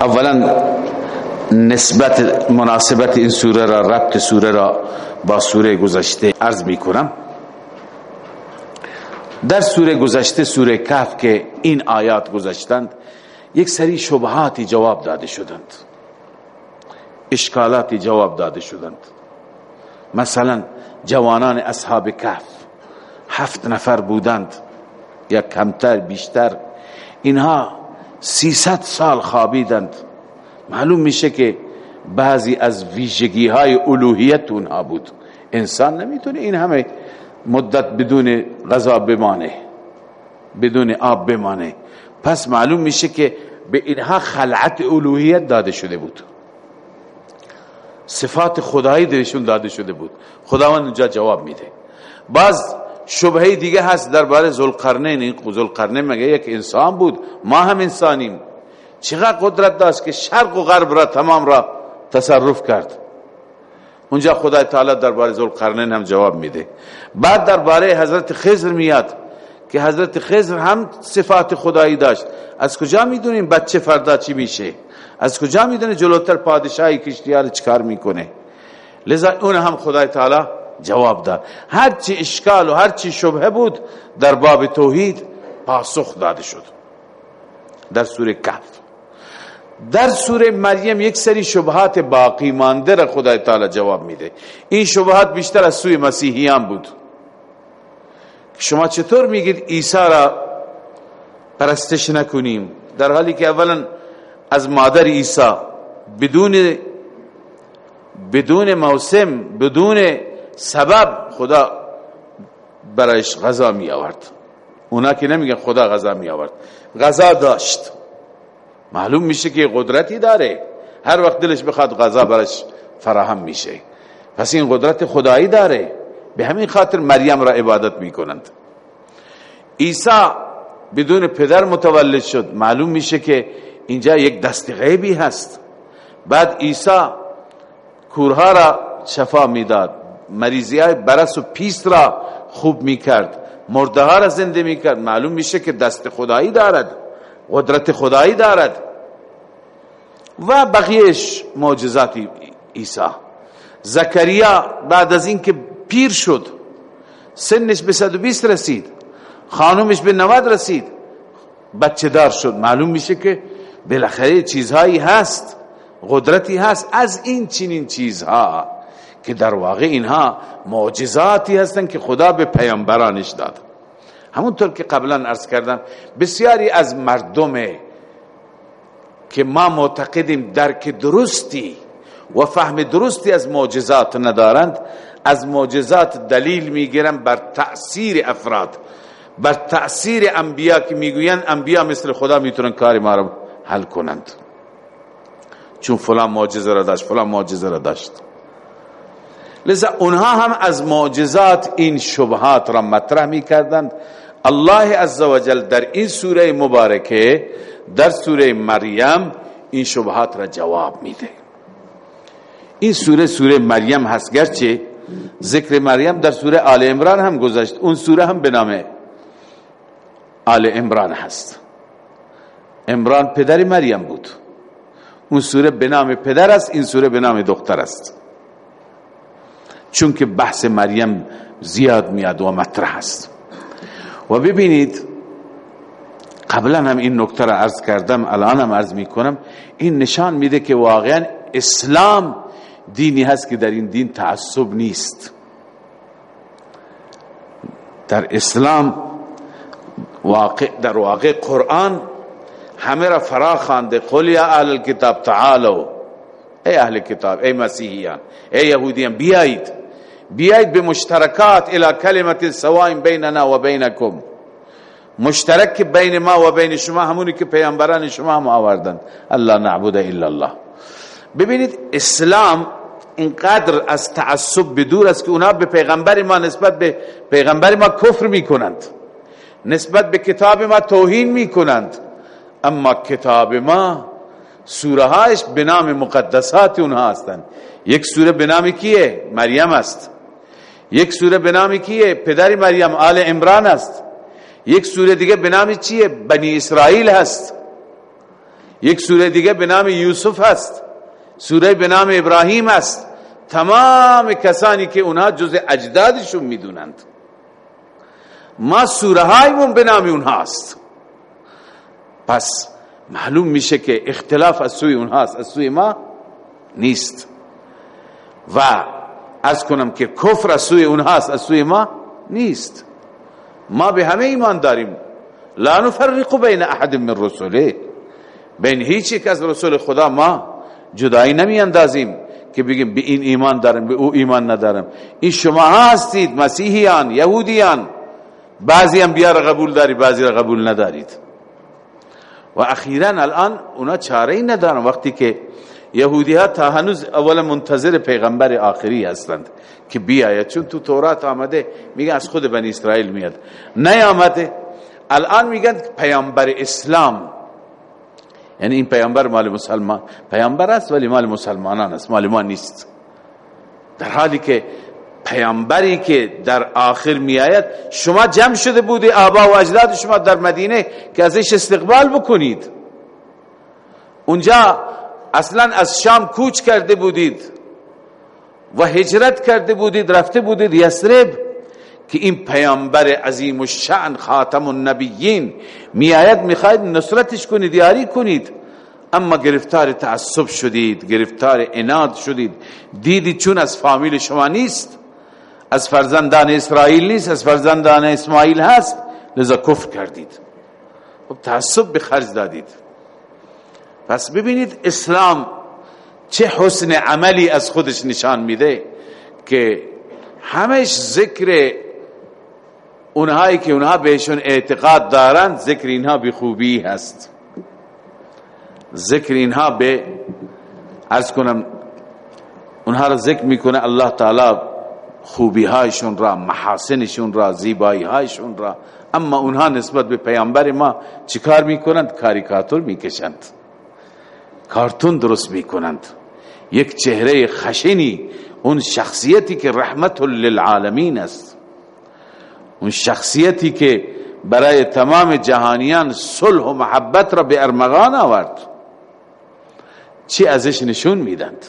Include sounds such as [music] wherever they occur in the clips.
اولا نسبت مناسبت این سوره را ربط سوره را با سوره گذشته عرض می کنم در سوره گذشته سوره کهف که این آیات گذشتند یک سری شبهاتی جواب داده شدند. اشکالاتی جواب داده شدند. مثلا جوانان اصحاب کهف هفت نفر بودند یا کمتر بیشتر. اینها سیصد سال خوابیدند. معلوم میشه که بعضی از ویژگی های الوهیت اونها بود. انسان نمی‌تونه این همه مدت بدون غذا بمانه بدون آب بمانه. پس معلوم میشه که به اینها خلعت الوهیت داده شده بود. صفات خدایی درشون داده شده بود. خداوند اونجا جواب میده. باز شبهه دیگه هست درباره ذوالقرنین. این ذوالقرنین مگه یک انسان بود؟ ما هم انسانیم. چقدر قدرت داشت که شرق و غرب را تمام را تصرف کرد. اونجا خدای تعالی درباره ذوالقرنین هم جواب میده. بعد درباره حضرت خضر میاد که حضرت خضر هم صفات خدایی داشت. از کجا می‌دونیم بچه فردا چی میشه؟ از کجا می‌دونه جلوتر پادشاهی کشتیار چکار می‌کنه؟ لذا اون هم خدای تعالی جواب داد. هر چی اشکال و هر چی شبه بود در باب توحید پاسخ داده شد. در سوره کهف. در سوره مریم یک سری شبهات باقی مانده را خدای تعالی جواب میده. این شبهات بیشتر از سوی مسیحیان بود. شما چطور میگید عیسی را پرستش نکنیم؟ در حالی که اولا از مادر عیسی بدون بدون موسم بدون سبب خدا برایش غذا می آورد اونا که نمیگن خدا غذا می آورد غذا داشت. معلوم میشه که قدرتی داره. هر وقت دلش بخواد غذا برش فراهم میشه. پس این قدرت خدایی داره. به همین خاطر مریم را عبادت می‌کنند. عیسی بدون پدر متولد شد. معلوم میشه که اینجا یک دست غیبی هست. بعد عیسی کورها را شفا می‌داد. مریضی های برس و پیست را خوب می‌کرد. مرده ها را زنده می‌کرد. معلوم میشه که دست خدایی دارد قدرت خدایی دارد. و بقیهش معجزات عیسی. زکریا بعد از اینکه پیر شد سنش به 120 رسید خانومش به 90 رسید. بچه دار شد. معلوم میشه که بالاخره چیزهایی هست قدرتی هست از این چنین چیزها. که در واقع اینها معجزاتی هستند که خدا به پیامبرانش داد. همونطور که قبلا عرض کردم بسیاری از مردم که ما معتقدیم درک درستی و فهم درستی از معجزات ندارند از معجزات دلیل می‌گیرن بر تأثیر افراد بر تأثیر انبیا که می‌گویند انبیا مثل خدا می‌تونن کار ما رو حل کنند. چون فلان معجزه را داشت فلان معجزه را داشت. لذا اونها هم از معجزات این شبهات را مطرح می کردند الله عزوجل در این سوره مبارکه در سوره مریم این شبهات را جواب میده. این سوره سوره مریم هست گرچه ذکر مریم در سوره آل عمران هم گذشت. اون سوره هم به نام آل عمران هست. عمران پدر مریم بود. اون سوره به نام پدر است این سوره به نام دختر است. چون که بحث مریم زیاد میاد و مطرح است. و ببینید قبلا هم این نکته را عرض کردم الان هم عرض می‌کنم این نشان میده که واقعا اسلام دینی هست که در این دین تعصب نیست. در اسلام واقع در واقع قرآن همه را فرا خوانده قل یا اهل الكتاب تعالوا. ای اهل کتاب ای مسیحیان ای یهودیان بیایید. بیایید به مشترکات الى کلمت سواء بیننا و بینکم. مشترک بین ما و بین شما همونی که پیامبران شما هم آوردن الله نعبد الا الله. ببینید اسلام اینقدر از تعصب بدور است که اونا به پیغمبر ما نسبت به پیغمبر ما کفر می‌کنند. نسبت به کتاب ما توهین می‌کنند. اما کتاب ما سوره هایش به نام مقدسات اونها هستند. یک سوره به نام کیه؟ مریم است. یک سوره به نام کیه؟ پدر مریم آل عمران است. یک سوره دیگه به نام چیه؟ بنی اسرائیل هست. یک سوره دیگه به نام یوسف هست. سوره به نام ابراهیم است. تمام کسانی که اونها جز اجدادشون می‌دونند. ما سوره هایمون به نام اونها هست پس معلوم میشه که اختلاف از سوی اونها است از سوی ما نیست. و از کنم که کفر از سوی اونها است از سوی ما نیست. ما به همه ایمان داریم. لا نفرق بین احد من رسوله بین هیچ یک از رسول خدا ما جدایی نمی اندازیم که بگیم به این ایمان دارم به او ایمان ندارم. این شما هستید مسیحیان یهودیان. بعضی انبیاء را قبول داری بعضی را قبول ندارید. و اخیرا الان اونا چاره ای ندارن. وقتی که یهودی ها تا هنوز اول منتظر پیغمبر آخری هستند که بیاید. چون تو تورات آمده میگن از خود بنی اسرائیل میاد. نیامده. الان میگن پیامبر اسلام. یعنی این پیامبر مال مسلمان. پیامبر است ولی مال مسلمانان است. مال ما نیست. در حالی که پیامبری که در آخر میآید شما جمع شده بودی آبا و اجداد شما در مدینه که ازش استقبال بکنید. اونجا اصلا از شام کوچ کرده بودید و هجرت کرده بودید رفته بودید یسرب که این پیامبر عظیم الشأن خاتم النبیین میآید می‌خواید نصرتش کنید یاری کنید. اما گرفتار تعصب شدید گرفتار اناد شدید. دیدید چون از فامیل شما نیست از فرزندان اسرائیل نیست از فرزندان اسماعیل هست لذا کفر کردید. خب تعصب به خرج دادید. پس ببینید اسلام چه حسن عملی از خودش نشان میده که همش ذکر اونهایی که اونها بهشون اعتقاد دارند ذکر اینها به خوبی هست. ذکر اینها به از کنم اونها را ذکر می‌کنه الله تعالی خوبی هایشون را محاسنشون را زیبایی هایشون را. اما اونها نسبت به پیامبر ما چیکار می‌کنند؟ کاریکاتور می‌کشند. کارتون درست می‌کنند. یک چهره خشنی اون شخصیتی که رحمت للعالمین است. اون شخصیتی که برای تمام جهانیان صلح و محبت را به ارمغان آورد. چی ازش نشون میدند؟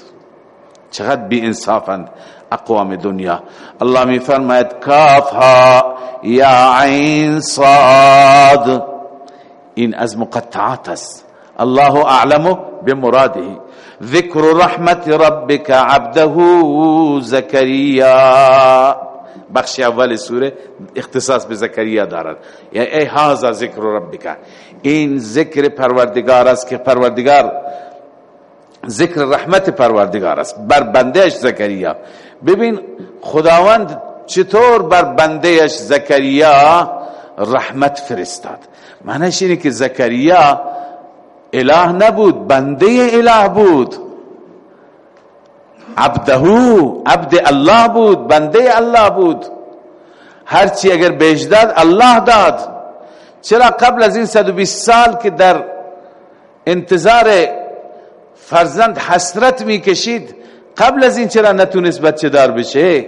چقدر بی انصافند اقوام دنیا. الله می فرماید کافها یا عین صاد. این از مقطعات است. الله اعلم بمراده ذکر رحمت ربك عبده زكريا بخش اول سوره اختصاص به زکریا دارد یعنی ای هازا ذکر ربک این ذکر پروردگار است که پروردگار ذکر رحمت پروردگار است بر بندهش زکریا ببین خداوند چطور بر بندهش زکریا رحمت فرستاد معنیش اینه که زکریا اله نبود بنده اله بود. عبدهو عبد الله بود بنده الله بود. هرچی اگر بهش داد الله داد. چرا قبل از این 120 سال که در انتظار فرزند حسرت می‌کشید قبل از این چرا نتونست بچه دار بشه؟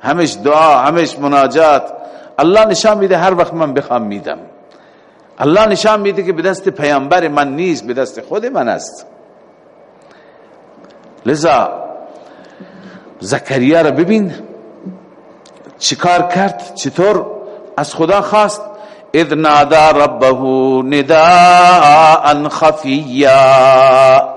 همش دعا همش مناجات. الله نشان میده هر وقت من بخوام میدم. الله نشان میده که به دست پیامبر من نیست به دست خود من است. لذا زکریا را ببین چیکار کرد چطور از خدا خواست. اذ نادا ربه نداء خفیا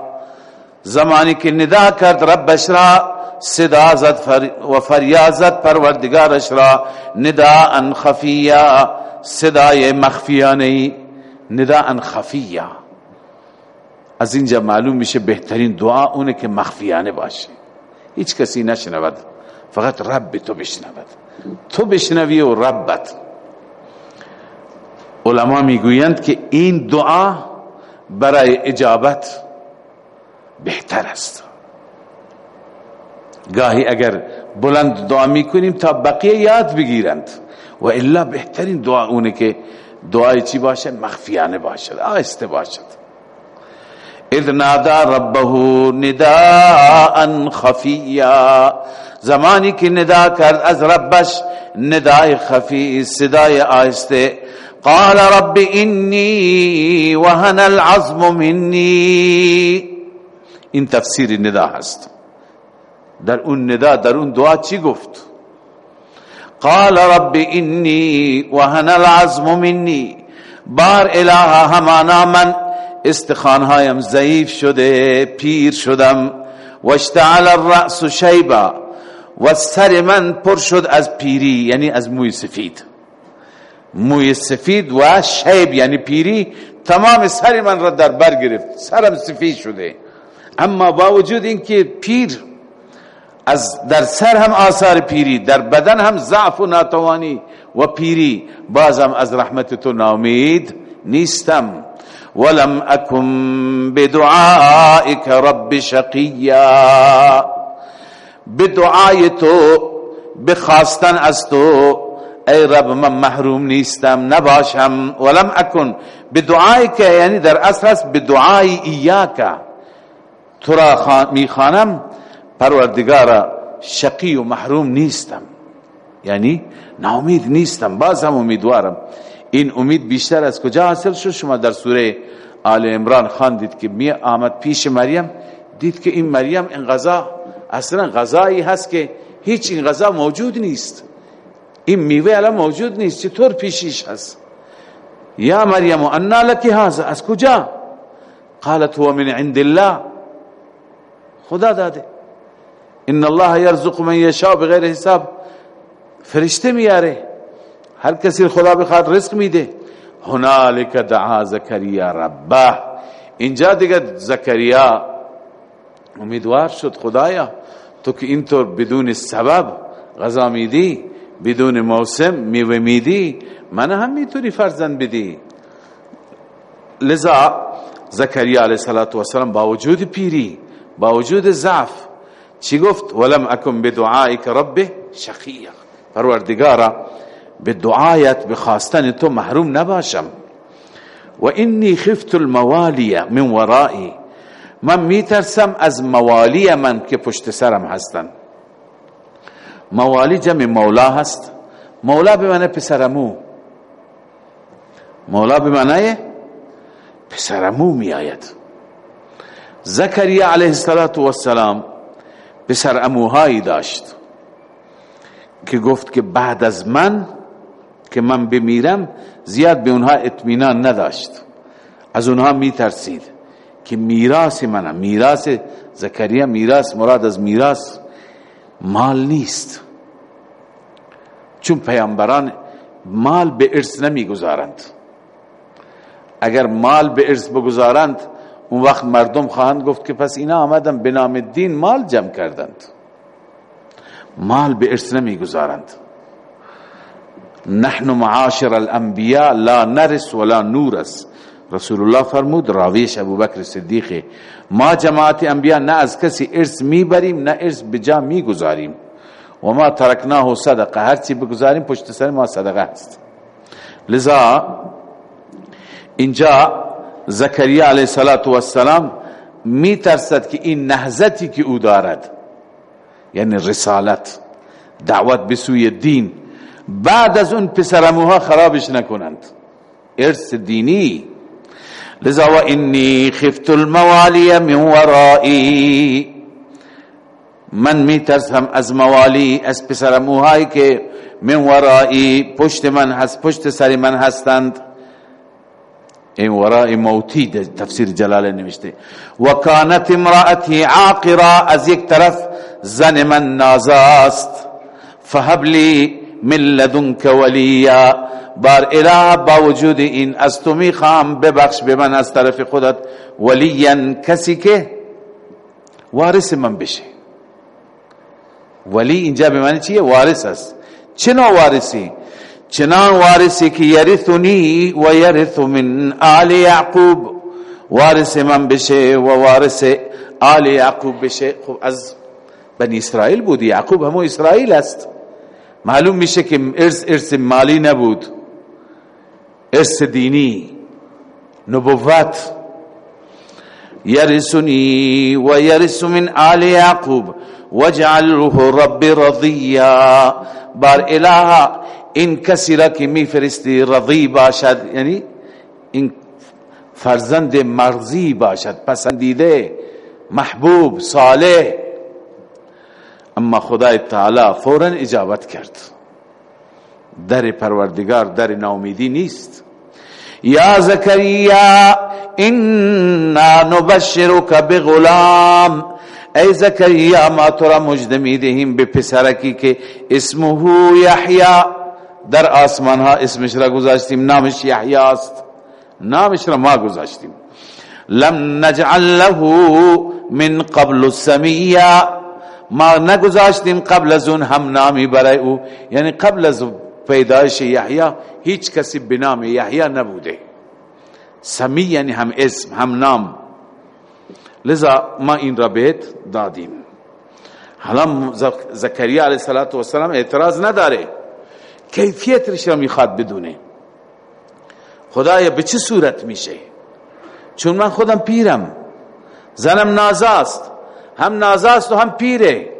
زمانی که ندا کرد ربش را صدا زد و فریاد زد پروردگارش را. نداء خفیا صدای مخفیانه نداء خفیا از اینجا معلوم میشه بهترین دعا اونه که مخفیانه باشه. هیچ کسی نشنود فقط رب تو بشنود. تو بشنوی و ربت. علما می‌گویند که این دعا برای اجابت بهتر است. گاهی اگر بلند دعا می‌کنیم تا بقیه یاد بگیرند. و الا بهترین دعا اونه که دعای چی باشه؟ مخفیانه باشد آهسته باشد. اذ نادا ربه نداء خفیا زمانی که ندا کرد از ربش ندای خفی صدای آهسته. قال رب اینی وهن العظم منی. این تفسیر ندا هست. در اون ندا در اون دعا چی گفت؟ قال رب اینی وهن العظم منی بار اله همانا من استخانهایم ضعیف شده پیر شدم. واشتعل الرأس شیبا و سر من پر شد از پیری یعنی از موی سفید. موی سفید و شیب یعنی پیری. تمام سر من را در بر گرفت سرم سفید شده. اما با وجود اینکه پیر از در سر هم آثار پیری در بدن هم ضعف و ناتوانی و پیری. بازم از رحمت تو نامید نیستم. ولم اکن بدعائک رب شقیا. بدعای تو بخواستن از تو ای رب من محروم نیستم نباشم. ولم اکن بدعای یعنی در اصل هست بدعای ایاک. تو را می‌خوانم پروردگارا شقی و محروم نیستم. یعنی ناامید نیستم. باز هم امیدوارم. این امید بیشتر از کجا حاصل شد؟ شما در سوره آل عمران خواندید که می آمد پیش مریم. دید که این مریم این غذا اصلا غذایی هست که هیچ این غذا موجود نیست. این میوه الان موجود نیست. چطور پیشیش هست؟ یا مریم انا لکی هذا؟ از کجا؟ قالت هو من عند الله. خدا داده. ان الله يرزق من يشاء بغیر حساب. فرشته میاره. هر کسی خدا بخواد رزق میده. هنالک دعا زکریا ربه. اینجا دیگه زکریا امیدوار شد. خدایا تو که اینطور بدون سبب غذا میدی بدون موسم میوه میدی من هم می‌تونی فرزند بدی. لذا زکریا علیه السلام با وجود پیری با وجود ضعف چی گفت؟ ولم اکن بدعائک رب شقیا پروردگارا به دعایت بخواستن تو محروم نباشم. و انی خفت الموالی من ورایی من میترسم از موالی من که پشت سرم هستن. موالی جمع مولا هست. مولا به معنی پسرمو. مولا به معنی پسرمو می آید زکریا علیه السلام پسر اموهایی داشت که گفت که بعد از من که من بمیرم زیاد به اونها اطمینان نداشت. از اونها میترسید که میراث منم میراث زکریا میراث مراد از میراث مال نیست. چون پیامبران مال به ارث نمی‌گذارند. اگر مال به ارث بگذارند اون وقت مردم خواهند گفت که پس اینا آمدن به نام دین مال جمع کردند. مال به ارث نمی‌گذارند. نحن معاشر الانبیاء لا نرس ولا نورس رسول الله فرمود راویش ابو بکر صدیق ما جماعت انبیاء نه از کسی ارث می‌بریم نه ارث بجا می‌گذاریم. و ما ترکناه صدقه هر چی بگذاریم پشت سر ما صدقه است. لذا اینجا زکریا علیه السلام می ترسد که این نهزتی که او دارد یعنی رسالت دعوت به سوی دین بعد از اون پسرموها خرابش نکنند ارث دینی لذا و انی خفت الموالی من ورائی من می ترسم از موالی از پسرموهایی که من ورائی پشت من هست پشت سر من هستند این ورائی موتی تفسیر جلاله نوشته. و کانت امرأتی عاقرا از یک طرف زن من نازاست. فهبلی من لدنک ولیا. بار اله با وجود این از تو می‌خوام ببخش به من از طرف خودت ولیا. کسی که وارث من بشه. ولی اینجا به معنی چیه؟ وارث است. چه نوع وارثی چنان وارثی که یرثنی و یرث من آل یعقوب. وارث من بشه و وارث آل یعقوب بشه. خب از بنی اسرائیل بود. یعقوب همو اسرائیل است. معلوم میشه که ارث ارث مالی نبود. ارث دینی. نبوت. یرثنی و یرث من آل یعقوب. وجعله رب رضیا. بار اله این کسی را که میفرستی رضی باشد یعنی این فرزند مرضی باشد پسندیده محبوب صالح. اما خدای تعالی فورا اجابت کرد. در پروردگار در ناامیدی نیست. یا زکریا انا نبشرک بغلام. ای زکریا ما تو را مجد می‌دهیم به پسرکی که اسمه یحیی در آسمان ها اسمش را گذاشتیم نامش یحیی است. نامش را ما گذاشتیم. لم نجعل له من قبل سمیا ما نگذاشتیم قبل از اون هم نامی برای او. یعنی قبل از پیدایش یحیی هیچ کسی به نام یحیی نبوده. سمی یعنی هم اسم هم نام. لذا ما این را بهت دادیم. حالا زکریا علیه السلام اعتراض نداره. کیفیتش را می‌خواد بدونه. خدایا به چه صورت میشه؟ چون من خودم پیرم. زنم نازاست. هم نازاست و هم پیره.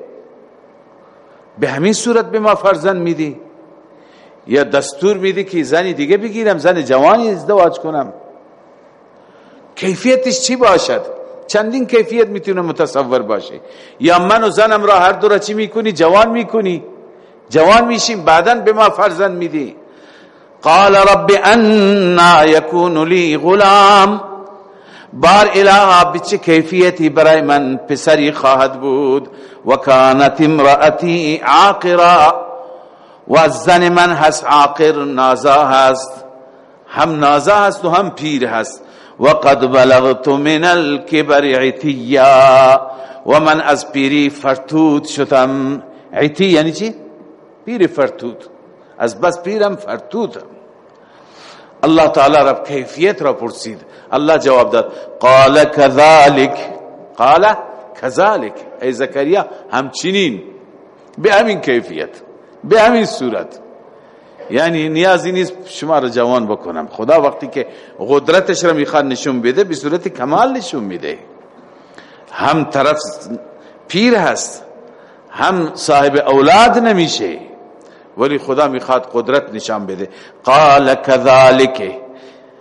به همین صورت به ما فرزند میدی. یا دستور میدی که زنی دیگه بگیرم زن جوانی ازدواج کنم. کیفیتش چی باشد؟ چندین کیفیت می‌تونه متصور باشه. یا من و زنم را هر دو را چی می‌کنی؟ جوان می‌کنی. جوان میشیم بعدا به ما فرزند میدی. قال رب انا يكون لي غلام. بار الها بچه کیفیتی برای من پسری خواهد بود. و کانت امرأتی عاقرا. و زن من هست عاقر نازا هست. هم نازا هست و هم پیر هست. و قد بلغت من الكبر عتیا. و من از پیری فرتود شدم. عتی یعنی چی؟ پیر فرتود از بس پیرم فرتودم الله تعالی رب کیفیت را پرسید. الله جواب داد قال كذلك قال كذلك ای زکریا همچنین. به همین کیفیت به همین صورت. یعنی نیازی نیست شما را جوان بکنم. خدا وقتی که قدرتش را می‌خواد نشون بده به صورت کمال نشون میده. هم طرف پیر هست هم صاحب اولاد نمیشه. ولی خدا می‌خواد قدرت نشان بده. قال كذلك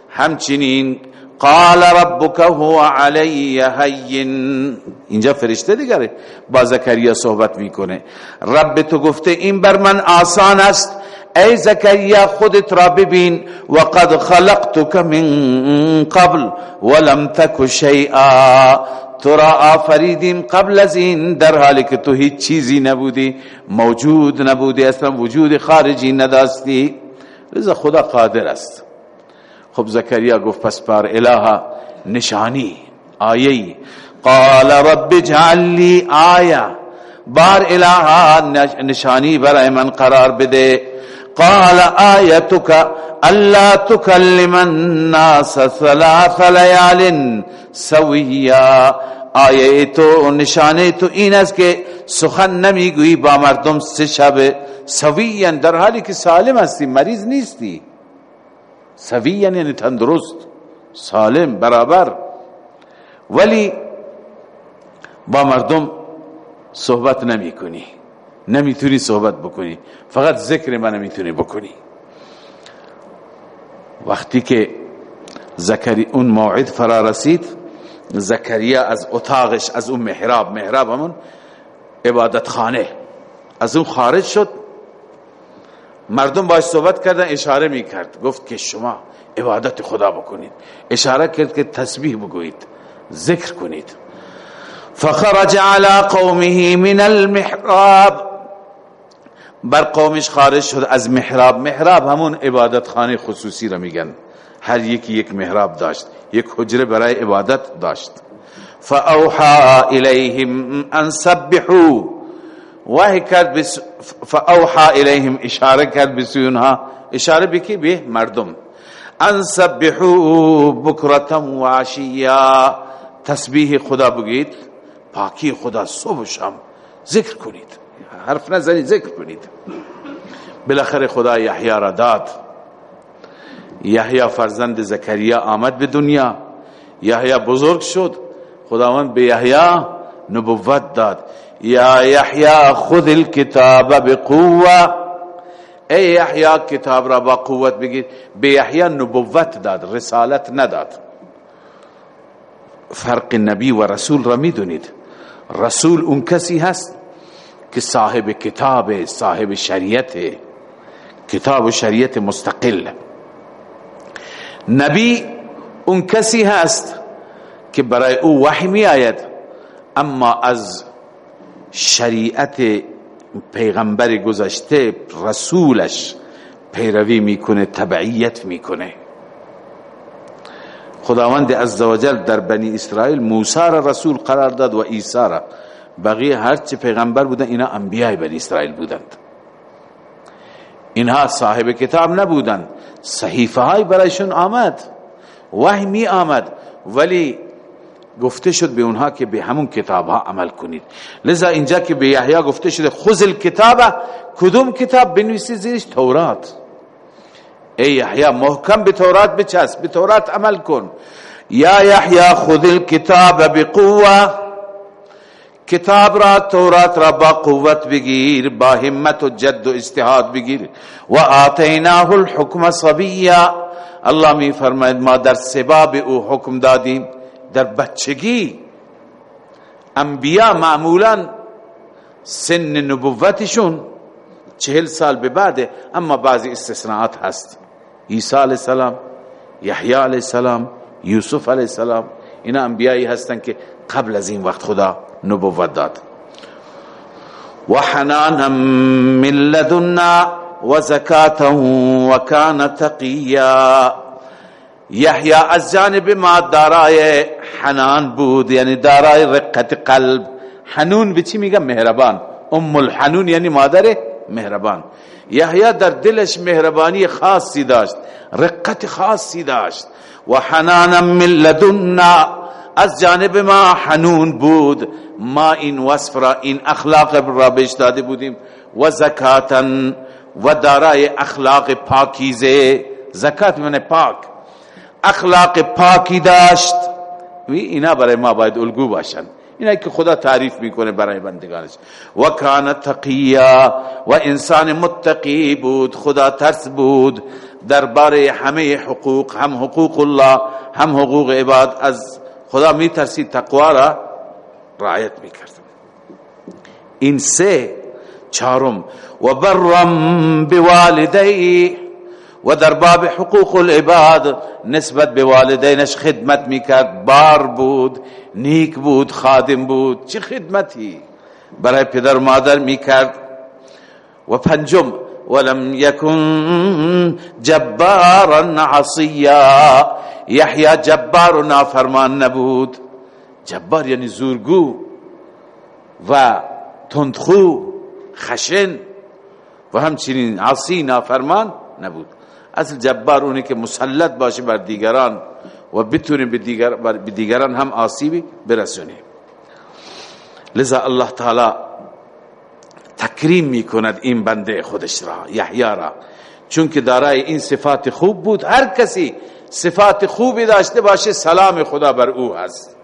همچنین قال ربك هو علی هین اینجا فرشته دیگره با زکریا صحبت می‌کنه. رب تو گفته این بر من آسان است. ای زکریا خودت را ببین. و قد خلقتك من قبل ولم تك شیئا. تو را آفریدیم قبل از این در حالی که تو هیچ چیزی نبودی موجود نبودی اصلا وجود خارجی نداشتی. لذا خدا قادر است. خب زکریا گفت پس بار اله نشانی آیه قال رب اجعل لی آیه. بار اله نشانی برای من قرار بده. قال آیتک الا تکلم الناس ثلاث لیال سویا آیه تو نشانه تو این است که سخن نمیگویی با مردم سه شب سویا در حالی که سالم هستی مریض نیستی. سویا یعنی تندرست، سالم، برابر. ولی با مردم صحبت نمی کنی. نمی‌تونی صحبت بکنی. فقط ذکر من نمی‌تونی بکنی. وقتی که زکری اون موعد فرا رسید زکریا از اتاقش از اون محراب محراب همون عبادت خانه از اون خارج شد. مردم باش صحبت کردن اشاره می کرد گفت که شما عبادت خدا بکنید. اشاره کرد که تسبیح بگویید ذکر کنید. فخرج على قومه من المحراب. بر قومش خارج شد از محراب. محراب همون عبادت خانه خصوصی را میگن. هر یکی یک محراب داشت یک حجره برای عبادت داشت. فاوحى الیهم ان سبحوا. وحی کرد بس فاوحى الیهم اشاره کرد بسیونها اشاره بکی به مردم. ان سبحوا بکرتا و عشیا تسبیح خدا بگید. پاکی خدا صبح و شام. ذکر کنید. حرف نزنید ذکر کنید. بالاخره خدا یحیی را داد. یحیی فرزند زکریا آمد به دنیا. یحیی بزرگ شد. خداوند به یحیی نبوت داد. یا یحیی خذ الكتاب بقوه ای یحیی کتاب را با قوت بگیر. به یحیی نبوت داد رسالت نداد. فرق نبی و رسول را می‌دونید. رسول اون کسی هست که صاحب کتاب صاحب شریعت کتاب و شریعت مستقل نبی اون کسی هست که برای او وحی می آید اما از شریعت پیغمبر گذشته رسولش پیروی می‌کنه تبعیت می‌کنه۔ خداوند عزوجل در بنی اسرائیل موسی را رسول قرار داد و عیسی را۔ بقیه هرچه پیغمبر بودن اینا انبیاء بنی اسرائیل بودند. اینها صاحب کتاب نبودند. صحیفه های برایشون آمد. وحی آمد. ولی گفته شد به اونها که به همون کتاب ها عمل کنید. لذا اینجا که به یحیی گفته شده خذ الکتاب. کدوم کتاب؟ بنویسی زیرش تورات. ای یحیی محکم به تورات بچسب به تورات عمل کن. یا یحیی خذ الکتاب بقوه کتاب را تورات را با قوت بگیر با همت و جد و اجتهاد بگیر. و آتیناه الحکم صبیا. الله می فرماید ما در سباب او حکم دادیم. در بچگی انبیا معمولا سن نبوتشون چهل سال به بعده اما بعضی استثناءات هست. عیسی علیہ السلام یحیی علیہ السلام یوسف علیہ السلام اینا انبیایی هستن که قبل از این وقت خدا نبوت داد. و حنانا من لدنا و زکاتا و کان تقیا. یحیی از جانب ما دارای حنان بود یعنی دارای رقت قلب. حنون به چی میگم مهربان. ام الحنون یعنی مادر مهربان. یحیی در دلش مهربانی خاصی داشت رقت خاصی داشت. و حنانا من لدنا از جانب ما حنون بود. ما این وصف را این اخلاق را بهش بودیم. و زکاتا و دارای اخلاق پاکیزه. زکات من پاک. اخلاق پاکی داشت. اینا برای ما باید الگو باشند اینا که خدا تعریف می‌کنه برای بندگانش. و کان تقیا و انسان متقی بود خدا ترس بود. درباره همه حقوق هم حقوق الله هم حقوق عباد. از خدا میترسی تقوا را رعایت می‌کرد. این سه چهارم و برم بوالدی و در باب حقوق العباد نسبت به والدینش خدمت می‌کرد. بار بود نیک بود خادم بود. چه خدمتی برای پدر مادر می‌کرد. و پنجم ولم يكن جبارا عصيا. یحیی جبار نافرمان نبود جبار یعنی زورگو و تندخو خشن و همچنین عصی نافرمان نبود اصل جبار اونی که مسلط باشه بر دیگران و بتونه به دیگر دیگران هم آسیبی برسونه. لذا الله تعالی تکریم می‌کند این بنده خودش را یحیی را. چون که دارای این صفات خوب بود هر کسی صفات خوبی داشته باشه سلام خدا بر او هست.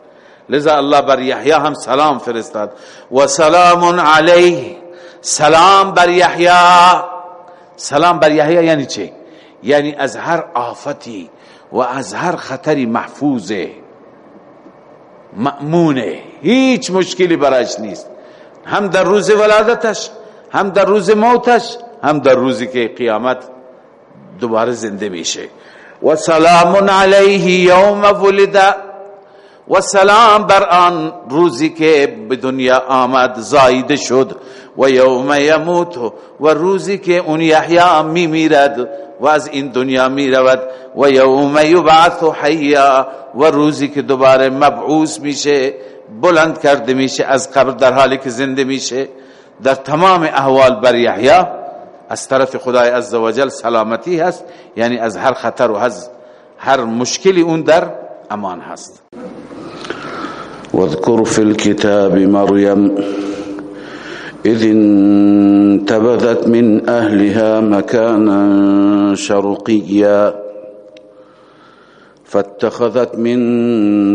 لذا الله بر یحیی هم سلام فرستاد. و سلام علیه. سلام بر یحیی. سلام بر یحیی یعنی چه یعنی از هر آفتی و از هر خطری محفوظه مأمونه هیچ مشکلی برایش نیست. هم در روز ولادتش هم در روز موتش هم در روزی که قیامت دوباره زنده میشه. و سلام علیه یوم ولد و سلام بر آن روزی که به دنیا آمد زایده شد. و یوم یموت و روزی که اون یحیی می میرد و از این دنیا می رود و یوم یبعث حیا و روزی که دوباره مبعوث میشه. بلند کرده میشه از قبر در حالی که زنده میشه در تمام احوال بر یحیی از طرف خدای عزوجل سلامتی هست یعنی از هر خطر و از هر مشکلی اون در امان هست. واذكر في الكتاب مريم إذ انتبذت من أهلها مكانا شرقيا فاتخذت من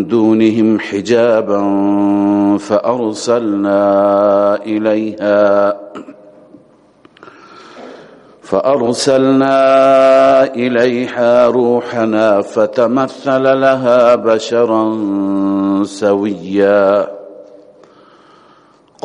دونهم حجابا فأرسلنا إليها فأرسلنا إليها روحنا فتمثل لها بشرا سويا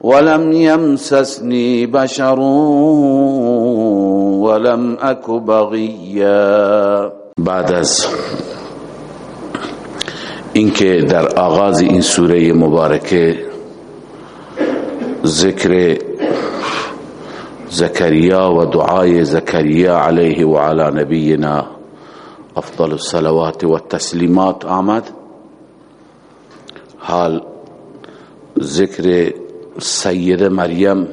ولم يمسسني بشر ولم أك بغيا. بعد از اینکه در آغاز این سوره مبارکه ذکر زکریا و دعای زکریا علیه و علی نبینا افضل الصلوات و التسلیمات آمد. حال ذکر سید مریم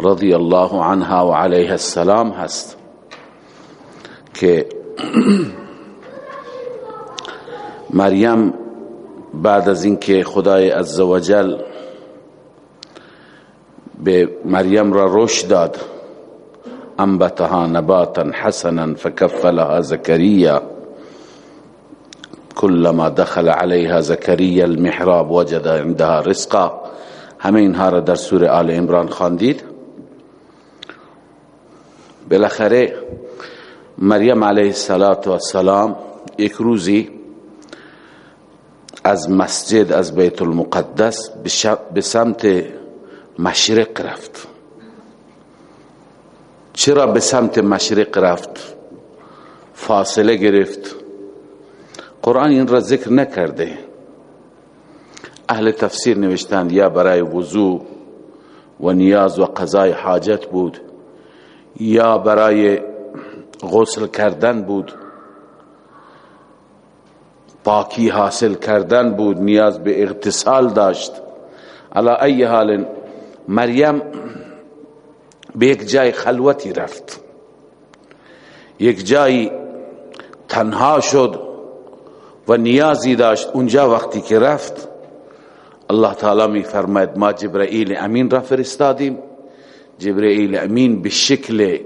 رضی الله عنها و علیه السلام هست که مریم بعد از اینکه خدای عزوجل به مریم را رشد داد انبتها نباتا حسنا فكفلها زكريا كلما دخل عليها زكريا المحراب وجد عندها رزقا. همه اینها را در سوره آل عمران خواندید. بالاخره مریم علیه السلام یک روزی از مسجد از بیت المقدس به سمت مشرق رفت. چرا به سمت مشرق رفت؟ فاصله گرفت. قرآن این را ذکر نکرده. اهل تفسیر نوشتند یا برای وضوع و نیاز و قضای حاجت بود یا برای غسل کردن بود پاکی حاصل کردن بود نیاز به اغتسال داشت. علا ای حال مریم به یک جای خلوتی رفت. یک جای تنها شد و نیازی داشت. اونجا وقتی که رفت الله تعالی می فرماید ما جبرائیل امین را فرستادیم. جبرائیل امین به شکل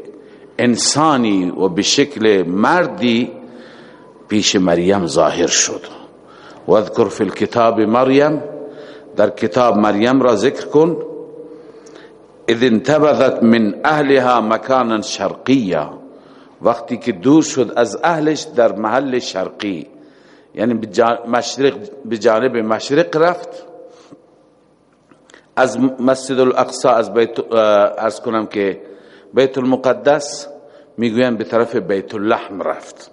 انسانی و به شکل مردی پیش مریم ظاهر شد. و اذکر فی الكتاب مریم در کتاب مریم را ذکر کن. اذ انتبذت من اهلها مکانا شرقیا وقتی که دور شد از اهلش در محل شرقی یعنی مشرق بجانب مشرق رفت. از مسجد الاقصا از بیت ارز کنم که بیت المقدس می‌گویم به طرف بیت اللحم رفت.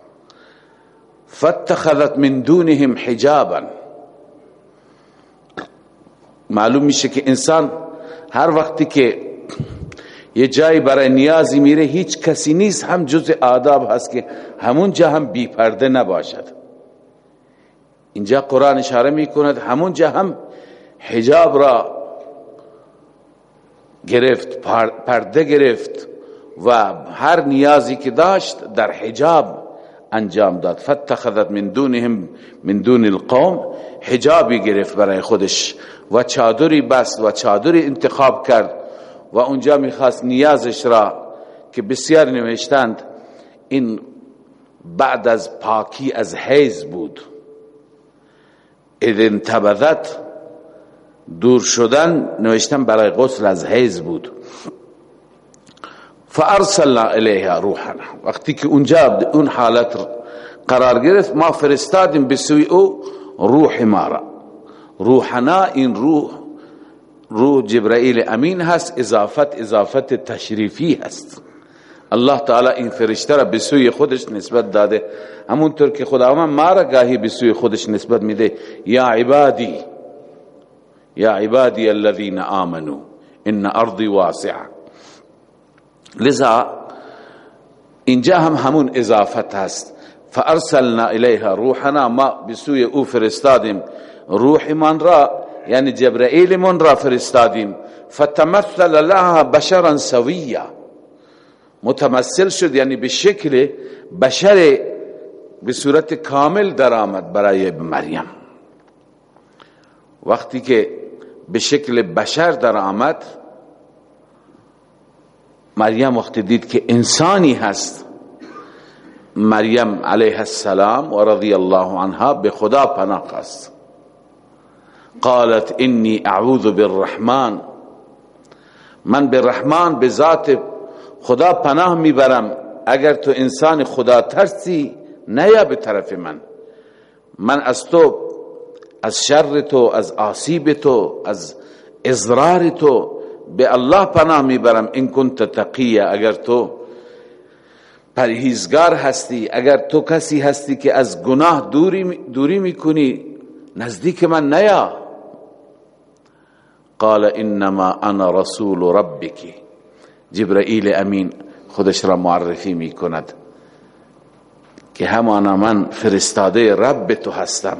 فاتخذت من دونهم حجابا. معلوم میشه که انسان هر وقتی که یه جایی برای نیازی میره هیچ کسی نیست هم جز آداب هست که همون جا هم بی پرده نباشد. اینجا قرآن اشاره می‌کند همون جا هم حجاب را گرفت پرده گرفت و هر نیازی که داشت در حجاب انجام داد. فتخذت من دونهم من دون القوم حجابی گرفت برای خودش و چادری بست و چادری انتخاب کرد و اونجا می‌خواست نیازش را که بسیار نوشتند این بعد از پاکی از حیز بود. اذ انتبذت دور شدن نوشتن برای غسل از حیز بود. فارسلنا الیها روحنا. وقتی که اونجا اون حالت قرار گرفت ما فرستادیم به سوی او روح ما را. روحنا این روح روح جبرائیل امین هست اضافت اضافت تشریفی هست. الله تعالی این فرشته را به سوی خودش نسبت داده. همونطور که خداوند ما را گاهی به سوی خودش نسبت میده. یا عبادی یا عبادی الذين آمنوا إن ارضی واسعة. لذا اینجا هم همون اضافت هست. فأرسلنا الیها روحنا ما بسوی أو فرستادیم. روح من را یعنی جبرائیل من را فرستادیم. فتمثل لها بشرا سویا. متمثل شد یعنی به شکل بشر به صورت کامل در آمد برای مریم. وقتی که به شکل بشر در آمد مریم وقتی دید که انسانی هست مریم علیه السلام و رضی الله عنها به خدا پناه خواست قالت انی اعوذ بالرحمن من به رحمان به ذات خدا پناه می‌برم اگر تو انسان خدا ترسی نیا به طرف من. من از تو از شر تو از آسیب تو از ازرار تو به الله پناه می‌برم. این کنت تقیه اگر تو پرهیزگار هستی اگر تو کسی هستی که از گناه دوری, دوری می‌کنی نزدیک من نیا. قال انما انا رسول ربك جبرائیل امین خودش را معرفی می‌کند که همانا من فرستاده رب تو هستم.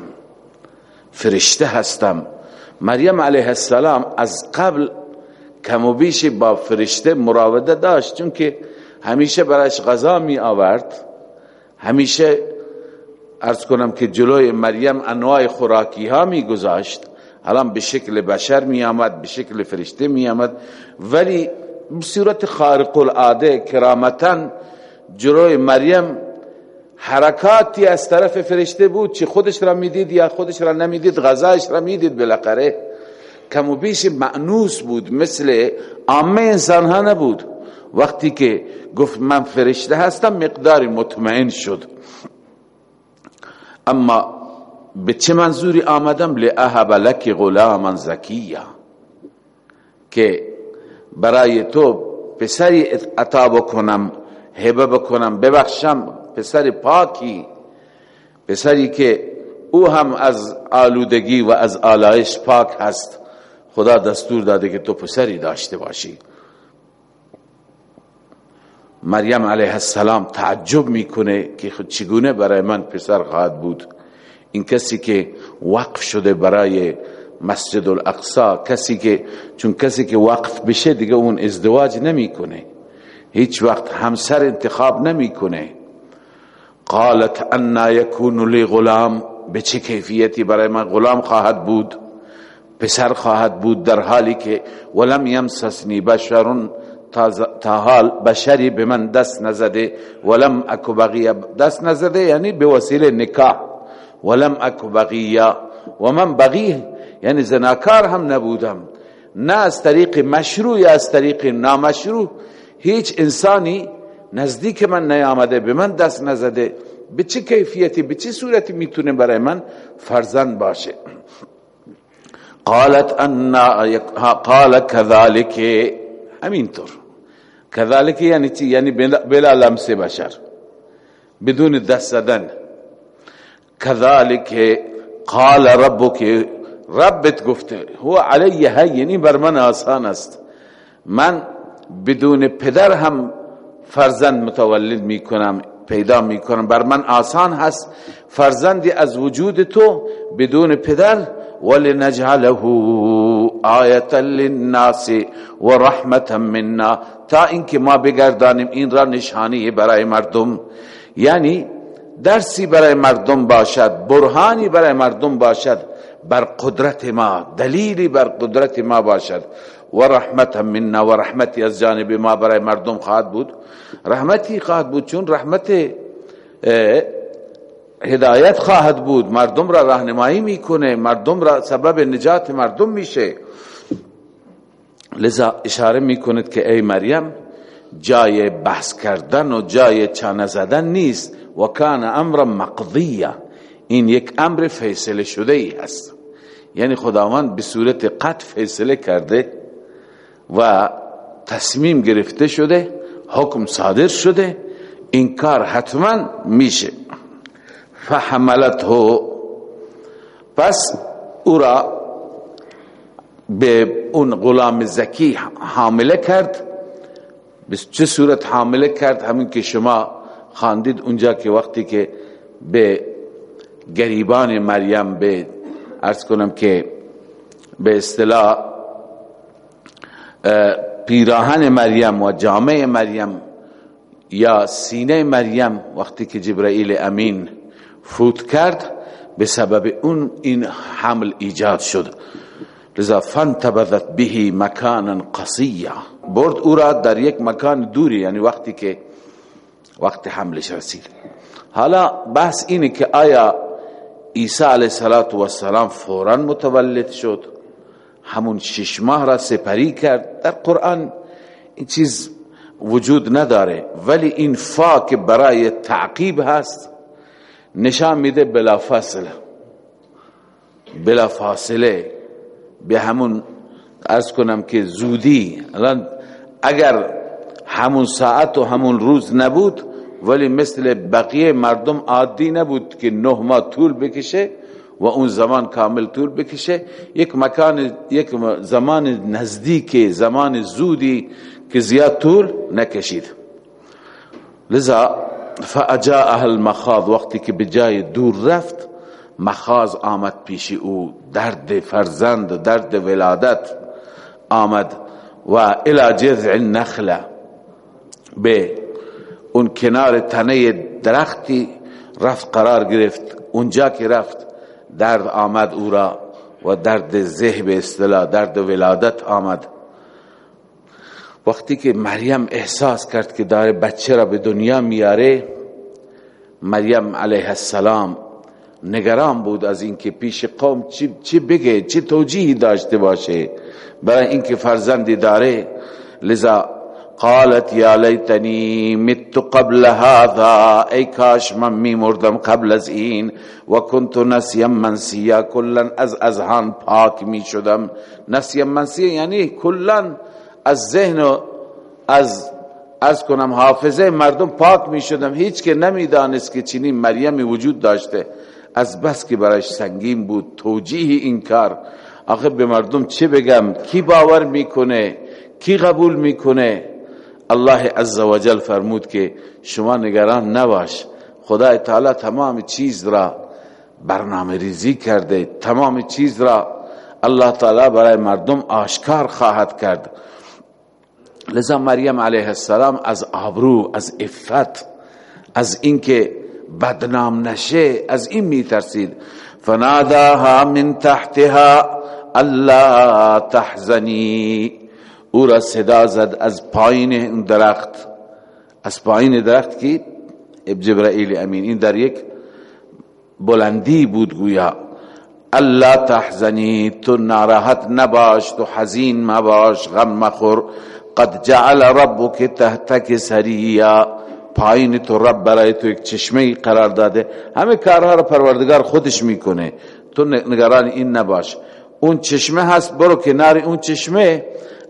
فرشته هستم. مریم علیه السلام از قبل کم و بیش با فرشته مراوده داشت چون که همیشه برایش غذا می آورد. همیشه ارز کنم که جلوی مریم انواع خوراکی ها می گذاشت. الان به شکل بشر می آمد به شکل فرشته می آمد. ولی بصورت خارق العاده کرامتا جلوی مریم حرکاتی از طرف فرشته بود چه خودش را می‌دید یا خودش را نمی‌دید؟ غذایش را می‌دید بالاخره. کم و بیش معنوس بود مثل عامه انسان ها نبود. وقتی که گفت من فرشته هستم مقداری مطمئن شد. اما به چه منظوری آمدم؟ لأهب لک غلاما زکیه که برای تو پسری عطا بکنم هبه بکنم ببخشم پسر پاکی پسری که او هم از آلودگی و از آلایش پاک هست. خدا دستور داده که تو پسری داشته باشی. مریم علیه السلام تعجب می‌کنه که خود چگونه برای من پسر خواهد بود. این کسی که وقف شده برای مسجد الاقصا کسی که چون کسی که وقف بشه دیگه اون ازدواج نمی‌کنه. هیچ وقت همسر انتخاب نمی‌کنه. قالت انا یکون لی غلام. به چه کیفیتی برای من غلام خواهد بود؟ پسر خواهد بود در حالی که ولم یمسسنی بشرون. تا حال بشری به من دست نزده. ولم اکو بقیه دست نزده یعنی به وسیله نکاح. ولم اکو بقیه. و من بقیه. یعنی زناکار هم نبودم. نه از طریق مشروع یا از طریق نامشروع. هیچ انسانی نزدیک من نیامده به من دست نزده. به چه کیفیتی به چه صورتی می‌تونه برای من فرزند باشه؟ قالت ان قال كذلك همینطور. كذلك یعنی چی؟ یعنی بلا لمس بشر. بدون دست زدن. كذلك قال ربك ربت گفته. هو علی هینی بر من آسان است. من بدون پدر هم فرزند متولد می‌کنم پیدا می‌کنم. بر من آسان هست فرزندی از وجود تو بدون پدر. ولنجعله آیتا للناس و رحمتا منا. تا اینکه ما بگردانیم این را نشانی برای مردم. یعنی درسی برای مردم باشد برهانی برای مردم باشد بر قدرت ما دلیلی بر قدرت ما باشد. و رحمت منا و رحمتی از جانب ما برای مردم خواهد بود. رحمتی خواهد بود چون رحمت هدایت خواهد بود. مردم را راهنمایی می‌کنه مردم را سبب نجات مردم میشه. لذا اشاره می‌کند که ای مریم جای بحث کردن و جای چانه زدن نیست. و کان امر مقضیه. این یک امر فیصله شده ای است. یعنی خداوند به صورت قط فیصله کرده و تصمیم گرفته شده حکم صادر شده این کار حتما میشه. فحملته. پس او را به اون غلام زکی حامله کرد. به چه صورت حامله کرد؟ همین که شما خاندید اونجا که وقتی که به گریبان مریم به ارز کنم که به اصطلاح پیراهن مریم و جامعه مریم یا سینه مریم وقتی که جبرائیل امین فوت کرد به سبب اون این حمل ایجاد شد. لذا فانتبذت به مکانا قصیا. برد او را در یک مکان دوری یعنی وقتی که وقت حملش رسید. حالا بحث اینه که آیا عیسی علیه السلام فورا متولد شد؟ همون شش ماه را سپری کرد. در قرآن این چیز وجود نداره ولی این فا که برای تعقیب هست. نشان میده بلا فاصله. بلا فاصله. به همون ارز کنم که زودی. الان اگر همون ساعت و همون روز نبود ولی مثل بقیه مردم عادی نبود که نه ماه طول بکشه و اون زمان کامل طول بکشه. یک مکان یک زمان نزدیک زمان زودی که زیاد طول نکشید. لذا فاجاءه المخاض. وقتی که بجای دور رفت مخاض آمد پیش او. درد فرزند درد ولادت آمد. و الى جذع النخله به اون کنار تنه درختی رفت قرار گرفت. اونجا که رفت درد آمد او را و درد ذهب اصطلاح درد ولادت آمد. وقتی که مریم احساس کرد که داره بچه را به دنیا میاره مریم علیه السلام نگران بود از اینکه پیش قوم چی, چی بگه چی توجیهی داشته باشه. برای اینکه فرزندی داره لذا قالت یا لیتنی مت قبل هذا. ای کاش من می مردم قبل از این و کنت نسیم منسیا کلا از اذهان پاک می شدم. نسیم منسیا یعنی کلا از ذهن و از از کنم حافظه مردم پاک می شدم. هیچ که نمی‌دانست که چنین مریمی وجود داشته. از بس که برایش سنگین بود. توجیه این کار. آخه به مردم چه بگم؟ کی باور می‌کنه؟ کی قبول می‌کنه؟ الله عزوجل فرمود که شما نگران نباش. خدا تعالی تمام چیز را برنامه ریزی کرده تمام چیز را الله تعالی برای مردم آشکار خواهد کرد. لذا مریم علیه السلام از آبرو از افت از اینکه بدنام نشه از این میترسید. فناداها من تحتها الله تحزنی. او را صدا زد از پایین درخت. از پایین درخت کی؟ جبرائیل امین. این در یک بلندی بود گویا. الله تحزنی تو ناراحت نباش تو حزین مباش غم مخور. قد جعل ربك تحتك سریا پایین تو رب برای تو یک چشمه قرار داده. همه کارها رو پروردگار خودش می‌کنه. تو نگران این نباش. اون چشمه هست برو کنار اون چشمه.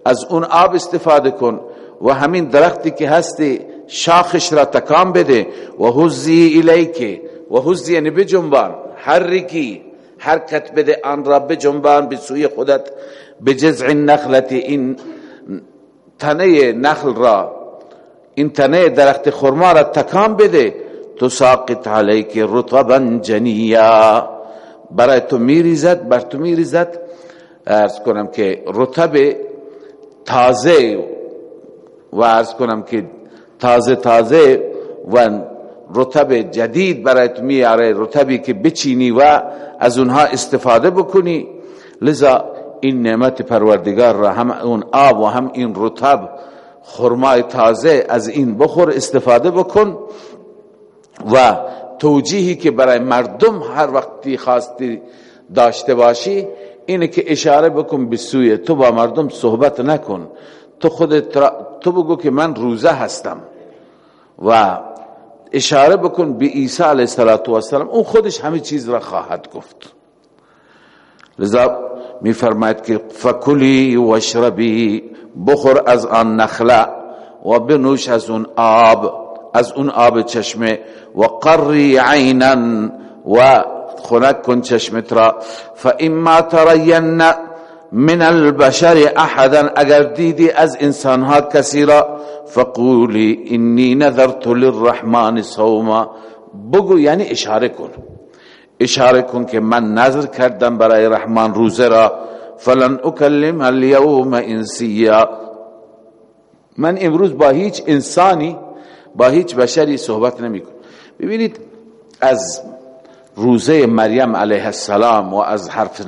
از اون آب استفاده کن و همین درختی که هستی شاخش را تکام بده و حزی الیک و حزی یعنی بجنبان حرکی حرکت بده آن را بجنبان به سوی خودت به جزع نخلت این تنه نخل را این تنه درخت خرما را تکام بده. تو ساقط علیک رطبا جنیا. برای تو میریزد بر تو میریزد. ارز کنم که رطب تازه و ارز کنم که تازه تازه و رطب جدید برای تو میاره رطبی که بچینی و از اونها استفاده بکنی. لذا این نعمت پروردگار را هم اون آب و هم این رطب خرمای تازه از این بخور استفاده بکن و توجیهی که برای مردم هر وقتی خواستی داشته باشی اینه که اشاره بکن به تو با مردم صحبت نکن. تو خودت تو بگو که من روزه هستم. و اشاره بکن به عیسی علیه السلام. اون خودش همه چیز را خواهد گفت. لذا می فرماید که فکلی و شربی بخور از آن نخله و بنوش از اون آب از اون آب چشمه. و قری عینا و خنک کن چشمت را. فاما ترین من البشر احدا اگر دیدی از انسانها کسی را فقولی انی نذرت للرحمن صوما بگو یعنی اشاره کن. اشاره کن که من نظر کردم برای رحمان روزه را. فلن اکلم اليوم انسیا من امروز با هیچ انسانی با هیچ بشری صحبت نمیکن ببینید از روزه مریم علیه السلام و از حرف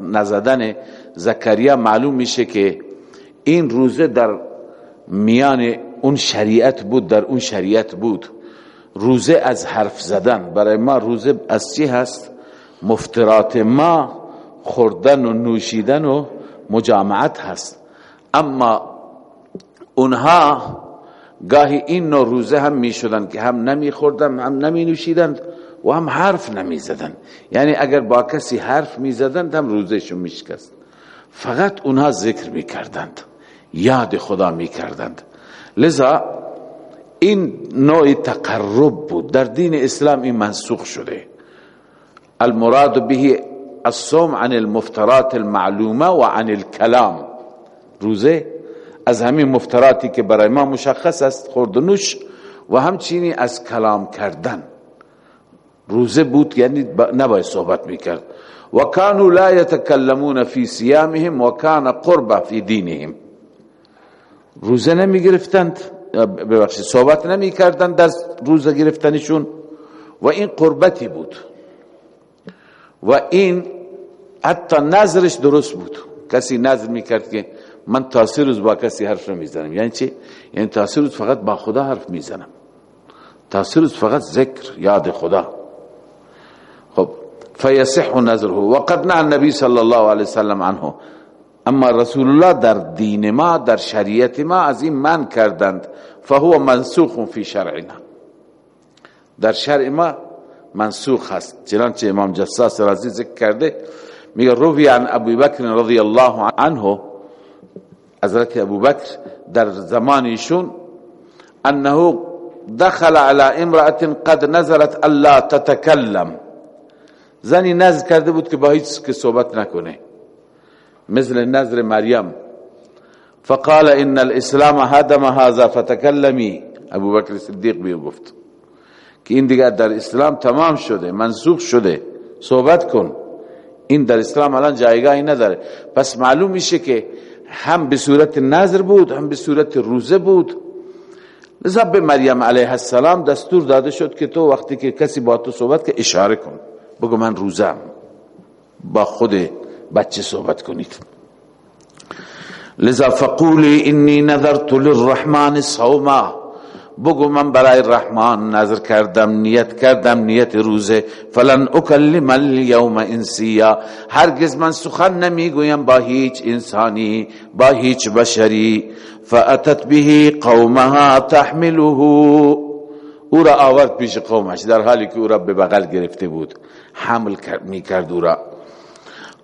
نزدن زکریا معلوم میشه که این روزه در میان اون شریعت بود در اون شریعت بود. روزه از حرف زدن. برای ما روزه از چی هست؟ مفترات ما خوردن و نوشیدن و مجامعت هست. اما اونها گاهی این نوع روزه هم می شدن که هم نمی خوردن هم نمی نوشیدن و هم حرف نمی زدن یعنی اگر با کسی حرف می زدن هم روزهشون می شکست فقط اونها ذکر می کردند یاد خدا می کردند لذا این نوع تقرب بود. در دین اسلام این منسوخ شده. المراد به الصوم عن المفترات المعلومه و عن الكلام روزه از همین مفتراتی که برای ما مشخص است خورد و همچینی از کلام کردن. روزه بود یعنی نباید صحبت می‌کرد. و کانو لا یتکلمون فی سیامهم و کان قربه فی دینهم. روزه نمی گرفتند ببخشید صحبت نمی کردند در روزه گرفتنشون. و این قربتی بود. و این حتی نظرش درست بود. کسی نظر می‌کرد که من تا روز با کسی حرف نمی‌زنم. یعنی چی؟ یعنی تا روز فقط با خدا حرف می‌زنم. تا روز فقط ذکر یاد خدا. فیصح نظره وقد نع النبی صلی الله علیه وسلم عنه. أما رسول الله در دین ما در شریعت ما از این من کردند فهو منسوخ فی شرعنا. در شرع ما منسوخ هست. چنانچه امام جساس رازی ذکر کرده میگه روی عن ابو بکر رضی الله عنه حضرت ابو بکر در زمانشون انه دخل على امرأة قد نظرت الا تتكلم زنی نظر کرده بود که با هیچ که صحبت نکنه. مثل نظر مریم. فقال ان الاسلام هدم هذا فتكلمي ابو بکر صدیق بیو گفت که این دیگر در اسلام تمام شده منسوخ شده. صحبت کن. این در اسلام الان جایگاهی نداره. پس معلوم میشه که هم به صورت نظر بود هم به صورت روزه بود. لذا به مریم علیه السلام دستور داده شد که تو وقتی که کسی با تو صحبت که اشاره کن. بگو من روزم با خود بچه صحبت کنید. لذا فقولی انی نظرت للرحمن صوما. بگو من برای رحمان نظر کردم نیت کردم نیت روزه. فلن اکلم اليوم انسیا. هرگز من سخن نمی‌گویم با هیچ انسانی با هیچ بشری. فاتت به قومها تحمله او را آورد پیش قومش در حالی که او را به بغل گرفته بود. حمل می‌کرد او را.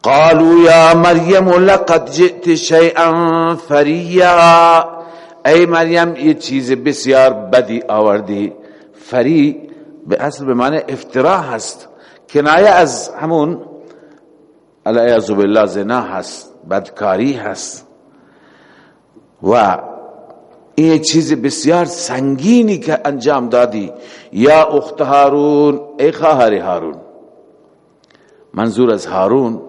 قالوا یا مریم لقد جئت شیئا فریا ای مریم یه چیز بسیار بدی آوردی. فری به اصل به معنی افترا هست. کنایه از همون علیه بالله زنا هست بدکاری هست. و این چیز بسیار سنگینی که انجام دادی۔ یا اخت هارون ای خواهر هارون۔ منظور از هارون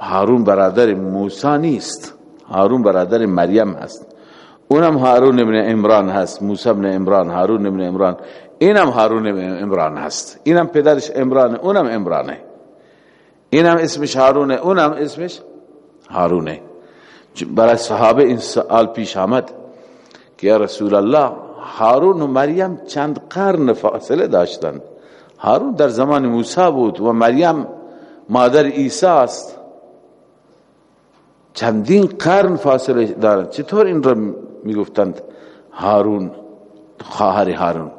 هارون برادر موسی نیست۔ هارون برادر مریم هست۔ اونم هارون ابن عمران هست موسی ابن عمران هارون ابن عمران۔ اینم هارون ابن عمران هست۔ اینم پدرش عمران اونم عمرانه۔ اینم اسمش هارونه اونم اسمش هارونه۔ برای صحابه این سآل پیش آمد که یا رسول الله هارون و مریم چند قرن فاصله داشتند. هارون در زمان موسی بود و مریم مادر عیسی است. چندین قرن فاصله دارند. چطور این را می‌گفتند؟ هارون خواهر هارون.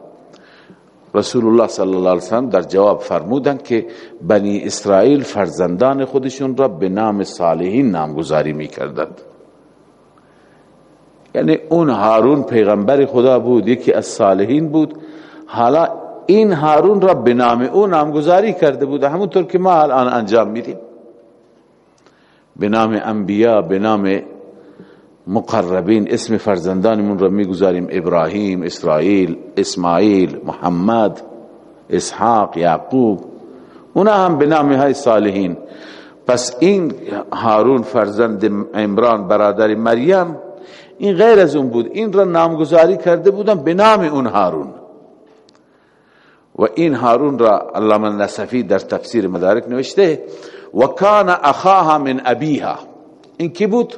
رسول الله صلی الله علیه وسلم در جواب فرمودند که بنی اسرائیل فرزندان خودشون را به نام صالحین نامگذاری می‌کردند یعنی اون هارون پیغمبر خدا بود یکی از صالحین بود حالا این هارون را به نام او نامگذاری کرده بود همونطور که ما الان انجام میدیم به نام انبیا به نام مقربین اسم فرزندانمون را می‌گذاریم. ابراهیم اسرائیل اسماعیل محمد اسحاق یعقوب. اونا هم به نام های صالحین. پس این هارون فرزند عمران برادر مریم این غیر از اون بود. این را نامگذاری کرده بودن به نام اون هارون. و این هارون را علامه نصفی در تفسیر مدارک نوشته و کان اخاها من ابیها. این کی بود؟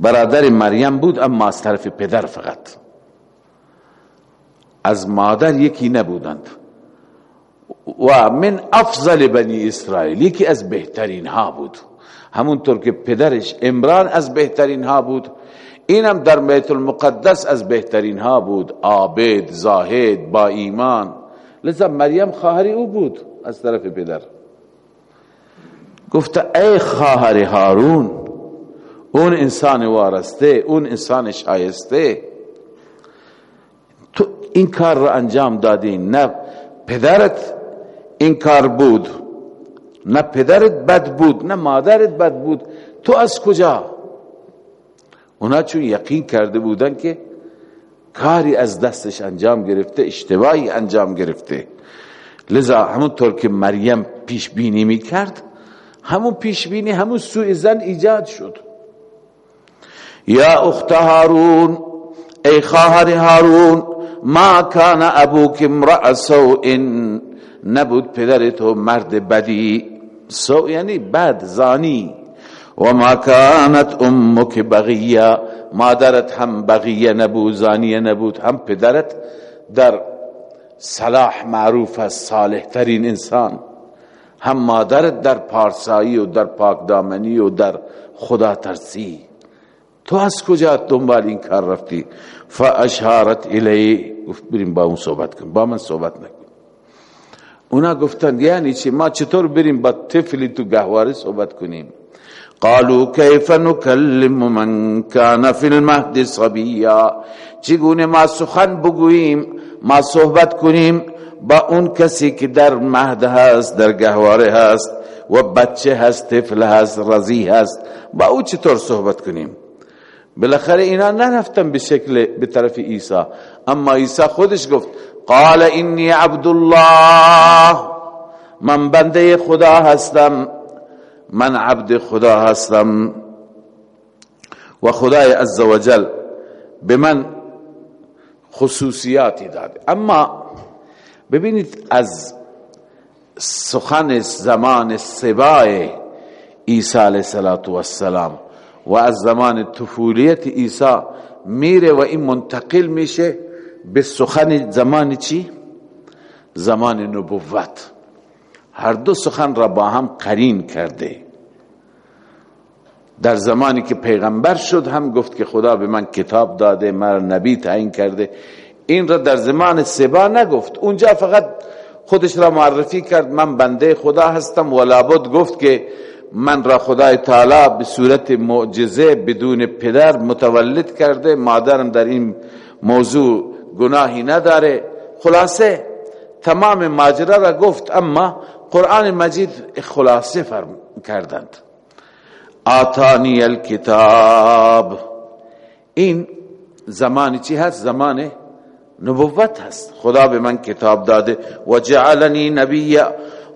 برادر مریم بود اما از طرف پدر فقط. از مادر یکی نبودند. و من افضل بنی اسرائیل یکی از بهترین ها بود. همونطور که پدرش امران از بهترین ها بود اینم در بیت المقدس از بهترین ها بود. عابد زاهد با ایمان. لذا مریم خواهری او بود از طرف پدر. گفته ای خواهر هارون اون انسان وارسته اون انسان شایسته تو این کار را انجام دادی نه پدرت این کار بود نه پدرت بد بود نه مادرت بد بود. تو از کجا؟ اونا چون یقین کرده بودن که کاری از دستش انجام گرفته اشتباهی انجام گرفته. لذا همونطور که مریم پیش بینی می کرد همون پیش بینی همون سوء زن ایجاد شد. یا اخت هارون ای خواهر هارون ما کان ابوک امرأ سوء نبود پدر تو مرد بدی سو یعنی بد زانی و ما کانت امک بغیه مادرت هم بغیه نبود زانیه نبود هم پدرت در صلاح معروف است صالح ترین انسان هم مادرت در پارسایی و در پاکدامنی و در خدا ترسی تو از کجا دنبال این کار رفتی؟ فاشارت الی بریم با اون صحبت کن با من صحبت نکن. اونا گفتن یعنی چی؟ ما چطور بریم با طفلی تو گهواره صحبت کنیم؟ قالوا كيف نكلم من كان في المهد صبيا چگونه ما سخن بگوییم ما صحبت کنیم با اون کسی که در مهد هست در گهواره هست و بچه هست طفل هست رضی هست با او چطور صحبت کنیم؟ بالاخره اینا نرفتن به شکل به طرف عیسی. اما عیسی خودش گفت قال انی عبدالله من بنده خدا هستم من عبد خدا هستم و خدای عزوجل به من خصوصیاتی داده. اما ببینید از سخن زمان سبای عیسی علیه السلام و از زمان طفولیت عیسی میره و این منتقل میشه به سخن زمان چی؟ زمان نبوت. هر دو سخن را با هم قرین کرده. در زمانی که پیغمبر شد هم گفت که خدا به من کتاب داده مرا نبی تعیین کرده. این را در زمان سبا نگفت. اونجا فقط خودش را معرفی کرد من بنده خدا هستم. و لابد گفت که من را خدای تعالی به صورت معجزه بدون پدر متولد کرده مادرم در این موضوع گناهی نداره. خلاصه تمام ماجرا را گفت اما قرآن مجید خلاصه فرم کردند. آتانی الکتاب. این زمانی چی هست؟ زمان نبوت هست. خدا به من کتاب داده. و جعلنی نبی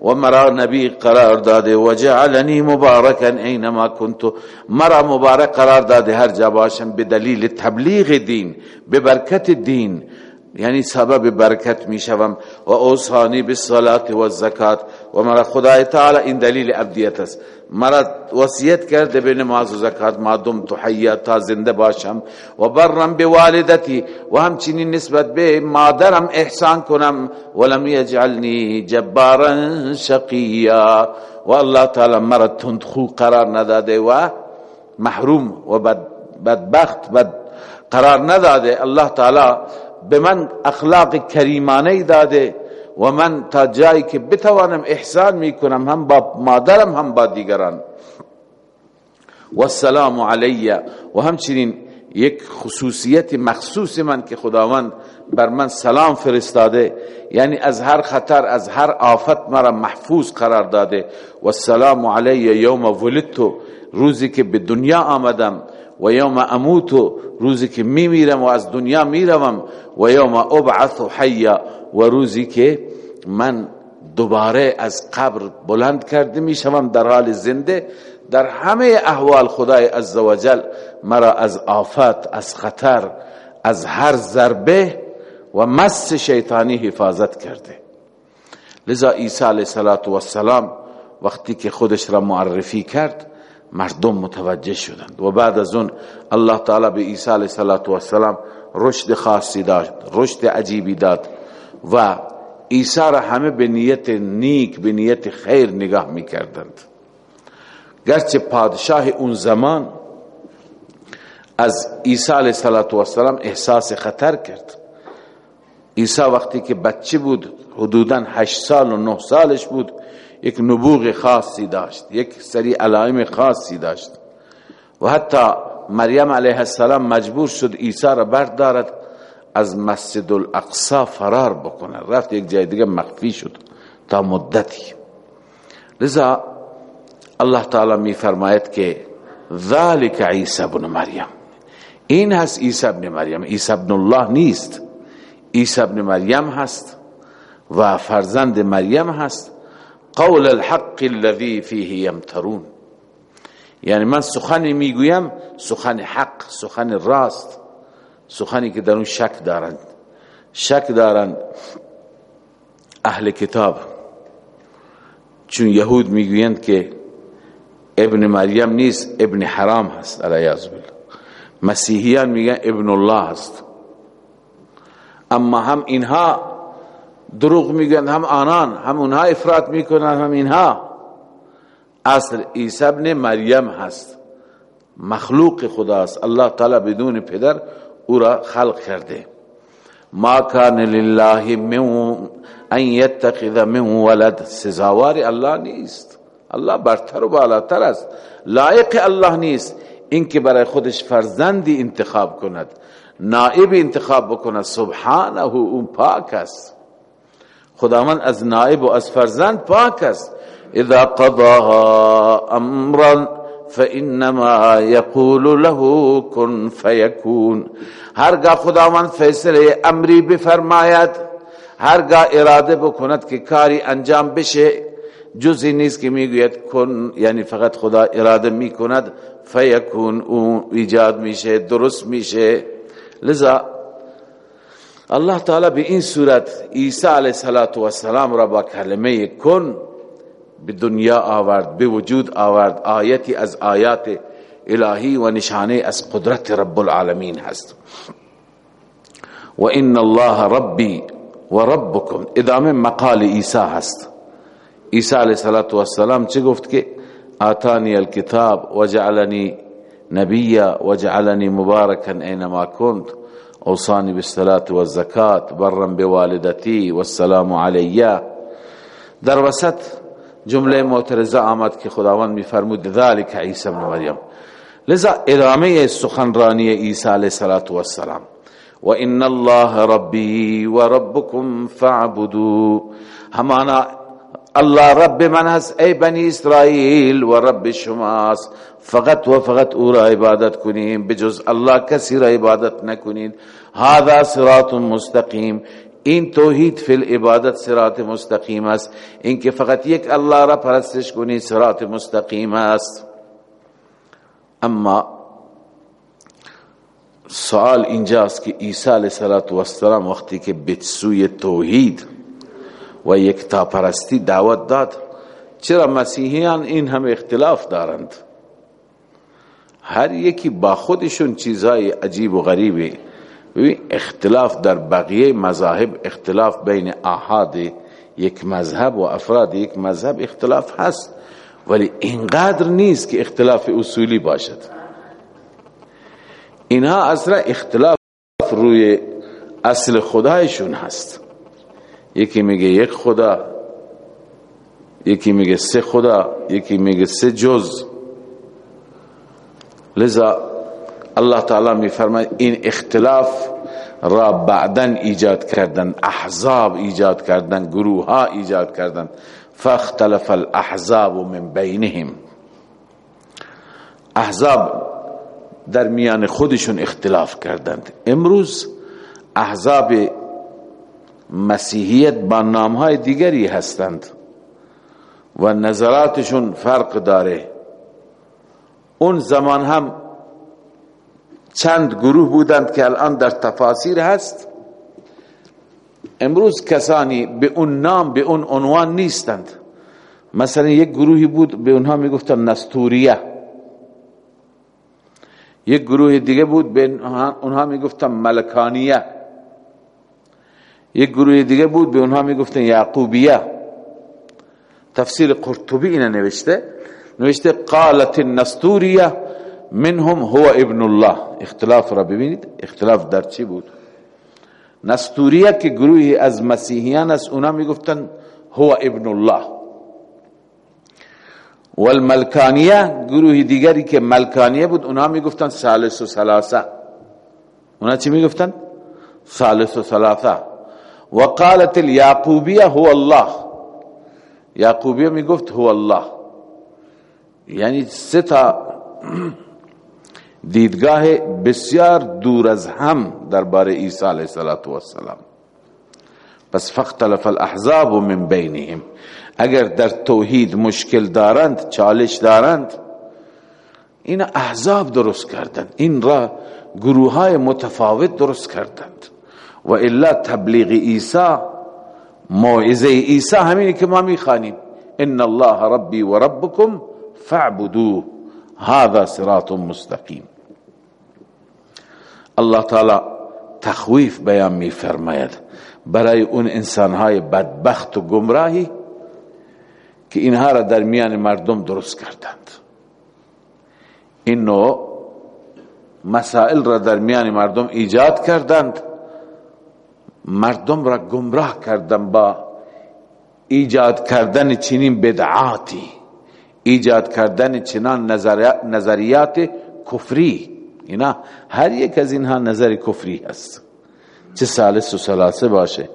و مرا نبی قرار داده و جعلنی مبارکا اینما کنتو مرا مبارک قرار داده هر جا باشم به دلیل تبلیغ دین به برکت دین. یعنی سبب برکت می شوم و اوصانی بالصلاه و زکات و مرا خدای تعالی این دلیل عبدیت است. مرا وصیت کرده به نماز و زکات ما دم تو تا زنده باشم و برم به والدتی و همچنین نسبت به مادرم احسان کنم. ولم یجعلنی جبارا شقیا. و الله تعالی مرا تندخو قرار نداده و محروم و بدبخت بد قرار نداده. الله تعالی به من اخلاق کریمانه داده و من تا جایی که بتوانم احسان می‌کنم هم با مادرم هم با دیگران. و السلام علی و همچنین یک خصوصیت مخصوص من که خداوند بر من سلام فرستاده یعنی از هر خطر از هر آفت مرا محفوظ قرار داده. و السلام علی یوم ولدتو روزی که به دنیا آمدم. و یوم اموتو روزی که می میرم و از دنیا می‌روم و یوم ابعث حیا و روزی که من دوباره از قبر بلند کرده می‌شوم در حال زنده در همه احوال خدای عزوجل مرا از آفت از خطر از هر ضربه و مس شیطانی حفاظت کرده. لذا عیسی علیه السلام وقتی که خودش را معرفی کرد مردم متوجه شدند. و بعد از اون الله تعالی به عیسی علیه السلام رشد خاصی داد رشد عجیبی داد و عیسی را همه به نیت نیک به نیت خیر نگاه می‌کردند. گرچه پادشاه اون زمان از عیسی علیه السلام احساس خطر کرد. عیسی وقتی که بچه بود حدودا هشت سال و نه سالش بود یک نبوغ خاصی داشت یک سری علائم خاصی داشت. و حتی مریم علیه السلام مجبور شد عیسی را بردارد از مسجد الاقصا فرار بکنه. رفت یک جای دیگه مخفی شد تا مدتی. لذا الله تعالی می فرماید که ذالک عیسی ابن مریم. این هست عیسی ابن مریم. عیسی ابن الله نیست. عیسی ابن مریم هست و فرزند مریم هست. قول الحق الذي فيه يمترون. یعنی من سخنی می‌گویم سخن حق سخن راست سخنی که در اون شک دارند. شک دارند اهل کتاب. چون یهود می‌گویند که ابن مریم نیست ابن حرام هست علیه بالله. مسیحیان میگن ابن الله هست. اما هم اینها دروغ میگن هم آنان هم اونها افراد می‌کنن هم اینها. اصل عیسی ابن مریم هست. مخلوق خداست. الله تعالی بدون پدر او را خلق کرده. ما کان لله من ان يتخذ من ولد. سزاوار الله نیست. الله برتر و بالاتر است. لایق الله نیست. اینکه برای خودش فرزندی انتخاب کند. نائب انتخاب بکند. سبحانه اون پاک است. خداوند از نائب و از فرزند پاک است. اذا قضاها امرا فانما يقول له كن فيكون هرگاه خداوند فیصله امری بفرماید هرگاه اراده بکند که کاری انجام بشه جزی نیست که می‌گوید کن یعنی فقط خدا اراده می‌کند فیکون او ایجاد میشه درست میشه. لذا الله تعالی به این صورت عیسی علیه السلام را با کلمه کن به دنیا آورد به وجود آورد. آیتی از آیات الهی و نشانه از قدرت رب العالمین هست. و ان الله ربی و ربکم. ادامه مقال عیسی هست. عیسی علیه السلام چه گفت که آتانی الكتاب وجعلنی نبیا وجعلنی مبارکا اینما كنت اوصانی بالصلاة والزکات برا بوالدتی والسلام علی در وسط جمله معترضه آمد که خداوند میفرمود ذالک عیسی ابن مریم. لذا ادامه سخنرانی عیسی علیه السلام و ان الله ربی و ربکم فاعبدوا همانا الله رب من هست ای بنی اسرائیل و رب شماست. فقط و فقط او را عبادت کنیم بجز الله کسی را عبادت نکنید. هذا صراط مستقیم. این توحید فی العبادت صراط مستقیم است. اینکه فقط یک الله را پرستش کنی صراط مستقیم است. اما سوال اینجاست که عیسی علیه السلام وقتی که به سوی توحید و یک پرستی دعوت داد. چرا مسیحیان این هم اختلاف دارند؟ هر یکی با خودشون چیزهای عجیب و غریبی. اختلاف در بقیه مذاهب اختلاف بین احاد یک مذهب و افراد یک مذهب اختلاف هست. ولی اینقدر نیست که اختلاف اصولی باشد. اینها اصلا اختلاف روی اصل خدایشون هست. یکی میگه یک خدا یکی میگه سه خدا یکی میگه سه جز. لذا الله تعالی می فرماید این اختلاف را بعدا ایجاد کردن احزاب ایجاد کردن گروه ها ایجاد کردن. فاختلف الاحزاب من بینهم. احزاب در میان خودشون اختلاف کردند. امروز احزاب مسیحیت با نامهای دیگری هستند و نظراتشون فرق داره. اون زمان هم چند گروه بودند که الان در تفاسیر هست. امروز کسانی به اون نام به اون عنوان نیستند. مثلا یک گروهی بود به اونها می‌گفتن نستوریه. یک گروه دیگه بود به اونها می‌گفتن ملکانیه. یک گروه دیگه بود به اونها می‌گفتن یعقوبیه. تفسیر قرطبی اینه نوشته. نوشته قالت النستوریه منهم هو ابن الله. اختلاف را ببینید. اختلاف در چی بود؟ نستوریه که گروهی از مسیحیان است اونا می‌گفتن هو ابن الله. والملکانیه گروه دیگری که ملکانیه بود اونا می‌گفتن ثالث و ثلاثه. اونا چی می‌گفتن؟ ثالث و ثلاثه. وقالت اليعقوبیه هو الله. یعقوبیه می‌گفت هو الله. یعنی سه تا [clears throat] دیدگاه بسیار دور از هم درباره عیسی علیه السلام پس فختلف الاحزاب من بینهم. اگر در توحید مشکل دارند چالش دارند این احزاب درست کردند. این را گروه های متفاوت درست کردند. و الا تبلیغ عیسی موعظه عیسی همینی که ما می‌خوانیم. ان الله ربی و ربکم فاعبدوه. هذا صراط مستقیم. الله تعالی تخویف بیان می فرماید برای اون انسانهای بدبخت و گمراهی که اینها را در میان مردم درست کردند. این نوع مسائل را در میان مردم ایجاد کردند. مردم را گمراه کردند با ایجاد کردن چنین بدعاتی ایجاد کردن چنان نظریات کفری. اینا هر یک از اینها نظر کفری هست. چه سالس و سلاسه باشه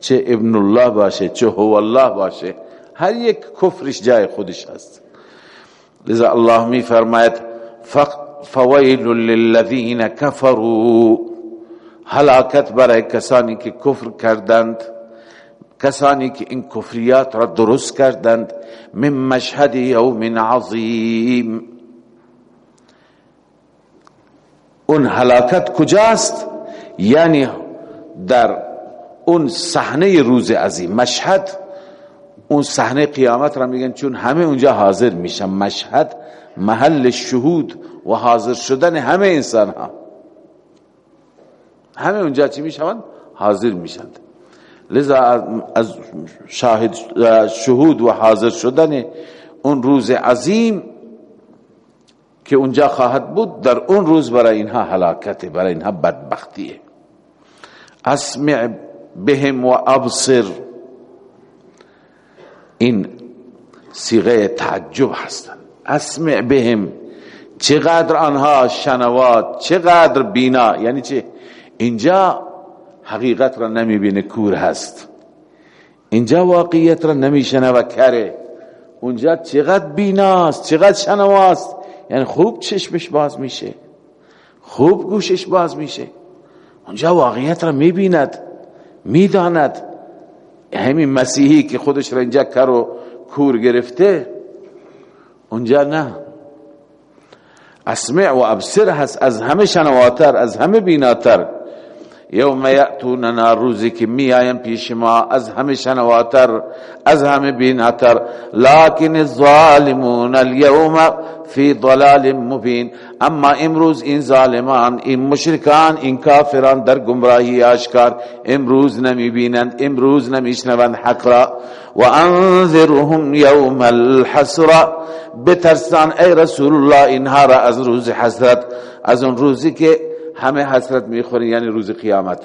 چه ابن الله باشه چه هو الله باشه هر یک کفرش جای خودش هست. لذا الله می فرماید فویل للذین کفروا. هلاکت برای کسانی که کفر کردند کسانی که این کفریات را درست کردند من مشهد یوم عظیم. اون هلاکت کجاست؟ یعنی در اون صحنه روز عظیم. مشهد اون صحنه قیامت را میگن چون همه اونجا حاضر میشن. مشهد محل شهود و حاضر شدن همه انسان ها همه اونجا چی می‌شوند؟ حاضر میشند. لذا از شاهد شهود و حاضر شدن اون روز عظیم که اونجا خواهد بود در اون روز برای اینها هلاکت برای اینها بدبختیه. اسمع بهم و ابصر. این صیغه تعجب هستند اسمع بهم. چقدر آنها شنوات چقدر بینا یعنی چه اینجا حقیقت را نمی‌بینه کور هست. اینجا واقعیت را نمیشنه و کره. اونجا چقدر بیناست چقدر شنواست. یعنی خوب چشمش باز میشه. خوب گوشش باز میشه. اونجا واقعیت را می‌بیند می‌داند. همین مسیحی که خودش را اینجا کر و کور گرفته اونجا نه. اسمع و ابصر هست از همه شنواتر از همه بیناتر. یوم یأتوننا روزی که می آیم پیش ما از همه شنواتر از همه بیناتر. لكن الظالمون اليوم فی ضلال مبین. اما امروز این ظالمان این مشرکان این کافران در گمراهی آشکار. امروز نمی بینند امروز نمی شنوند حق را. و انذرهم یوم الحسره بترسان ای رسول الله اینها را از روز حسرت از اون روزی که همه حسرت می‌خورن یعنی روز قیامت.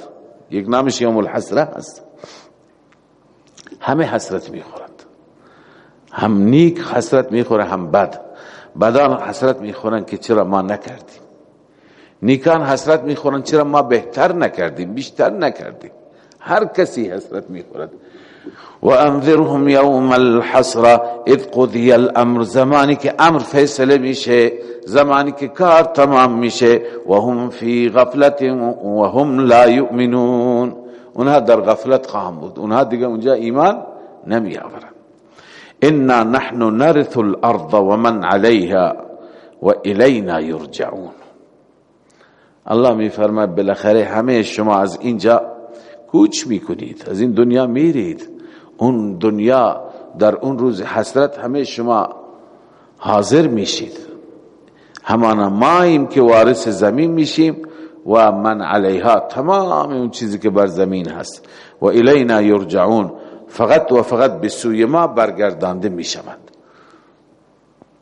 یک نامش یوم الحسره هست. همه حسرت می‌خورند. هم نیک حسرت می‌خوره هم بد. بدان حسرت می‌خورن که چرا ما نکردیم. نیکان حسرت می‌خورن چرا ما بهتر نکردیم بیشتر نکردیم. هر کسی حسرت می‌خورد. و انذرهم یوم الحسرة إذ قضی الأمر. زمانی که أمر فیصله میشه زمانی که کار تمام میشه و هم فی غفلت و لا یؤمنون اونها در غفلت خواهم بود. اونها دیگه اونجا ایمان نمی آورن إنا نحن نرث الأرض ومن عليها و الینا یرجعون الله میفرماید بالاخره همه شما از اینجا کوچ میکنید از این دنیا میرید. اون دنیا در اون روز حسرت همه شما حاضر میشید. همانا ماییم که وارث زمین میشیم و من علیها تمام اون چیزی که بر زمین هست و الینا یرجعون فقط و فقط به سوی ما برگردانده می‌شوند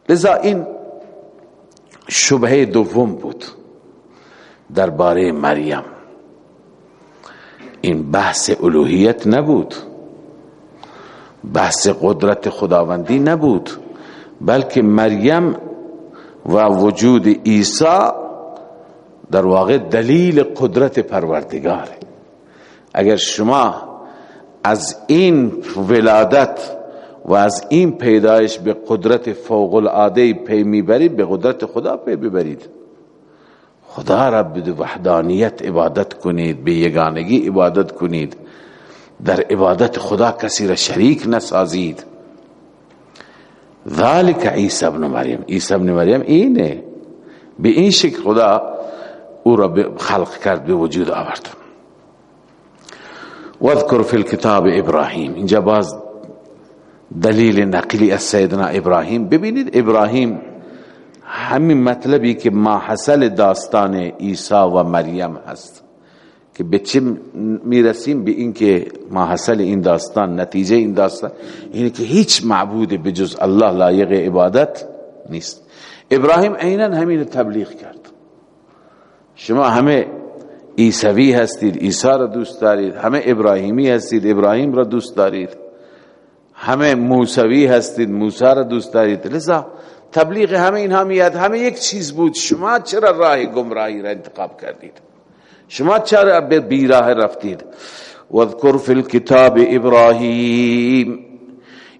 لذا این شبهه دوم بود درباره مریم. این بحث الوهیت نبود. بحث قدرت خداوندی نبود بلکه مریم و وجود عیسی در واقع دلیل قدرت پروردگار. اگر شما از این ولادت و از این پیدایش به قدرت فوق العاده پی می‌برید به قدرت خدا پی ببرید. خدا را به وحدانیت عبادت کنید به یگانگی عبادت کنید. در عبادت خدا کسی را شریک نسازید. ذالک عیسی ابن مریم. عیسی ابن مریم اینه. به این شکل خدا او را خلق کرد به وجود آورد. واذکر فی الكتاب ابراهیم. اینجا باز دلیل نقلی از سیدنا ابراهیم. ببینید ابراهیم همین مطلبی که ما حسل داستان عیسی و مریم هست. که به چه می‌رسیم؟ به این که حسل این داستان نتیجه این داستان. اینه که هیچ معبود به جز الله لایق عبادت نیست. ابراهیم عینا همین تبلیغ کرد. شما همه عیسوی هستید عیسی را دوست دارید همه ابراهیمی هستید ابراهیم را دوست دارید. همه موسوی هستید موسی را دوست دارید. لذا تبلیغ همه اینها میاد. همه یک چیز بود. شما چرا راه گمراهی را انتخاب کردید؟ شما چرا به بیراه رفتید؟ واذکر فی الكتاب ابراهیم.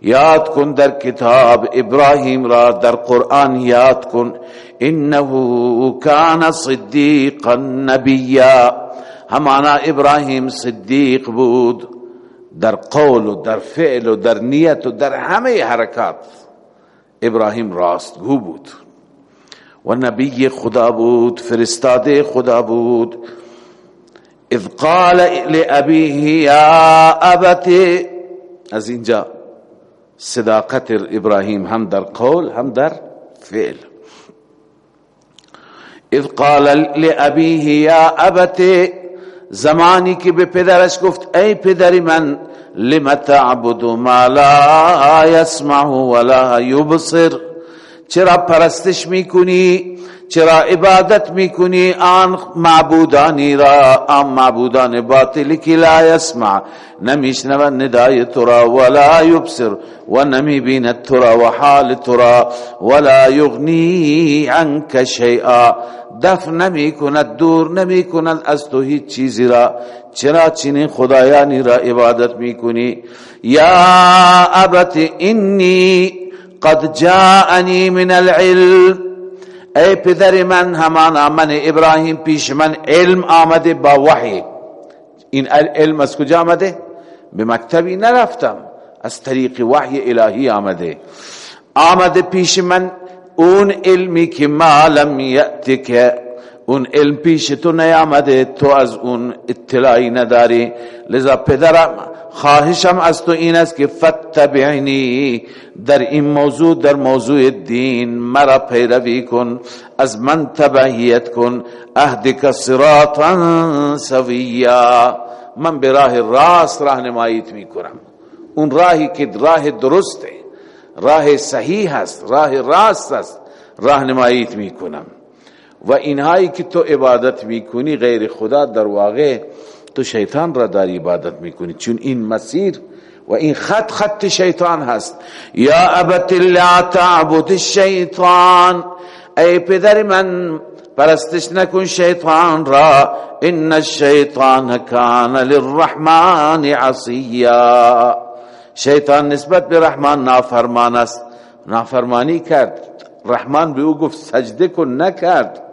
یاد کن در کتاب ابراهیم را در قرآن یاد کن. انه کان صدیقا نبیا. همانا ابراهیم صدیق بود. در قول و در فعل و در نیت و در همه حرکات ابراهیم راستگو بود. و نبی خدا بود فرستاده خدا بود. اذ قال لأبیه یا ابتی از اینجا صداقت ابراهیم هم در قول هم در فعل. اذ قال لأبیه یا ابتی زمانی که به پدرش گفت ای پدری من لم تعبد ما لا يسمع ولا يبصر چرا پرستش می‌کنی؟ چرا عبادت می‌کنی؟ آن معبودانی را آن معبودان باطلی که لا يسمع نمیشنون ندای ترا ولا يبصر و نمی‌بیند ترا و حال ترا ولا یغنی عنك شیئا. دفع نمی کند دور نمی کند از تو هیچ چیزی را. چرا چنین خدایانی را عبادت می کنی یا ابت انی قد جاءنی من العلم. ای پدر من همان من ابراهیم پیش من علم آمده با وحی. این علم از کجا آمده؟ به مکتبی نرفتم. از طریق وحی الهی آمده. آمده پیش من اون علمی که ما لم که اون علم پیش تو نیامده. تو از اون اطلاعی نداری. لذا پدرم خواهشم از تو این است که فتبعنی در این موضوع در موضوع دین مرا پیروی کن از من تبعیت کن. اهدک صراطا سویا. من به راه راست راهنماییت می‌کنم. اون راهی که راه درسته راه صحیح است راه راست است راهنماییت می‌کنم. و اینهایی که تو عبادت می‌کنی غیر خدا در واقع تو شیطان را داری عبادت می‌کنی. چون این مسیر و این خط خط شیطان هست. یا ابت لا تعبد الشیطان. ای پدر من پرستش نکن شیطان را. ان الشیطان کان للرحمن عصیا. شیطان نسبت به رحمان نافرمان است. نافرمانی کرد. رحمان به او گفت سجده کن نکرد.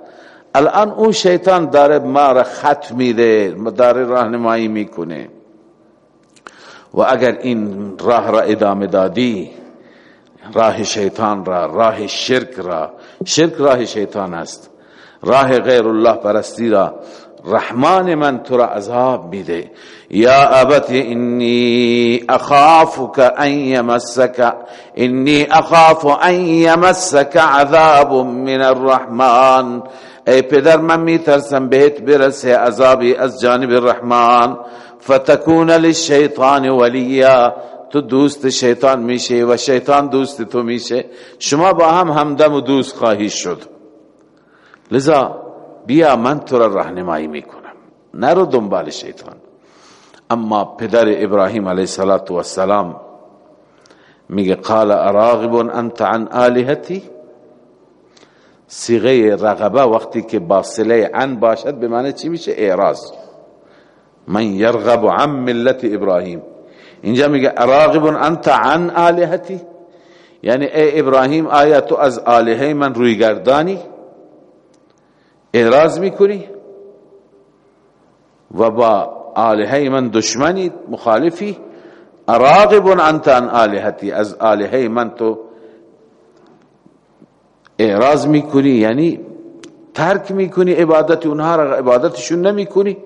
الان اون شیطان داره ما را خط میده داره راهنمایی می‌کنه. و اگر این راه را ادامه دادی راه شیطان را راه شرک را شرک راه شیطان است. راه غیر الله پرستی را رحمان من تو را عذاب میده. یا ابت انی اخافك ان يمسك انی اخاف ان يمسك عذاب من الرحمن. ای پدر من میترسم بهت برسه عذابی از جانب الرحمن فتكون للشیطان ولیا. تو دوست شیطان میشه و شیطان دوست تو میشه. شما با هم همدم و دوست خواهی شد. لذا بیا من تو را راهنمایی می‌کنم. نرو دنبال شیطان. اما پدر ابراهیم علیه السلام میگه قال اراغب انت عن آلهتی؟ صیغه رغبه وقتی که باصله عن باشد به معنی چی میشه؟ اعراض. من یرغب عن ملت ابراهیم. اینجا میگه اراغب انت عن آلهتی. یعنی ای ابراهیم آیا تو از آلهه من روی گردانی اعراض می‌کنی؟ و با آلهه من دشمنی مخالفی؟ اراغب انت عن آلهتی. از آلهه من تو اعراض می‌کنی یعنی ترک می‌کنی عبادت اونها را عبادتشون نمی‌کنی.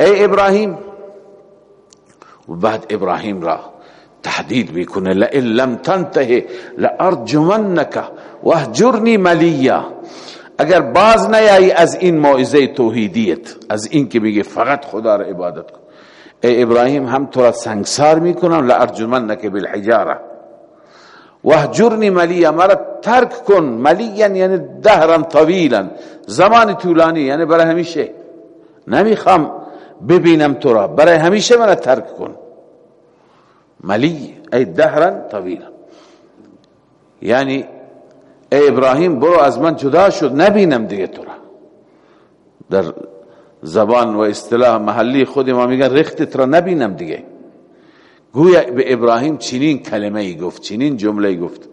ای ابراهیم و بعد ابراهیم را تهدید می‌کنه لئن لم تنته لارجمنك واهجرنی ملیا اگر باز نیایی از این موعظه توحیدیت از این که میگه فقط خدا را عبادت کن. ای ابراهیم هم تو را سنگسار می‌کنم لارجمنك بالحجاره وهجرنی ملیا مرا ترک کن. ملیا یعنی دهرا طویلا. زمان طولانی یعنی برای همیشه. نمی‌خوام ببینم تو را. برای همیشه مرا ترک کن. ملی ای دهرا طویلا. یعنی ای ابراهیم برو از من جدا شد. نبینم دیگه تو را. در زبان و اصطلاح محلی خود ما میگن رختت را نبینم دیگه. گویا به ابراهیم چنین کلمه ای گفت چنین جمله گفت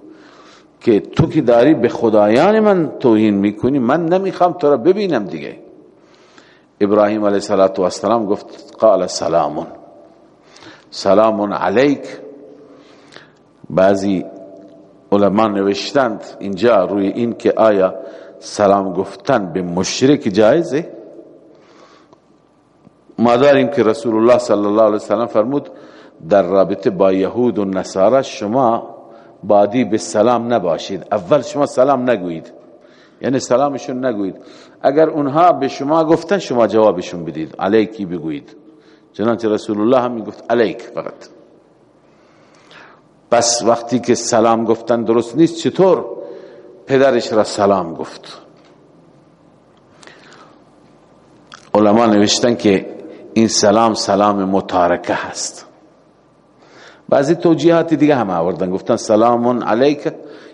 که تو که داری به خدایان من توهین می‌کنی من نمی‌خوام تو را ببینم دیگه. ابراهیم علیه السلام گفت قال سلامون. سلام علیک. بعضی علما نوشتند اینجا روی این که آیا سلام گفتن به مشرک جایزه؟ ما داریم که رسول الله صلی الله علیه وسلم فرمود در رابطه با یهود و نصارا شما بادی به سلام نباشید. اول شما سلام نگویید. یعنی سلامشون نگویید. اگر اونها به شما گفتن شما جوابشون بدید. علیکی بگویید. چنانچه رسول الله هم می‌گفت علیک فقط. بس وقتی که سلام گفتن درست نیست چطور پدرش را سلام گفت؟ علما نوشتن که این سلام سلام متارکه هست. بعضی توجیهات دیگه هم آوردن. گفتن سلام علیک.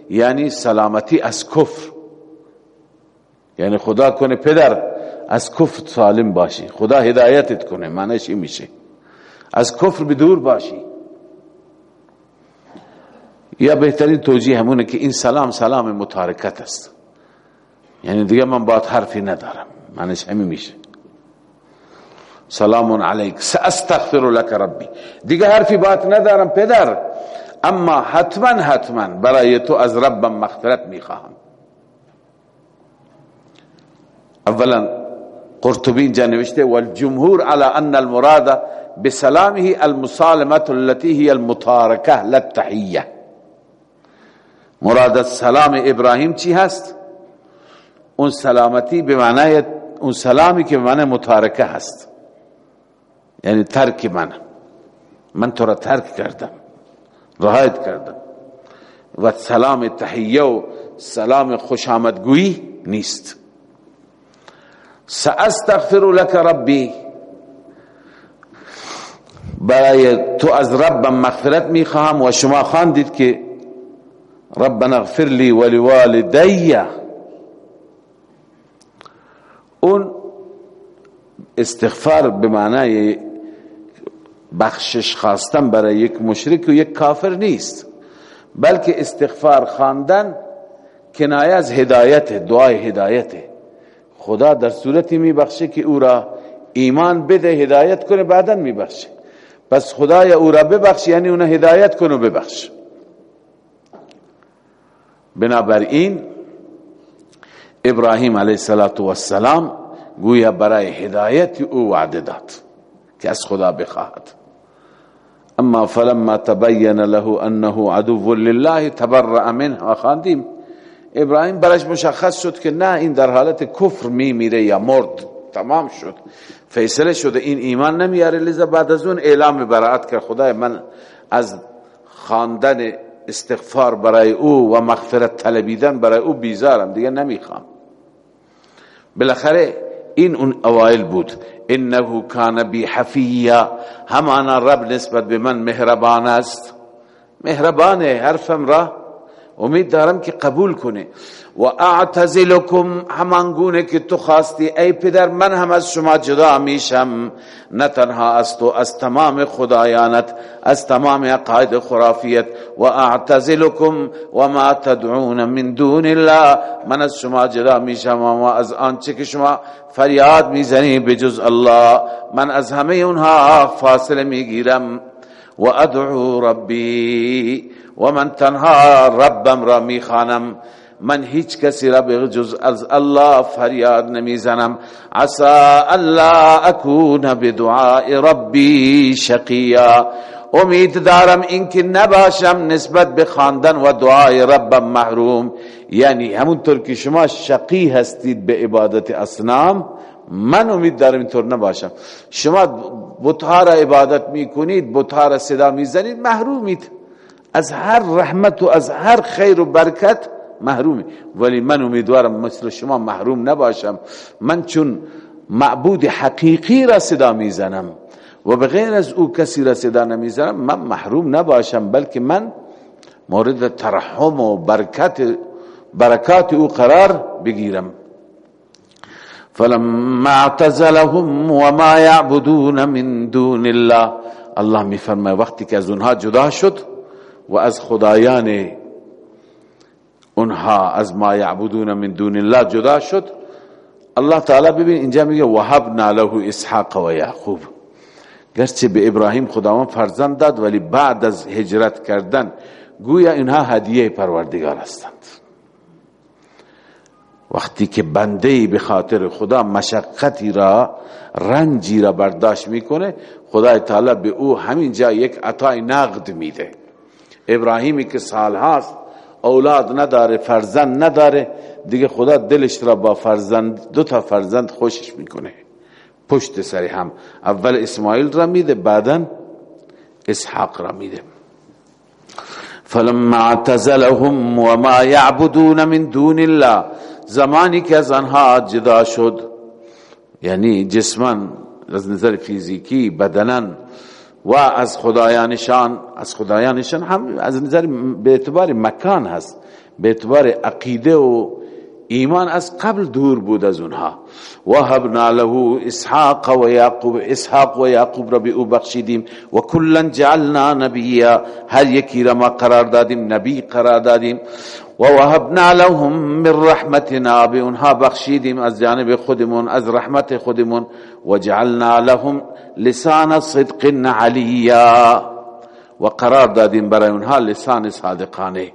یعنی سلامتی از کفر. یعنی خدا کنه پدر از کفر سالم باشی. خدا هدایتت کنه. معنیش این میشه. از کفر بدور باشی. یا بهترین توجیه همونه که این سلام سلام متارکت است. یعنی دیگه من باید حرفی ندارم. معنیش همین میشه. سلام علیک. ساستغفر لك ربی. دیگه حرفی باید ندارم پدر. اما حتما حتما برای تو از ربم مغفرت می‌خواهم. اولا قرطبی اینجا نوشته والجمهور على ان المراد بسلامه المسالمه التي هي المتاركه للتحيه مراد سلام ابراهیم چی هست؟ اون سلامتی به معنی اون سلامی که به معنی متارکه هست. یعنی ترک من من تو را ترک کردم. رهایت کردم. و سلام تحیه و سلام خوش آمدگویی نیست. ساستغفر لك ربی. برای تو از ربم مغفرت می‌خواهم و شما خواندید که ربنا اغفر لی ولوالدی اون استغفار به معنای بخشش خواستن برای یک مشرک و یک کافر نیست. بلکه استغفار خواندن کنایه از هدایت دعای هدایت. خدا در صورتی میبخشه که او را ایمان بده هدایت کنه بعدا میبخشه. پس خدای او را ببخش یعنی اون هدایت کنه و ببخش. بنابراین ابراهیم علیه السلام گویا برای هدایت او وعده داد که از خدا بخواهد. اما فلما تبین له انه عدو لله تبرأ منه. خاندیم. ابراهیم برش مشخص شد که نه این در حالت کفر می میره یا مرد. تمام شد. فیصله شده این ایمان نمیاره. لذا بعد از اون اعلام براعت که خدای من از خواندن استغفار برای او و مغفرت طلبیدن برای او بیزارم دیگه نمی‌خوام. بالاخره این اون اوائل بود. انه کان بی حفیا همانا رب نسبت به من مهربان است. مهربانه حرفم را امید دارم که قبول کنه. و اعتزلکم همانگونه که تو خواستی ای پدر من هم از شما جدا میشم نه تنها از تو از تمام خدایانت از تمام عقاید خرافیت. و اعتزلکم و ما تدعون من دون الله من از شما جدا میشم و از آنچه که شما فریاد می‌زنی بجز الله من از همه اونها فاصله می‌گیرم. و ادعو ربی و من تنها ربم را می‌خوانم. من هیچ کسی را به جز از الله فریاد نمی‌زنم. عسا الله اکون بدعاء ربی شقیا امید دارم اینکه نباشم نسبت به خواندن و دعای ربم محروم. یعنی همونطور که شما شقی هستید به عبادت اصنام من امید دارم اینطور نباشم. شما بطها را عبادت می‌کنید بطها را صدا می‌زنید محرومید. از هر رحمت و از هر خیر و برکت محرومی. ولی من امیدوارم مثل شما محروم نباشم. من چون معبود حقیقی را صدا می‌زنم و بغیر از او کسی را صدا نمی‌زنم من محروم نباشم بلکه من مورد ترحم و برکت برکات او قرار بگیرم. فلما اعتزلهم وما يعبدون من دون الله. الله میفرماید وقتی که از اونها جدا شد و از خدایان اونها از ما یعبدون من دون الله جدا شد. الله تعالی ببین اینجا میگه وهبنا له اسحاق و یعقوب. گرچه به ابراهیم خداوند فرزند داد ولی بعد از هجرت کردن گویا اینها هدیه پروردگار هستند. وقتی که بنده به خاطر خدا مشقتی را رنجی را برداشت می‌کنه خدای تعالی به او همین جا یک عطای نقد میده. ابراهیمی که سال هاست اولاد نداره فرزند نداره. دیگه خدا دلش را با فرزند دو تا فرزند خوشش می‌کنه. پشت سری هم. اول اسماعیل را میده بعدا اسحاق را میده. فلما اعتزلهم وما يعبدون من دون الله. زمانی که از آنها جدا شد. یعنی جسمان از نظر فیزیکی بدنن و از خدایانشان از خدایانشان هم از نظر به اعتبار مکان هست به اعتبار عقیده و ایمان از قبل دور بود از اونها. وهبنا له اسحاق و یعقوب اسحاق و یعقوب را به او بخشیدیم و کلا جعلنا نبیا هر یکی را ما قرار دادیم نبی قرار دادیم. و وهبنا لهم من رحمتنا به اونها بخشیدیم از جانب خودمون از رحمت خودمون. و جعلنا لهم لسان صدق علیا. و قرار دادیم لسان صادقانه.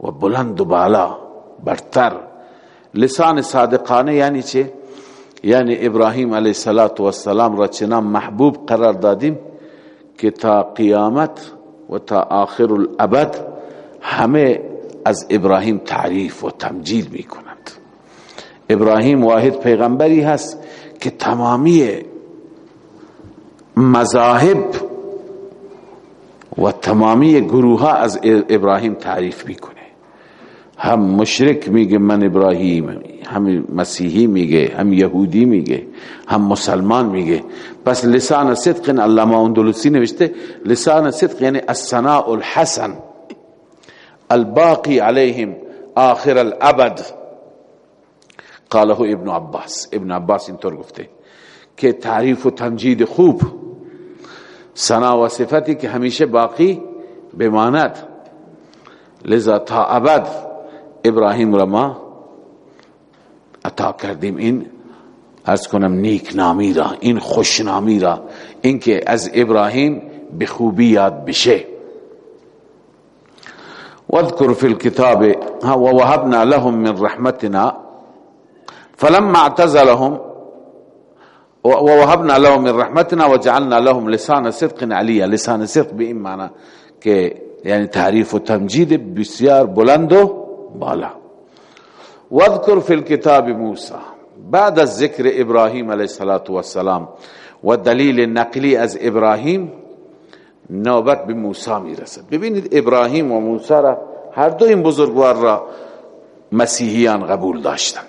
و بلند بالا برتر. لسان صادقانه یعنی چه؟ یعنی ابراهیم علیه السلام را چنان محبوب قرار دادیم که تا قیامت و تا آخر الابد همه از ابراهیم تعریف و تمجید می کنند ابراهیم واحد پیغمبری هست که تمامی مذاهب و تمامی گروه ها از ابراهیم تعریف می‌کنه. هم مشرک میگه من ابراهیم هم مسیحی میگه هم یهودی میگه هم مسلمان میگه. پس لسان صدق علامه اندلسی نوشته لسان صدق یعنی السناء الحسن. الباقی علیهم آخر الابد قاله ابن عباس. ابن عباس اینطور گفته که تعریف و تمجید خوب. سنا و صفتی که همیشه باقی بماند. لذا تا ابد ابراهیم را ما عطا کردیم. این از کنم نیک نامی را این خوش نامی را. اینکه از ابراهیم به خوبی یاد بشه. واذكر في الكتاب ووهبنا لهم من رحمتنا فلما اعتزلهم ووهبنا لهم من رحمتنا وجعلنا لهم لسان صدق عليا لسان صدق به این معنی که یعنی تعریف و تمجید بسیار بلند و بالا. واذكر في الكتاب موسى بعد از ذکر ابراهیم علیه السلام و دلیل نقلی از ابراهیم نوبت به موسی می‌رسد. ببینید ابراهیم و موسی را هر دو این بزرگوار را مسیحیان قبول داشتند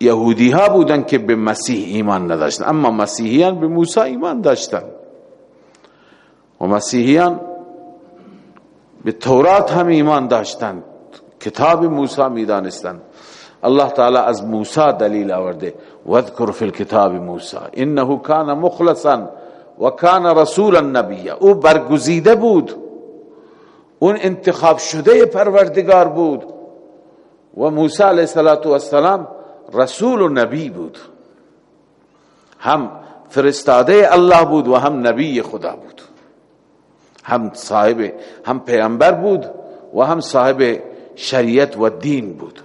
یهودی ها بودن که به مسیح ایمان نداشتن اما مسیحیان به موسی ایمان داشتن. و مسیحیان به تورات هم ایمان داشتند کتاب موسی می‌دانستند. الله تعالی از موسی دلیل آورده. واذکر فی الكتاب موسی انه کان مخلصا و کان رسولا نبیا. او برگزیده بود. اون انتخاب شده پروردگار بود. و موسی علیه السلام رسول و نبی بود. هم فرستاده الله بود و هم نبی خدا بود. هم صاحب هم پیامبر بود و هم صاحب شریعت و دین بود.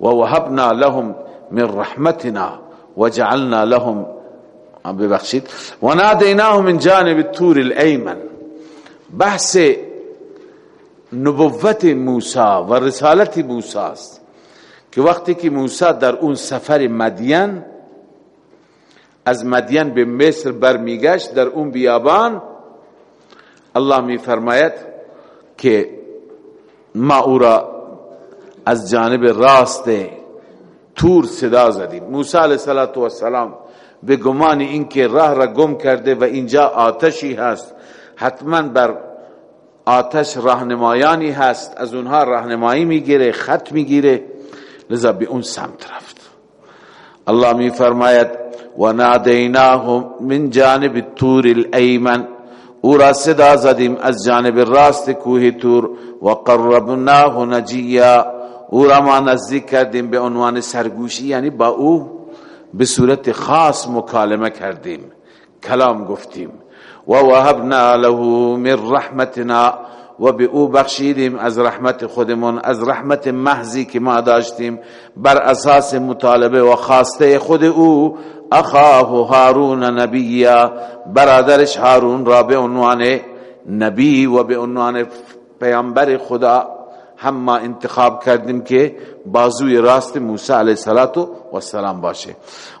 و وهبنا لهم من رحمتنا وجعلنا لهم ببخشید. و نادیناه من جانب التور الایمن بحث نبوت موسی و رسالت موسی است که وقتی که موسی در اون سفر مدین از مدین به مصر برمیگشت در اون بیابان الله میفرماید که ما او را از جانب راست تور صدا زدیم. موسی علیه السلام به گمان اینکه راه را گم کرده و اینجا آتشی هست حتما بر آتش راهنمایانی هست از اونها راهنمایی می‌گیره خط می‌گیره. لذا به اون سمت رفت. الله می فرماید و نادیناه من جانب تور الایمن او را صدا زدیم از جانب راست کوه تور و قربناه نجیا او را ما نزدیک کردیم به عنوان سرگوشی یعنی با او. به صورت خاص مکالمه کردیم کلام گفتیم. و وهبنا له من رحمتنا و به او بخشیدیم از رحمت خودمون از رحمت محضی که ما داشتیم بر اساس مطالبه و خواسته خود او. اخاه هارون نبیا برادرش هارون را به عنوان نبی و به عنوان پیامبر خدا هم ما انتخاب کردیم که بازوی راست موسی علیه السلام باشه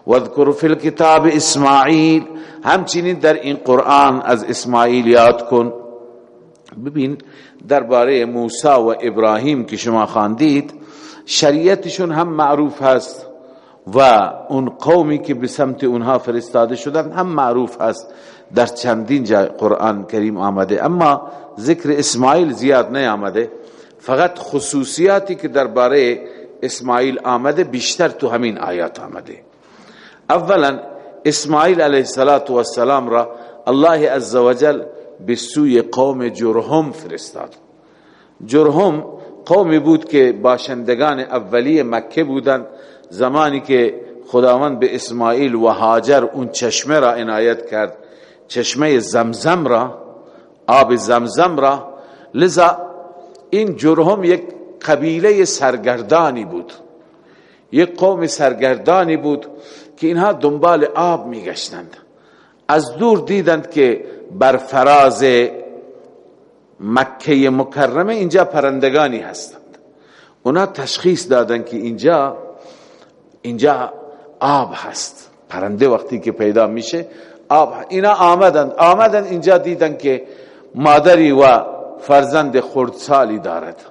وذکر فی الكتاب اسماعیل همچنین در این قرآن از اسماعیل یاد کن ببین درباره موسی و ابراهیم که شما خواندید شریعتشون هم معروف هست و اون قومی که به سمت اونها فرستاده شدن هم معروف هست در چندین جای قرآن کریم آمده اما ذکر اسماعیل زیاد نیامده فقط خصوصیاتی که درباره اسماعیل آمده بیشتر تو همین آیات آمده. اولا اسماعیل علیه السلام را الله عزوجل به سوی قوم جرهم فرستاد. جرهم قومی بود که باشندگان اولی مکه بودند زمانی که خداوند به اسماعیل و هاجر اون چشمه را عنایت کرد چشمه زمزم را آب زمزم را. لذا این جرهم یک قبیله سرگردانی بود. یک قوم سرگردانی بود که اینها دنبال آب میگشتند. از دور دیدند که بر فراز مکه مکرمه اینجا پرندگانی هستند. اونا تشخیص دادن که اینجا اینجا آب هست. پرنده وقتی که پیدا میشه آب اینا آمدند. آمدند اینجا دیدن که مادری و فرزند خردسالی دارد.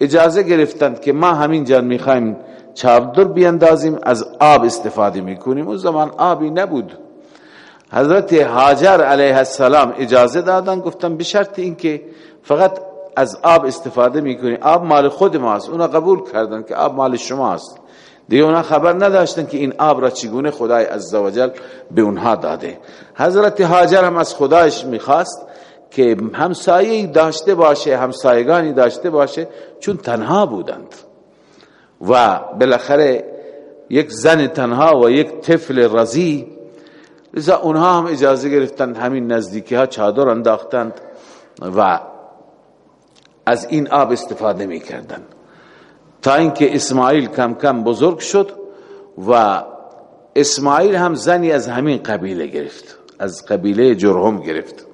اجازه گرفتند که ما همین جان می‌خوایم چابدر بیندازیم از آب استفاده می‌کنیم. اون زمان آبی نبود. حضرت حاجر علیه السلام اجازه دادن گفتن به شرط اینکه فقط از آب استفاده می‌کنی. آب مال خود ماست. اونا قبول کردن که آب مال شماست. دیگه اونا خبر نداشتن که این آب را چگونه خدای عزوجل به اونها داده. حضرت حاجر هم از خدایش می‌خواست که همسایه داشته باشه همسایگانی داشته باشه چون تنها بودند. و بالاخره یک زن تنها و یک طفل رضی لذا اونها هم اجازه گرفتند همین نزدیکی ها چادر انداختند و از این آب استفاده می‌کردن تا اینکه اسماعیل کم کم بزرگ شد و اسماعیل هم زنی از همین قبیله گرفت از قبیله جرهم گرفت.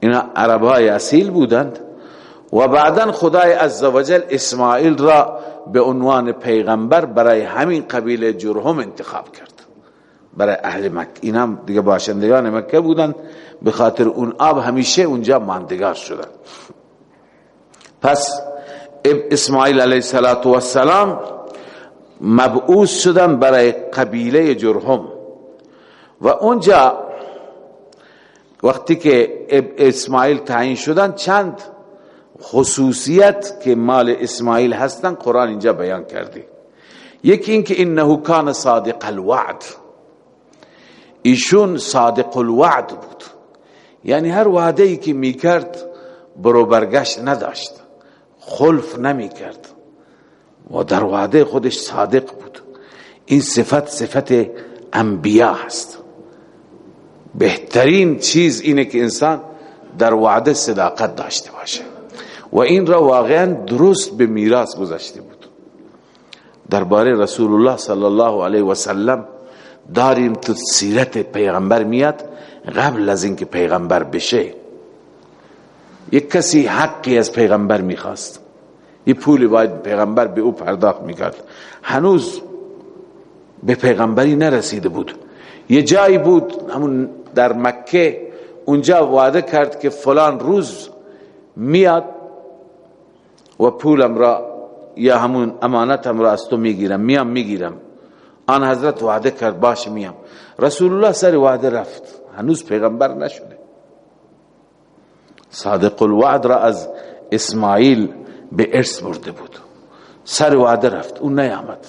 اینا عرب های اصیل بودند و بعدا خدای عزوجل اسماعیل را به عنوان پیغمبر برای همین قبیله جرهم انتخاب کرد. برای اهل مکه. این هم دیگه باشندگان مکه بودند. به خاطر اون آب همیشه اونجا ماندگار شدن. پس اسماعیل علیه السلام مبعوث شدن برای قبیله جرهم. و اونجا وقتی که اسماعیل تعیین شدن چند خصوصیت که مال اسماعیل هستن قرآن اینجا بیان کرده. یکی اینکه انه کان صادق الوعد. ایشون صادق الوعد بود. یعنی هر وعده ای که می‌کرد برو برگشت نداشت. خلف نمی‌کرد. و در وعده خودش صادق بود. این صفت صفت انبیاء هست بهترین چیز اینه که انسان در وعده صداقت داشته باشه. و این را واقعا درست به میراث گذاشته بود. درباره رسول الله صلی الله علیه و سلم داریم تو سیرت پیغمبر میاد قبل از اینکه پیغمبر بشه. یک کسی حقی از پیغمبر می‌خواست. یه پولی باید پیغمبر به او پرداخت می‌کرد. هنوز به پیغمبری نرسیده بود. یه جایی بود همون در مکه اونجا وعده کرد که فلان روز میاد و پولم را یا همون امانتم را از تو می‌گیرم میام می‌گیرم. آن حضرت وعده کرد باش میام. رسول الله سر وعده رفت. هنوز پیغمبر نشده. صادق الوعد را از اسماعیل به ارث برده بود. سر وعده رفت اون نیامد.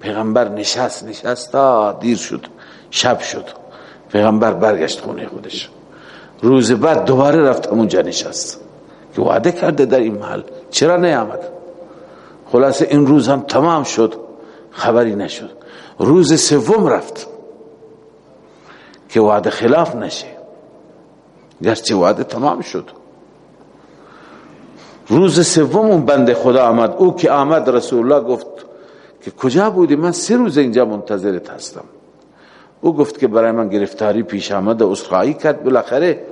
پیغمبر نشست نشست تا دیر شد شب شد. پیغمبر برگشت خونه خودش. روز بعد دوباره رفت همونجا نشست. که وعده کرده در این محل. چرا نیامد؟ خلاصه این روز هم تمام شد. خبری نشد. روز سوم رفت. که وعده خلاف نشه. گرچه وعده تمام شد. روز سوم اون بنده خدا آمد. او که آمد رسول الله گفت که کجا بودی؟ من سه روز اینجا منتظرت هستم. او گفت که برای من گرفتاری پیش آمد و اصخایی کرد. بالاخره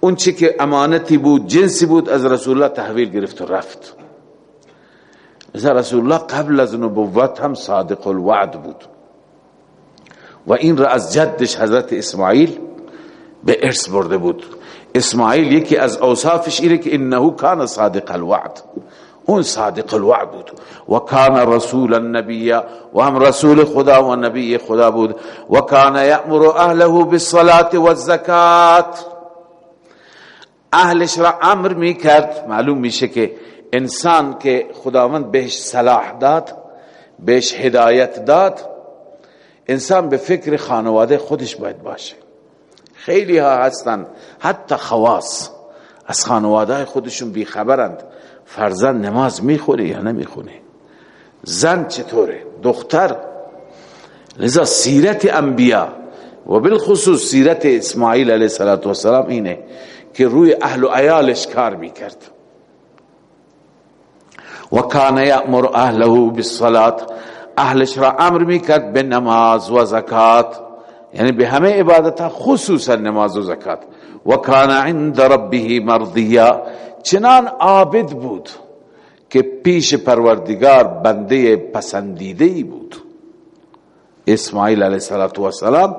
اون چی که امانتی بود جنسی بود از رسول الله تحویل گرفت و رفت. رسول الله قبل از نبوت هم صادق الوعد بود. و این را از جدش حضرت اسماعیل به ارث برده بود. اسماعیل یکی از اوصافش اینه که انه کان صادق الوعد. اون صادق الوعد بود. و کان رسول النبی و هم رسول خدا و نبی خدا بود. و کان یأمر اهله بالصلاة والزکات اهلش را امر می‌کرد. معلوم میشه که انسان که خداوند بهش صلاح داد بهش هدایت داد انسان به فکر خانواده خودش باید باشه. خیلی ها هستن حتی خواص از خانواده خودشون بیخبرند. فرزند نماز می‌خوره یا نمی‌خونه زن چطوره؟ دختر؟ لذا سیرت انبیاء و بالخصوص سیرت اسماعیل علیه السلام اینه که روی اهل و عیالش کار می‌کرد. و کان یأمر اهله بالصلاة اهلش را امر می‌کرد به نماز و زکات یعنی به همه عبادت خصوصا نماز و زکات. و کان عند ربه مرضیا چنان عابد بود که پیش پروردگار بنده پسندیده ای بود. اسماعیل علیه السلام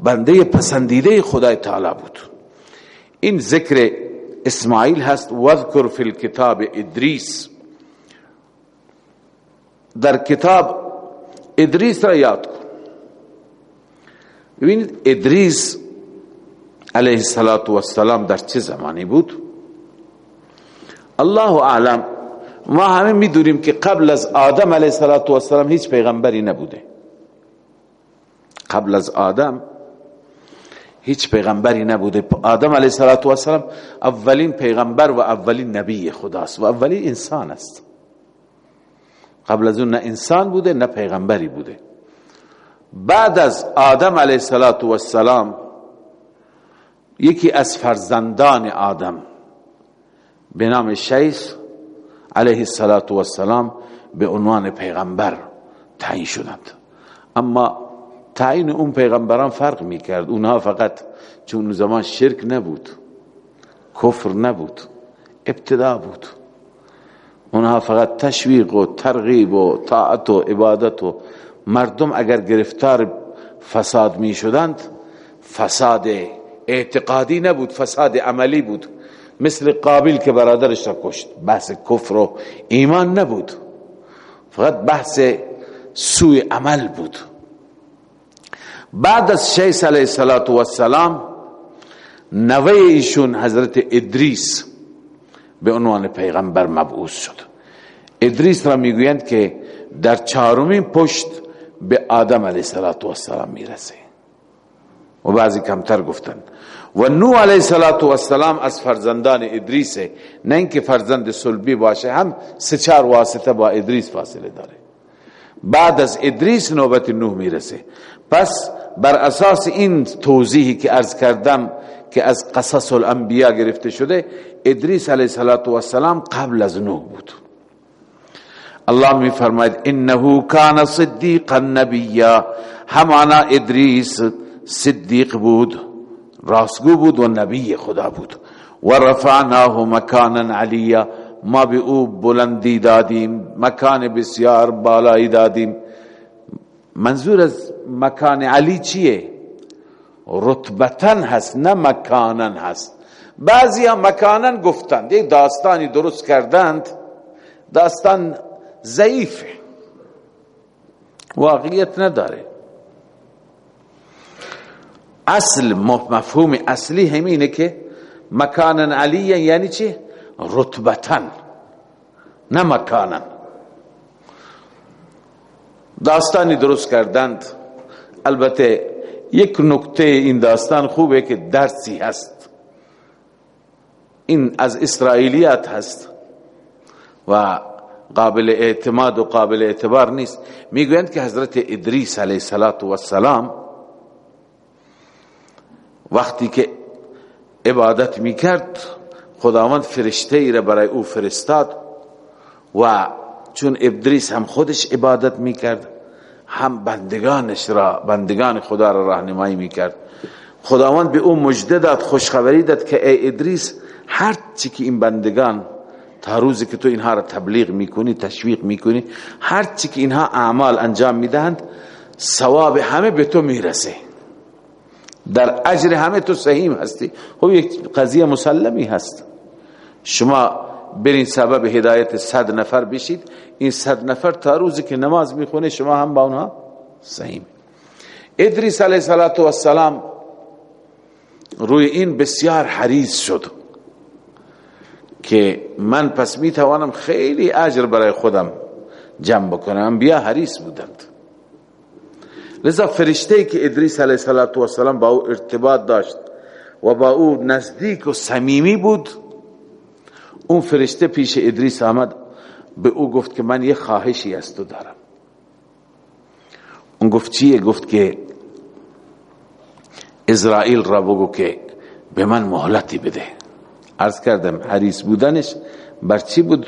بنده پسندیده خدای تعالی بود. این ذکر اسماعیل هست وذکر فی الكتاب ادریس. در کتاب ادریس را یاد کن. ببینید ادریس علیه السلام در چه زمانی بود؟ الله اعلم ما همه می‌دونیم که قبل از آدم علیه السلام هیچ پیغمبری نبوده قبل از آدم هیچ پیغمبری نبوده آدم علیه السلام اولین پیغمبر و اولین نبی خداست و اولین انسان است قبل از اون نه انسان بوده نه پیغمبری بوده بعد از آدم علیه السلام یکی از فرزندان آدم به نام شیس علیه السلام به عنوان پیغمبر تعیین شدند. اما تعیین اون پیغمبران فرق می‌کرد. اونها فقط چون زمان شرک نبود کفر نبود ابتدا بود. اونها فقط تشویق و ترغیب و طاعت و عبادت و مردم اگر گرفتار فساد می شدند فساد اعتقادی نبود فساد عملی بود. مثل قابل که برادرش را کشت. بحث کفر و ایمان نبود. فقط بحث سوی عمل بود. بعد از شیس علیه السلام نوه ایشون حضرت ادریس به عنوان پیغمبر مبعوث شد. ادریس را می‌گویند که در چهارمین پشت به آدم علیه السلام می‌رسه. و بعضی کمتر گفتن. و نو علیه السلام از فرزندان ادریسه نه اینکه فرزند سلبی باشه هم سه چهار واسطه با ادریس فاصله داره. بعد از ادریس نوبت نوح می‌رسه. پس بر اساس این توضیحی که ارز کردم که از قصص الانبیاء گرفته شده ادریس علیه السلام قبل از نوح بود. الله می فرماید انه کان صدیقا نبیا. همانا ادریس صدیق بود راستگو بود و نبی خدا بود. و رفعناه مکانا علیا ما به او بلندی دادیم مکان بسیار بالایی دادیم. منظور از مکان علی چیه؟ رتبتن هست نه مکانن هست. بعضی ها مکانن گفتند یک داستانی درست کردند داستان ضعیفه. واقعیت نداره. اصل مفهوم اصلی همینه که مکانن علی یعنی چی؟ رتبتن نه مکانن. داستانی درست کردند. البته یک نکته این داستان خوبه که درسی هست. این از اسرائیلیات هست و قابل اعتماد و قابل اعتبار نیست. می‌گویند که حضرت ادریس علیه السلام وقتی که عبادت می‌کرد خداوند فرشته ای را برای او فرستاد و چون ادریس هم خودش عبادت می‌کرد هم بندگانش را بندگان خدا را راهنمایی می‌کرد. خداوند به او مجده داد خوشخبری داد که ای ادریس هر چی که این بندگان تا روزی که تو اینها را تبلیغ می‌کنی تشویق می‌کنی هر چی که اینها اعمال انجام می‌دهند ثواب همه به تو می‌رسه. در اجر همه تو سهیم هستی. خب یک قضیه مسلمی هست. شما برین سبب هدایت صد نفر بشید. این صد نفر تا روزی که نماز می‌خونه شما هم با اونها سهیم. ادریس علیه السلام روی این بسیار حریص شد که من پس می‌توانم خیلی اجر برای خودم جمع بکنم. انبیا حریص بودند. لذا فرشته که ادریس علیه السلام با او ارتباط داشت و با او نزدیک و صمیمی بود اون فرشته پیش ادریس آمد به او گفت که من یه خواهشی از تو دارم. اون گفت چیه؟ گفت که اسرائیل را بگو که به من مهلتی بده. عرض کردم حریص بودنش بر چی بود؟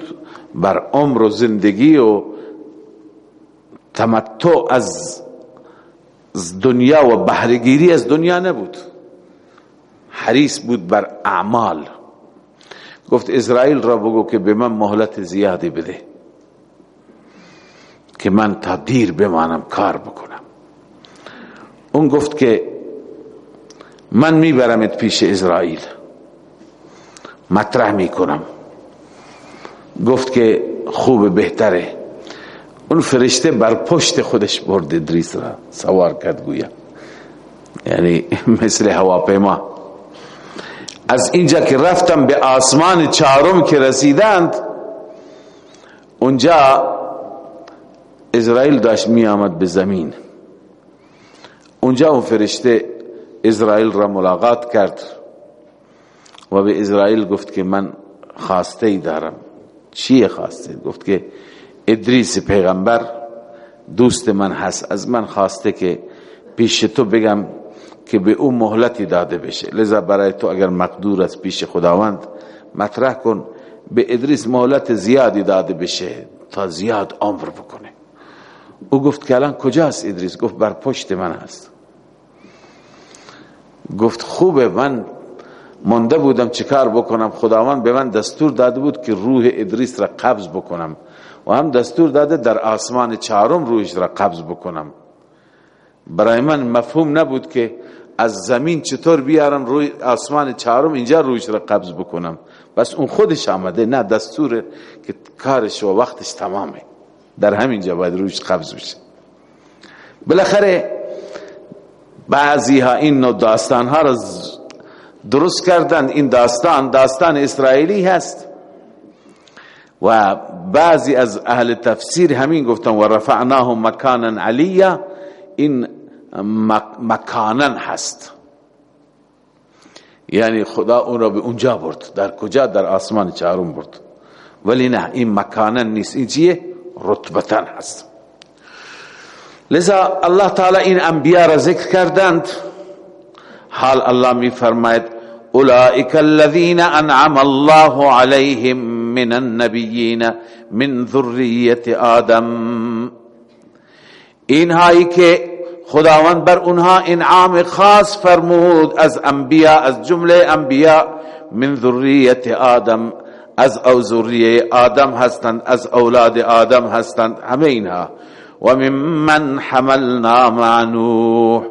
بر عمر و زندگی و تمتع از دنیا و بهرهگیری از دنیا نبود. حریص بود بر اعمال. گفت اسرائیل را بگو که به من مهلت زیادی بده که من تا دیر بمانم کار بکنم. اون گفت که من میبرمت پیش اسرائیل. مطرح می‌کنم. گفت که خوب بهتره. اون فرشته بر پشت خودش برد ادریس را سوار کرد گویا. یعنی مثل هواپیما. از اینجا که رفتم به آسمان چهارم که رسیدند اونجا اسرائیل داشت می آمد به زمین. اونجا اون فرشته اسرائیل را ملاقات کرد و به اسرائیل گفت که من خواسته ای دارم. چیه خواسته؟ گفت که ادریس پیغمبر دوست من هست. از من خواسته که پیش تو بگم که به او مهلتی داده بشه. لذا برای تو اگر مقدور از پیش خداوند مطرح کن به ادریس مهلت زیادی داده بشه تا زیاد عمر بکنه. او گفت که الان کجاست ادریس؟ گفت بر پشت من هست. گفت خوبه من مونده بودم چیکار بکنم؟ خداوند به من دستور داده بود که روح ادریس را قبض بکنم. و هم دستور داده در آسمان چهارم روحش را قبض بکنم. برای من مفهوم نبود که از زمین چطور بیارم روی آسمان چهارم اینجا رویش را قبض بکنم. بس اون خودش آمده نه دستور که کارش و وقتش تمامه. در همینجا باید رویش قبض بشه. بالاخره بعضی ها این نوع داستان ها را درست کردن این داستان داستان اسرائیلی هست. و بعضی از أهل تفسیر همین گفتن و رفعناه مکانا علیا این مکانن هست. یعنی خدا اون را به اونجا برد. در کجا؟ در آسمان چهارم برد. ولی نه این مکانن نیست. این چیه؟ رتبتن هست. لذا الله تعالی این انبیاء را ذکر کردند. حال الله می فرماید اولئک الذین انعم الله علیهم من النبیین من ذریت آدم. اینهایی که خداوند بر اونها انعام خاص فرمود از انبیاء از جمله انبیاء من ذریت آدم. از او ذریه آدم هستند از اولاد آدم هستند همه اینها. و من حملنا مع نوح.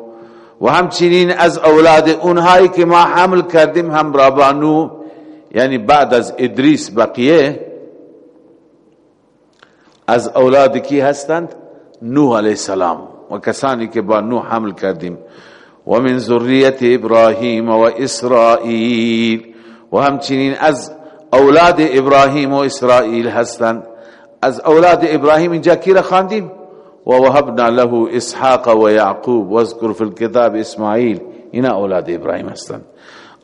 و همچنین از اولاد اونهایی که ما حمل کردیم هم رابانو یعنی بعد از ادریس بقیه از اولاد کی هستند؟ نوح علیه السلام. و کسانی که با نوح حمل کردیم. و من ذریت ابراهیم و اسرائیل. و همچنین از اولاد ابراهیم و اسرائیل هستند. از اولاد ابراهیم اینجا کی را خواندیم؟ و وهبنا له اسحاق و یعقوب. واذکر فی الكتاب اسماعیل. اینا اولاد ابراهیم هستند.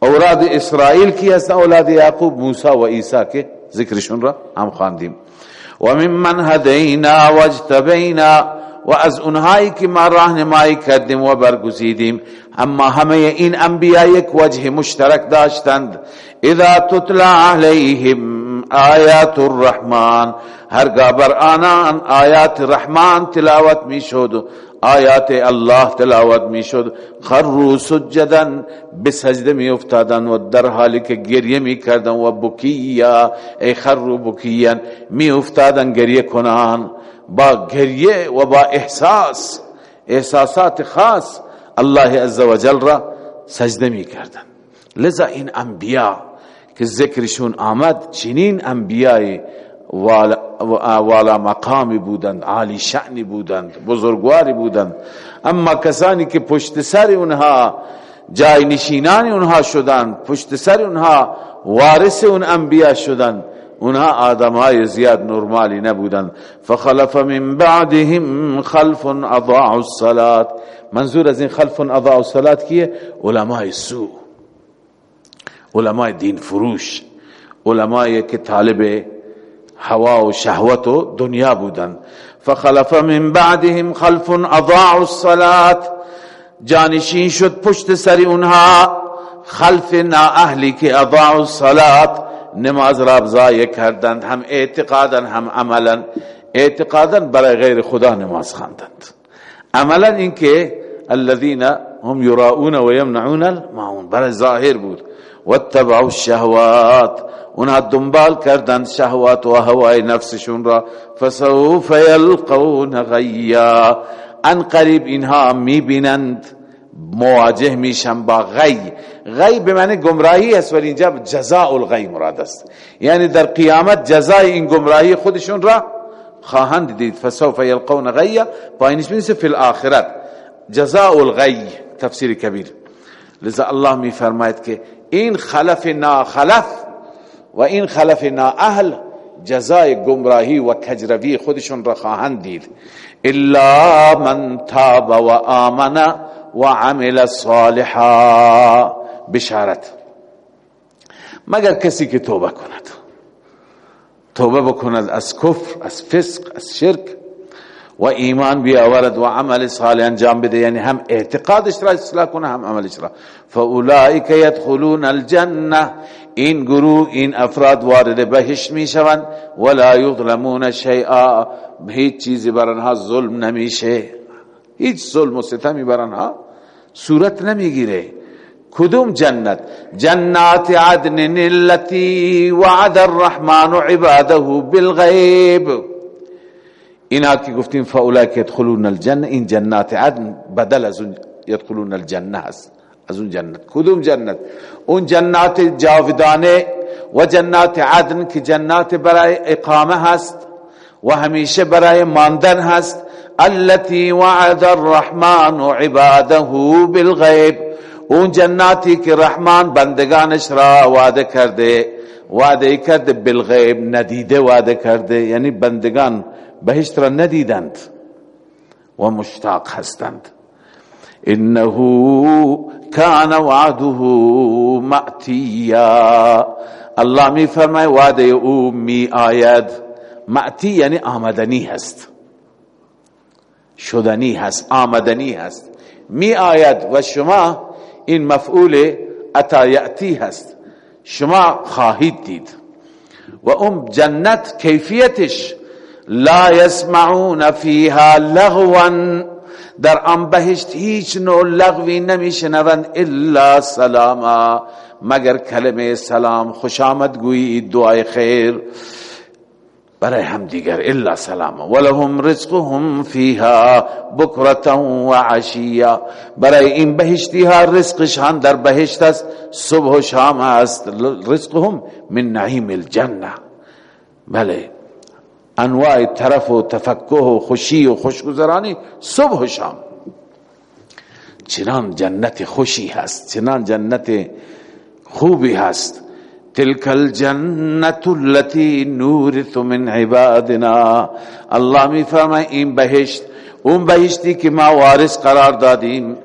اولاد اسرائیل کی هستند اولاد یعقوب موسی و عیسی که ذکرشون را هم خواندیم. و ممن هدینا واجتبینا و از اونهایی که ما راهنمایی کردیم و برگزیدیم اما همه این انبیاء یک وجه مشترک داشتند. اذا تطلع علیهم آیات الرحمن هرگاه بر آنان آیات رحمان تلاوت می شد آیات الله تلاوت می شد خروا سجدا بسجده می افتادن و در حالی که گریه می کردن و بکیا ای خروا بکیا می افتادن گریه کنان. با گریه و با احساس احساسات خاص الله عزوجل را سجده می کردن لذا این انبیاء که ذکرشون آمد چنین انبیاء والا, مقامی بودند عالی شعنی بودند بزرگواری بودند. اما کسانی که پشت سر اونها جای نشینان اونها شدند پشت سر اونها وارث اون انبیاء شدند اونها آدم های زیاد نرمالی نبودن فخلف من بعدهم خلف اضاعوا الصلاة. منظور از این خلف اضاعوا الصلاة کیه؟ علماء سو علماء دین فروش. علماء که طالب هوا و شهوت و دنیا بودن. فخلف من بعدهم خلف أضاعوا الصلاة. جانشین شد پشت سر اونها. خلف نا اهلی که اضاعوا الصلاة. نماز را ضایع کردند هم اعتقادا هم عملا. اعتقادا برای غیر خدا نماز خواندند. عملا اینکه الذين هم يراؤون و يمنعون الماعون. برای ظاهر بود. واتبعوا الشهوات. اونها دنبال کردند شهوات و هوای نفسشون را. فسوف يلقون غیا. ان قریب اینها می‌بینند. مواجه میشن با غی. غی به معنی گمراهی است ولی اینجا جزاء الغی مراد است. یعنی در قیامت جزای این گمراهی خودشون را خواهند دید. فسوف یلقون غی. پایینش بینیسه فی الاخرت. جزاء الغی. تفسیر کبیر. لذا الله می فرماید که این خلف نا خلف و این خلف نا اهل جزای گمراهی و کجروی خودشون را خواهند دید. الا من تاب و آمن و عمل صالحا. بشارت. مگر کسی که توبه کند. توبه بکند از کفر از فسق از شرک. و ایمان بیاورد و عمل صالح انجام بده. یعنی هم اعتقادش را اصلاح کنه هم عملش را فاولئک يدخلون الجنه این گروه این افراد وارد بهشت می شوند ولا یظلمون شیئا. هیچ چیزی بر آنها ظلم نمیشه. هیچ ظلم و ستمی بر آنها صورت نمی‌گیره. کدوم جنت؟ جنات عدن التي وعد الرحمن عباده بالغیب. اینا که گفتیم فاولئک يدخلون الجنه این جنات عدن بدل از اون يدخلون الجنه است از اون جنت. کدوم جنت؟ اون جنات جاودانه و جنات عدن که جنات برای اقامه هست و همیشه برای ماندن هست. التي وعد الرحمن عباده بالغیب. اون جناتی که رحمان بندگانش را وعده کرده وعده کرده بالغیب ندیده وعده کرده. یعنی بندگان بهشت را ندیدند و مشتاق هستند. انه کان وعده مأتیا الله می فرمای وعده او می آید مأتی یعنی آمدنی هست. شدنی هست آمدنی هست. می آید و شما این مفعول اتا یأتی هست. شما خواهید دید. و اون جنت کیفیتش لا يسمعون فيها لغوا در آن بهشت هیچ نوع لغوی نمیشنوند الا سلاما. مگر کلمه سلام خوش آمد گویی دعای خیر؟ برای هم دیگر الا سلام ولهم رزقهم فيها بكرة و عشیا برای این بهشتی ها رزقشان در بهشت است صبح و شام است. رزقهم من نعیم الجنه. بله انواع طرف و تفکه و خوشی و خوشگذرانی صبح و شام. چنان جنت خوشی هست چنان جنت خوبی هست. تلك الجنة التي نورث من عبادنا. الله می فرمای این بهشت اون بهشتی که ما وارث قرار دادیم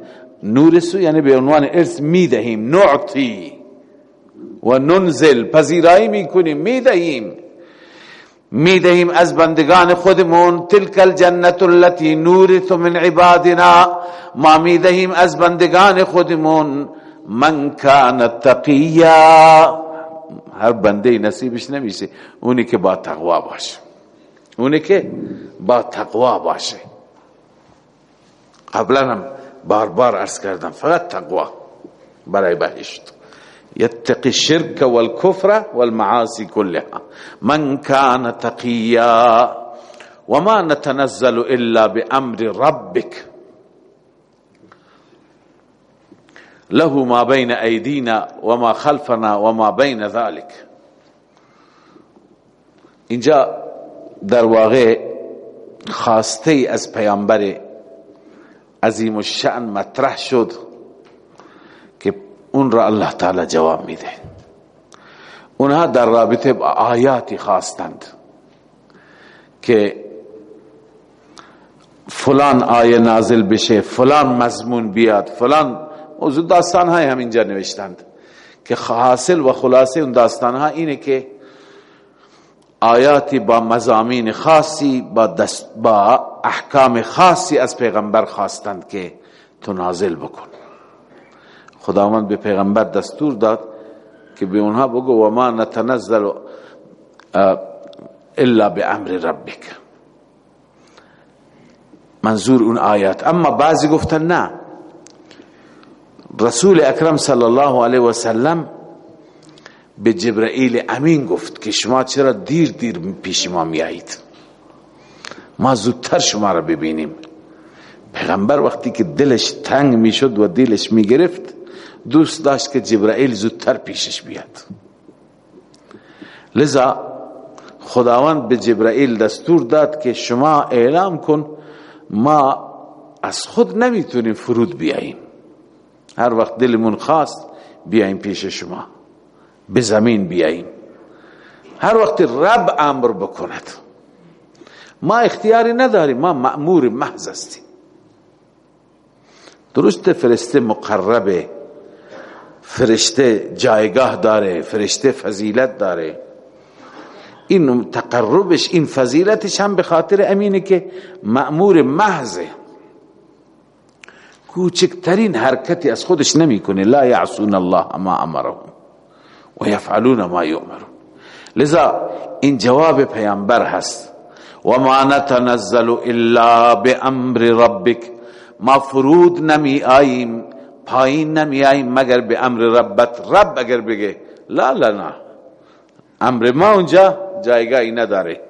نورث یعنی به عنوان ارث می دهیم نعطی و ننزل پذیرایی می کنیم می دهیم می‌دهیم از بندگان خودمون تلک الجنت التي نورث من عبادنا. ما می‌دهیم از بندگان خودمون من کان تقیا. هر بنده نصیبش نمیشه. اونی که با تقوا باشه. اونی که با تقوا باشه. قبلا هم بار بار عرض کردم فقط تقوا برای بهشت. يتقي الشرك والكفر والمعاصي كلها. من كان تقيا وما نتنزل إلا بأمر ربك. له ما بين أيدينا وما خلفنا وما بين ذلك. اینجا در واقع خواسته از پیامبر عظیم الشأن مطرح شد. اون را الله تعالی جواب میده اونها در رابطه با آیاتی خواستند که فلان آیه نازل بشه فلان مضمون بیاد فلان موضوع داستان های همینجا نوشتند که حاصل و خلاصه اون داستان ها اینه که آیاتی با مزامین خاصی با, دست با احکام خاصی از پیغمبر خواستند که تو نازل بکن۔ خداوند به پیغمبر دستور داد که به اونها بگو و ما نتنزل الا امر ربک. منظور اون آیات. اما بعضی گفتن نه. رسول اکرم صلی الله علیه و سلم به جبرائیل امین گفت که شما چرا دیر دیر پیش ما میایید؟ ما زودتر شما را ببینیم. پیغمبر وقتی که دلش تنگ می‌شد و دلش می‌گرفت دوست داشت که جبرائیل زودتر پیشش بیاد. لذا خداوند به جبرائیل دستور داد که شما اعلام کن ما از خود نمی‌تونیم فرود بیاییم. هر وقت دلمون خواست بیاییم پیش شما. به زمین بیاییم. هر وقت رب امر بکند. ما اختیاری نداریم ما مأمور محض هستیم. درست فرسته مقربه فرشته جایگاه داره فرشته فضیلت داره. این تقربش این فضیلتش هم به خاطر امینه که مأمور محضه. کوچکترین حرکتی از خودش نمی‌کنه. لا یعصون الله ما امرهم و یفعلون ما یؤمرون. لذا این جواب پیامبر هست. و ما نتنزل الا بامر ربک. ما فرود نمی آییم پایین نمی آییم مگر به امر ربت. رب اگر بگه لا لا امر ما اونجا جایگاهی نداره.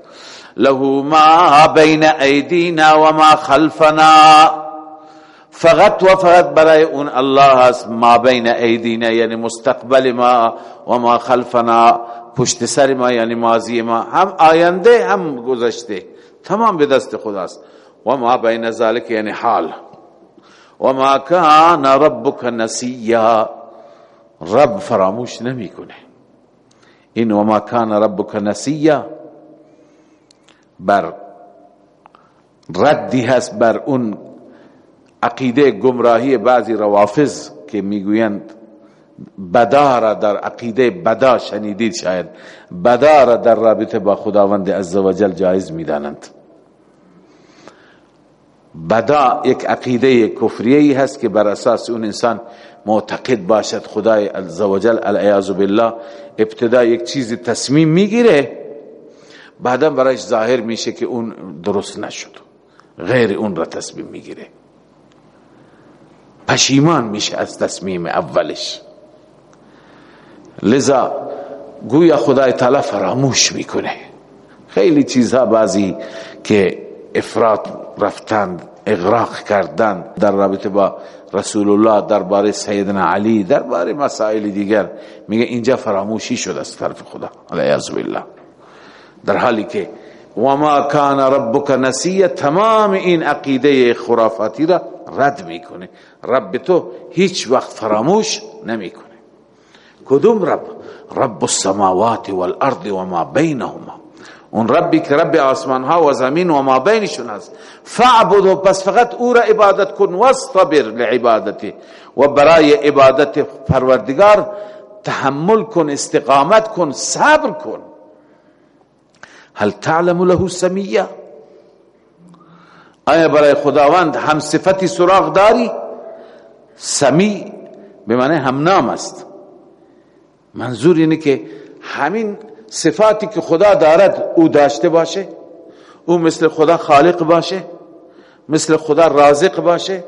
له ما بین ایدینا و ما خلفنا. فقط و فقط برای اون الله هست ما بین ایدینا یعنی مستقبل ما و ما خلفنا. پشت سر ما یعنی ماضی ما. هم آینده هم گذشته. تمام به دست خداست. و ما بین ذلك یعنی حال. و ما کان ربک نسیا رب فراموش نمی‌کنه. این و ما کان ربک نسیا بر ردی هست بر اون عقیده گمراهی بعضی روافض که می‌گویند بدا را در عقیده بدا شنیدید شاید. بدا را در رابطه با خداوند عزوجل جایز می‌دانند. بدا یک عقیده کفریه هست که بر اساس اون انسان معتقد باشد. خدای عزوجل العیاذ بالله ابتدا یک چیز تصمیم می‌گیره بعدا برایش ظاهر میشه که اون درست نشد. غیر اون را تصمیم می‌گیره. پشیمان میشه از تصمیم اولش. لذا گویا خدای تعالی فراموش می‌کنه. خیلی چیزها بعضی که افراد رفتند اغراق کردن در رابطه با رسول الله درباره سیدنا علی درباره مسائل دیگر. میگه اینجا فراموشی شد از طرف خدا علیه بالله. در حالی که و ما کان ربک نسیه تمام این عقیده خرافاتی را رد می‌کنه. رب تو هیچ وقت فراموش نمی‌کنه. کدوم رب؟ رب السماوات والارض و ما بینهما. اون ربی که رب آسمان ها و زمین و ما بینشون هست فعبدو پس فقط او را عبادت کن. واصطبر لعبادتی. و برای عبادت پروردگار تحمل کن استقامت کن صبر کن. هل تعلم له سمیه؟ آیا برای خداوند هم صفتی سراغ داری؟ سمی به معنی هم نام است. منظور اینه که همین صفاتی که خدا دارد او داشته باشه او مثل خدا خالق باشه مثل خدا رازق باشه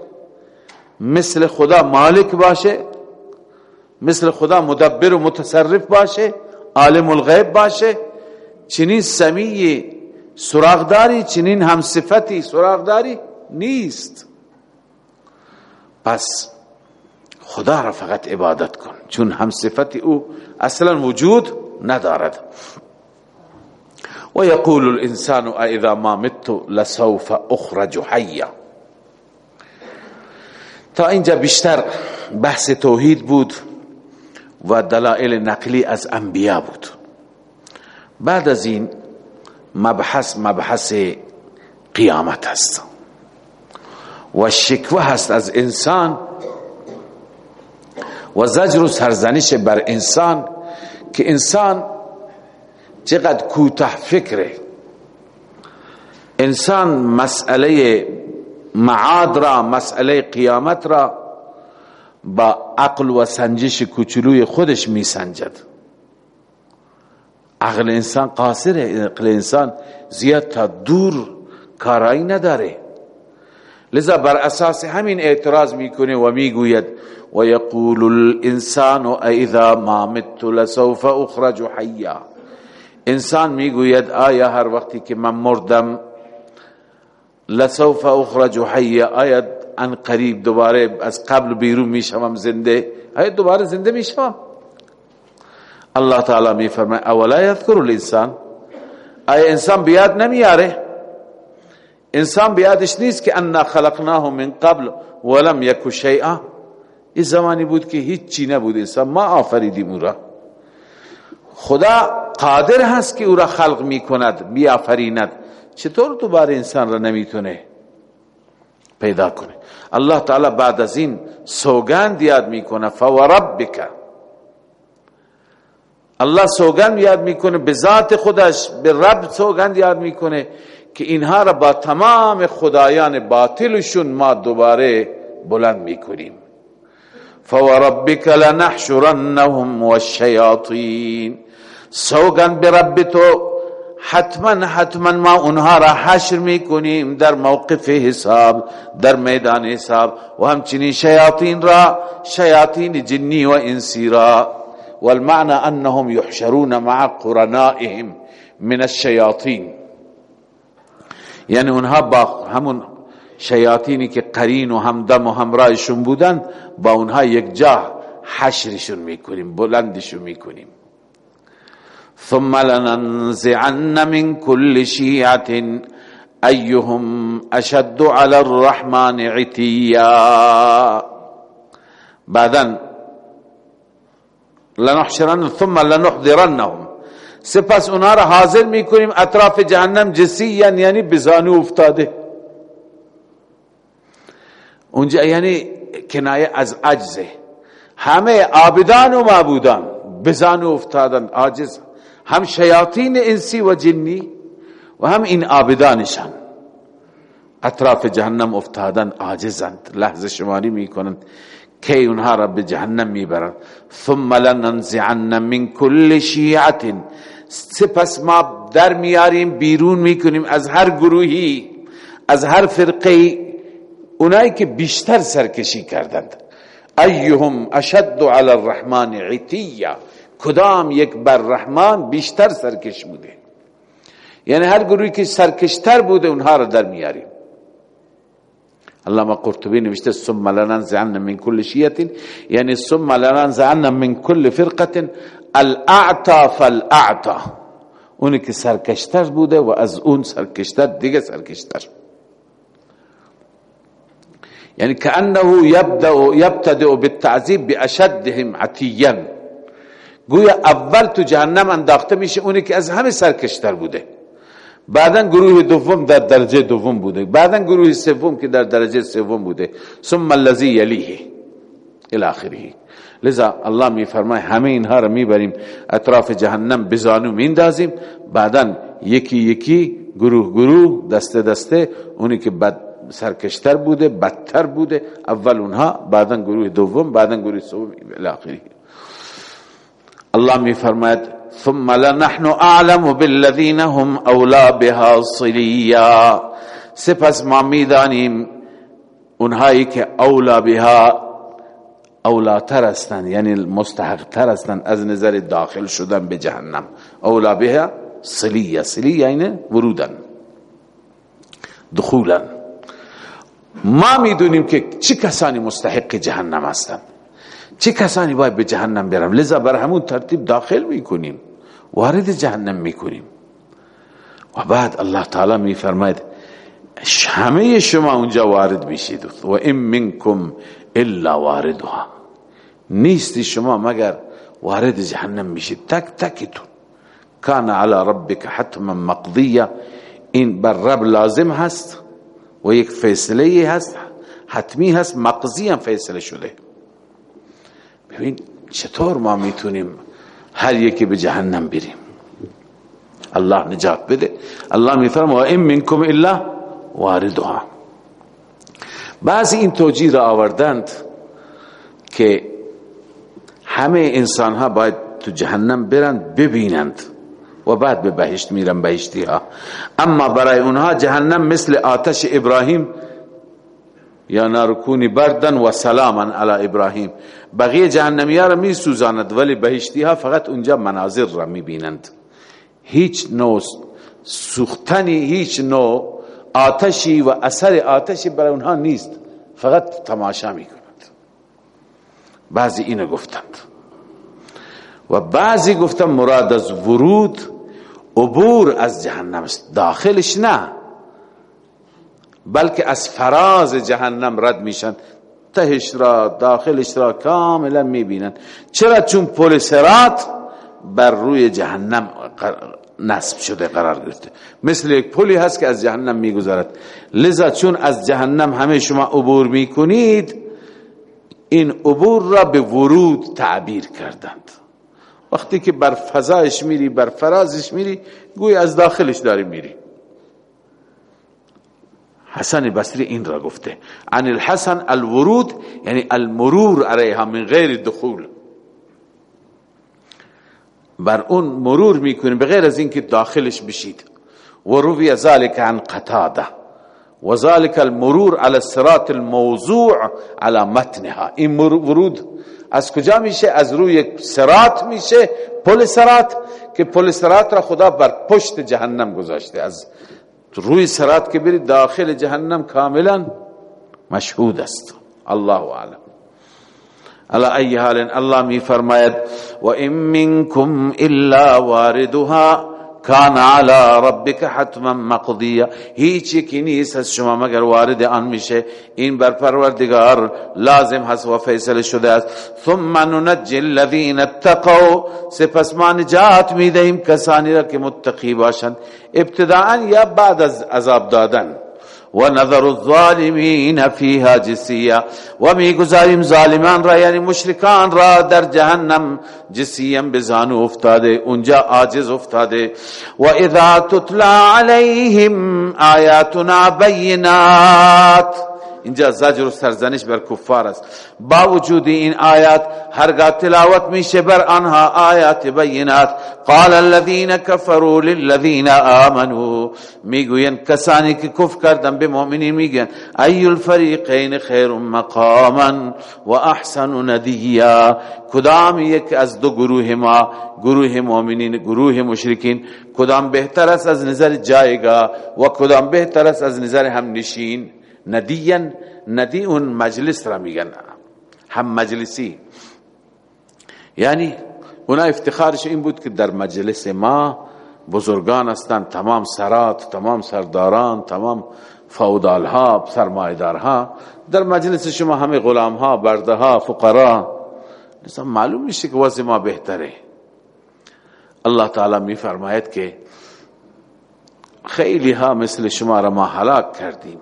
مثل خدا مالک باشه مثل خدا مدبر و متصرف باشه عالم الغیب باشه چنین سمیه سراغداری چنین هم صفتی سراغداری نیست. پس خدا را فقط عبادت کن چون هم صفتی او اصلا وجود ندارد. و یقول الانسان اذا ما مت لسوف اخرج حیا. تا اینجا بیشتر بحث توحید بود و دلائل نقلی از انبیا بود. بعد از این مبحث مبحث قیامت هست و شکوه هست از انسان و زجر و سرزنش بر انسان که انسان چقدر کوتاه فکره. انسان مسئله معاد را مسئله قیامت را با عقل و سنجش کوچولوی خودش می سنجد عقل انسان قاصره. عقل انسان زیاد تا دور کارایی نداره. لذا بر اساس همین اعتراض می‌کنه و می‌گوید و یقول الإنسان اذا ما مت لسوف أخرج حیا إنسان میگوید آیا هر وقتی که من مردم لسوف أخرج حیا آیا ان قریب دوباره از قبل بیرون میشوم زنده. آیا دوباره زنده میشوم الله تعالی میفرماید اولا یذکر الانسان؟ آیا انسان بیاد نمیاره. انسان بیادش نیست که انا خلقناه من قبل ولم یک شیئا. این زمانی بود که هیچی نبود انسان ما آفریدیم او را. خدا قادر هست که او را خلق می کند بیافریند. چطور دوباره انسان را نمی‌تونه پیدا کنه؟ الله تعالی بعد از این سوگند یاد می‌کنه فوربک. الله سوگند یاد می‌کنه به ذات خودش به رب سوگند یاد می‌کنه که اینها را با تمام خدایان باطلشون ما دوباره بلند می‌کنیم. فوربک لنحشرنهم والشیاطین سوگند رب تو حتما حتما ما اونها را حشر میکنیم در موقف حساب در میدان حساب. و همچنین شیاطین را شیاطین جنی و انسی را. والمعنى انهم يحشرون مع قرنائهم من الشیاطین. یعنی اونها با همون شیاطینی که قرین و همدم و همراهشون بودن با اونها یک جا حشرشون می‌کنیم بلندشون می‌کنیم. ثم لننزعن من كل شيعة أيهم أشد على الرحمن عتيا بعدا لنحشرن ثم لنحضرنهم. سپس اونا را حاضر می‌کنیم اطراف جهنم جسیا یعنی بزانو افتاده. اونجا یعنی کنایه از عجزه. همه عابدان و معبودان بزانو افتادن عاجز. هم شیاطین انسی و جنی و هم این آبدانشان اطراف جهنم افتادن آجزند لحظه شماری می‌کنند که اونها را به جهنم می‌برند. ثم لننزعن من كل شیعت سپس ما در میاریم بیرون می‌کنیم از هر گروهی از هر فرقه اونایی که بیشتر سرکشی کردند. ایهم اشد علی الرحمن عتیا کدام یک بر رحمان بیشتر سرکش بوده؟ یعنی هر گروهی که سرکشتر بوده اونها را در میاریم. علامه قرطبی نوشته ثم لننزعن من كل شیعه. یعنی ثم لننزعن من كل فرقه. الاعتا فالاعتا اونی که سرکشتر بوده و از اون سرکشتر دیگه سرکشتر. یعنی کانه یبدأ یبتدئ بالتعذیب باشدهم عتیا گویا اول تو جهنم انداخته میشه اونی که از همه سرکشتر بوده. بعدا گروه دوم در درجه دوم بوده. بعدا گروه سوم که در درجه سوم بوده. ثم الذی یلیه الاخره لذا الله می فرمای همه اینها رو می‌بریم اطراف جهنم بزانو میندازیم. بعدا یکی یکی گروه گروه دسته دسته اونی که بد سرکشتر بوده بدتر بوده. اول اونها بعدا گروه دوم بعدا گروه سوم الاخره الله می فرماید ثم لنحن اعلم بالذین هم اولا بها صلیا سپس ما می‌دانیم اونهایی که اولا بها اولا تر هستند یعنی مستحق تر هستند از نظر داخل شدن به جهنم. اولا بها صلیه صلیه یعنی ورودن دخولا ما می‌دونیم که چه کسانی مستحق جهنم هستند. چه کسانی باید به جهنم برم لذا بر همون ترتیب داخل می‌کنیم وارد جهنم می‌کنیم. و بعد الله تعالی میفرماید همه شما اونجا وارد میشید. و ام منکم الا واردها. نیستی شما مگر وارد جهنم میشید. تک تکتون. کان علی ربک حتما مقضیه. این بر رب لازم هست. و یک فیصله هست حتمی هست مقضی هم فیصله شده. ببین چطور ما می‌تونیم هر یکی به جهنم بریم؟ الله نجات بده. الله میفرم و این منکم الا واردها. بعضی این توجیه را آوردند که همه انسان ها باید تو جهنم برند ببینند. و بعد به بهشت میرن بهشتی ها اما برای اونها جهنم مثل آتش ابراهیم یا نارکونی بردن و سلاما علی ابراهیم. بقیه جهنمی ها را می سوزاند ولی بهشتی ها فقط اونجا مناظر را می بینند هیچ نوع سوختنی هیچ نوع آتشی و اثر آتشی برای اونها نیست. فقط تماشا می کنند بعضی اینو گفتند. و بعضی گفتند مراد از ورود عبور از جهنم است. داخلش نه. بلکه از فراز جهنم رد میشن. تهش را داخلش را کاملا می‌بینن. چرا؟ چون پل سرات بر روی جهنم نصب شده قرار گرفته. مثل یک پلی هست که از جهنم می‌گذارد لذا چون از جهنم همه شما عبور می‌کنید این عبور را به ورود تعبیر کردند. وقتی که بر فضایش میری بر فرازش میری گوی از داخلش داری میری. حسن بصری این را گفته. عن الحسن الورود یعنی المرور علیها من غیر دخول. بر اون مرور می‌کنیم بغیر از اینکه داخلش بشید. و روی ذلك عن قتاده و ذلك المرور على الصراط الموضوع على متنها. این ورود از کجا میشه؟ از روی سرات میشه. پل سرات که پل سرات را خدا بر پشت جهنم گذاشته. از روی سرات که بری داخل جهنم کاملا مشهود است. الله اعلم. على ای حال الله می فرماید و ان منکم الا واردها. کان علی ربک حتما مقضیه هیچ یکی نیست از شما مگر وارد آن میشه. این بر پروردگار لازم هست و فیصله شده است. ثم ننجی الذین اتقوا. سپس ما نجات می‌دهیم کسانی را که متقی باشند. ابتداء یا بعد از عذاب دادن. و نظر الظالمین فیها جسیا و میگذاریم ظالمان را یعنی مشرکان را در جهنم جسیم بزانو افتاده اونجا عاجز افتاده. و اذا تتلا علیهم آیاتنا بینات اینجا زجر و سرزنش بر کفار است. با وجود این آیات هرگاه تلاوت میشه بر آنها آیات بینات. قال الذين كفروا للذين آمنوا. می‌گوین کسانی که کفر کردن به مؤمنین میگن ای الفریقین خیر مقاما و احسن ندیا. کدام یک از دو گروه ما گروه مؤمنین گروه مشرکین کدام بهتر است از نظر جایگاه و کدام بهتر است از نظر هم ندیان ندی اون مجلس را میگن هم مجلسی. یعنی اونا افتخارش این بود که در مجلس ما بزرگان هستند تمام سرات تمام سرداران تمام فودال ها سرمایدار ها در مجلس شما همه غلام ها فقرا. معلوم میشه که وضع ما بهتره. الله تعالی می فرماید که خیلی ها مثل شما را ما هلاک کردیم.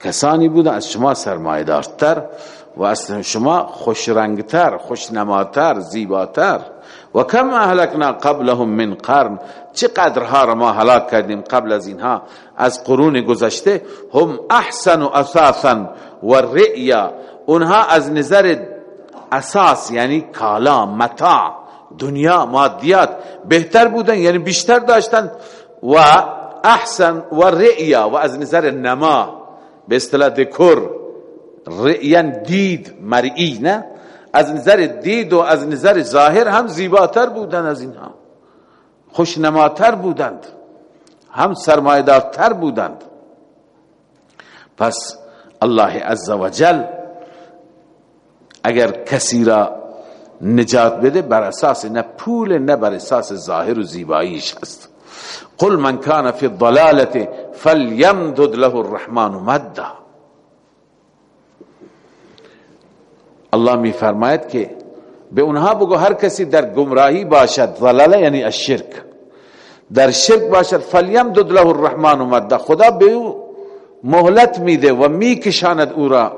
کسانی بودن از شما سرمایدارتر و از شما خوشرنگتر خوشنماتر زیباتر. و کم اهلکنا قبلهم من قرن. چقدرها را ما هلاک کردیم قبل از اینها؟ از قرون گذشته هم احسن و اساسا و رئیا اونها از نظر اساس یعنی کالا متاع دنیا مادیات بهتر بودن یعنی بیشتر داشتن. و احسن و رئیا و از نظر نما. به اصطلاح دکور رئین دید مرئی نه؟ از نظر دید و از نظر ظاهر هم زیباتر بودند از اینها. خوشنماتر بودند. هم سرمایدارتر بودند. پس الله عزوجل اگر کسی را نجات بده بر اساس نه پول نه بر اساس ظاهر و زیباییش هست. قل من كان في الضلالة فليمدد له الرحمن مدا. الله می فرماید که به اونها بگو هر کسی در گمراهی باشد ضلاله یعنی الشرک در شرک باشد فلیمدد له الرحمن مدا. خدا به او مهلت میده و میکشاند او را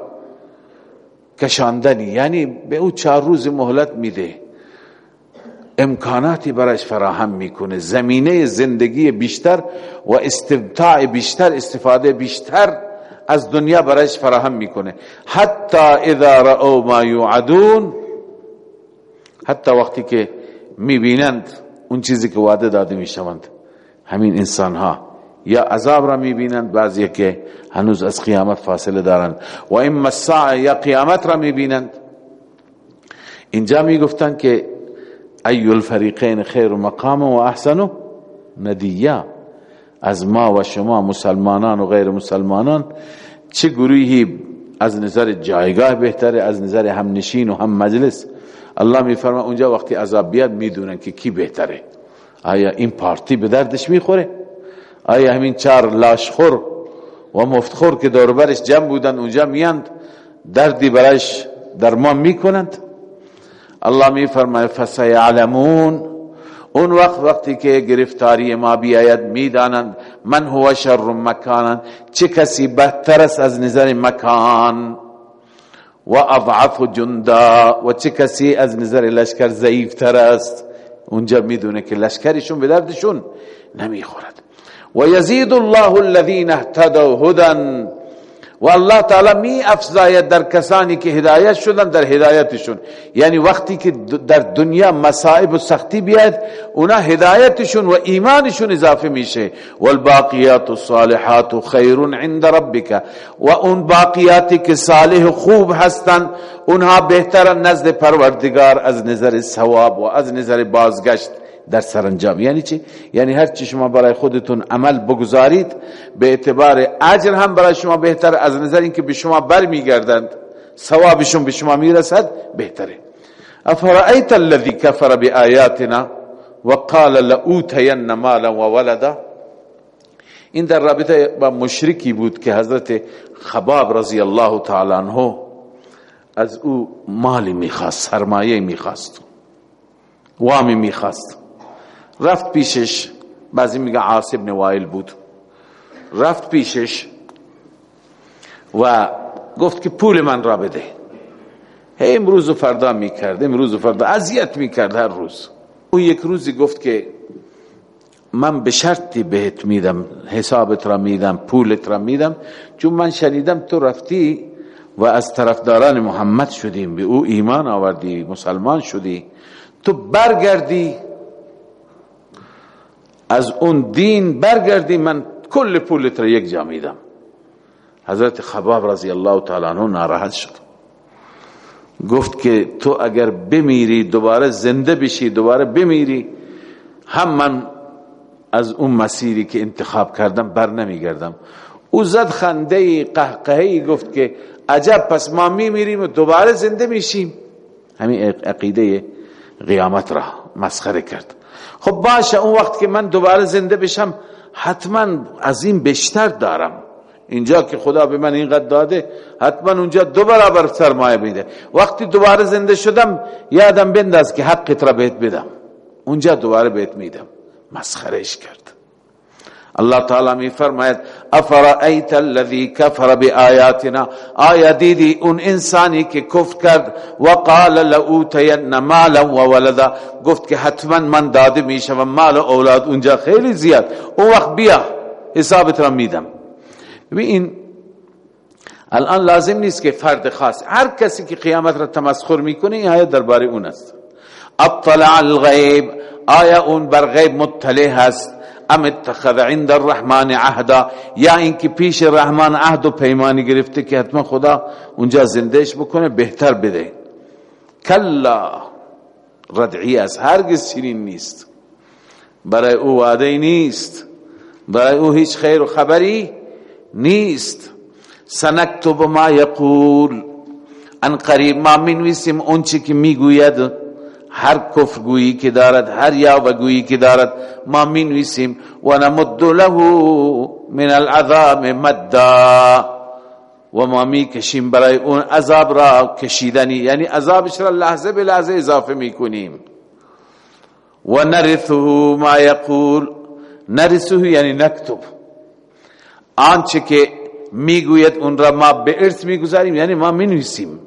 کشاندنی یعنی به او چهار روز مهلت میده. امکاناتی برایش فراهم می‌کنه. زمینه زندگی بیشتر و استمتاع بیشتر استفاده بیشتر از دنیا برایش فراهم می‌کنه. حتی اذا رأوا ما یوعدون حتی وقتی که می‌بینند اون چیزی که وعده داده می‌شوند همین انسان ها یا عذاب را می‌بینند بعضی که هنوز از قیامت فاصله دارند. و اما الساعه یا قیامت را می‌بینند. اینجا می‌گفتند که ای الفریقین خیر مقام و احسن ندیا از ما و شما مسلمانان و غیر مسلمانان چه گروهی از نظر جایگاه بهتره از نظر هم نشین و هم مجلس؟ الله می فرما اونجا وقتی عذاب بیاد می‌دونن که کی بهتره. آیا این پارتی به دردش می‌خوره؟ آیا همین چهار لاشخور و مفتخور که دوربرش جمع بودن اونجا میاند دردی برایش درمان می‌کنند؟ الله می فرماید فسیعلمون. اون وقت وقتی که گرفتاری ما بیاید می‌دانند من هو شر مکانا. چه کسی بهتر است از نظر مکان؟ و اضعف جندا. و چه کسی از نظر لشکر ضعیفتر است؟ اونجا می‌دونه که لشکرشون به دردشون نمی‌خورد. و یزید الله الذين اهتدوا هدى و الله تعالی می افزاید در کسانی که هدایت شدن در هدایتشون. یعنی وقتی که در دنیا مصائب و سختی بیاد اونا هدایتشون و ایمانشون اضافه میشه. والباقیات الصالحات خیر عند ربک. و اون باقیاتی که صالح خوب هستند اونها بهتر نزد پروردگار از نظر ثواب و از نظر بازگشت. در سرانجام. یعنی چی؟ یعنی هر چی شما برای خودتون عمل بگذارید به اعتبار اجر هم برای شما بهتر از نظر اینکه به شما برمیگردند ثوابشون به شما می‌رسد بهتره. افرأیت الذی کفر بآیاتنا وقال لأوتین مالا وولدا این در رابطه با مشرکی بود که حضرت خباب رضی الله تعالی عنه از او مالی می‌خواست سرمایه می‌خواست وامی می‌خواست. رفت پیشش بعضی میگه عاصب ابن وائل بود. رفت پیشش و گفت که پول من را بده. هی امروز و فردا می‌کرد امروز و فردا اذیت می‌کرد هر روز. او یک روزی گفت که من به شرطی بهت میدم حسابت را میدم پولت را میدم چون من شنیدم تو رفتی و از طرفداران محمد شدیم. به او ایمان آوردی مسلمان شدی. تو برگردی از اون دین برگردی من کل پولت را یک جا میدم. حضرت خباب رضی الله تعالی عنہ ناراحت شد. گفت که تو اگر بمیری دوباره زنده بشی دوباره بمیری هم من از اون مسیری که انتخاب کردم بر نمیگردم. او زد خنده قهقهی گفت که عجب پس ما میمیریم و دوباره زنده میشیم. همین عقیده قیامت را مسخره کرد. خب باشه اون وقت که من دوباره زنده بشم حتما از این بیشتر دارم. اینجا که خدا به من اینقدر داده حتما اونجا دو برابر سرمایه بیده وقتی دوباره زنده شدم یادم بنداز که حقت را بهت بدم. اونجا دوباره بهت میدم. مسخرهش کرد. الله تعالی می فرماید افرأیت الذی کفر بآیاتنا؟ آیا دیدی اون انسانی که کفر کرد؟ و قال لأوتین مالا و ولدا. گفت که حتما من داده میشم مال و اولاد اونجا خیلی زیاد. اون وقت بیا حسابت را میدم. این الان لازم نیست که فرد خاص هر کسی که قیامت را تمسخر می‌کنه این آیت درباره اون است. اطلع الغیب. آیا اون بر غیب مطلع هست؟ ام اتخذ عند الرحمن عهدا؟ یا اینکه پیش رحمان عهد و پیمانی گرفته که حتما خدا اونجا زندهش بکنه بهتر بده. کلا ردعی از هرگز چنین نیست. برای او وعده نیست. برای او هیچ خیر و خبری نیست. سنکتب ما یقول. ان قریب ما منویسیم اونچه که می‌گوید. هر کفر گویی که دارد هر یا گویی که دارد ما می نویسیم و نمد له من العذاب مدا و ما می کشیم برای اون عذاب را کشیدنی. یعنی عذابش را لحظه به لحظه اضافه می کنیم و نرثه ما یقول نرثه یعنی نکتب. آنچه که می‌گوید اون را ما به ارث می‌گذاریم یعنی ما می نویسیم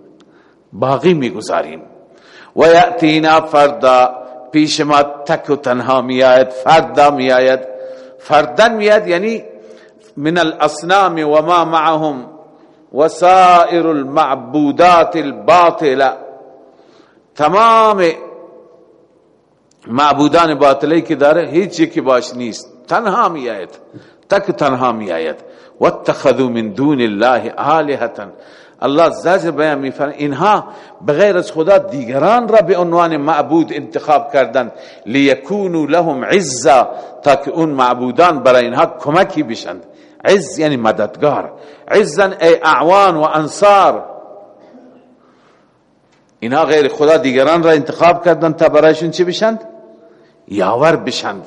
باقی می‌گذاریم. و یأتینا فردا. پیش ما تک و تنها می آید فردا می آید فردن می آید یعنی من الاصنام و ما معهم وسائر المعبودات الباطلة. تمام معبودان باطلی که داره هیچ یکی باش نیست. تنها می آید تک تنها می آید واتخذوا من دون الله آلهة. الله زجر بیان میفرماید. اینها بغیر از خدا دیگران را به عنوان معبود انتخاب کردند. لیکونوا لهم عزا تا که اون معبودان برای اینها کمکی بشند. عز یعنی مددگار. عزا ای اعوان و انصار. اینها غیر خدا دیگران را انتخاب کردند تا برایشون چی بشند؟ یاور بشند.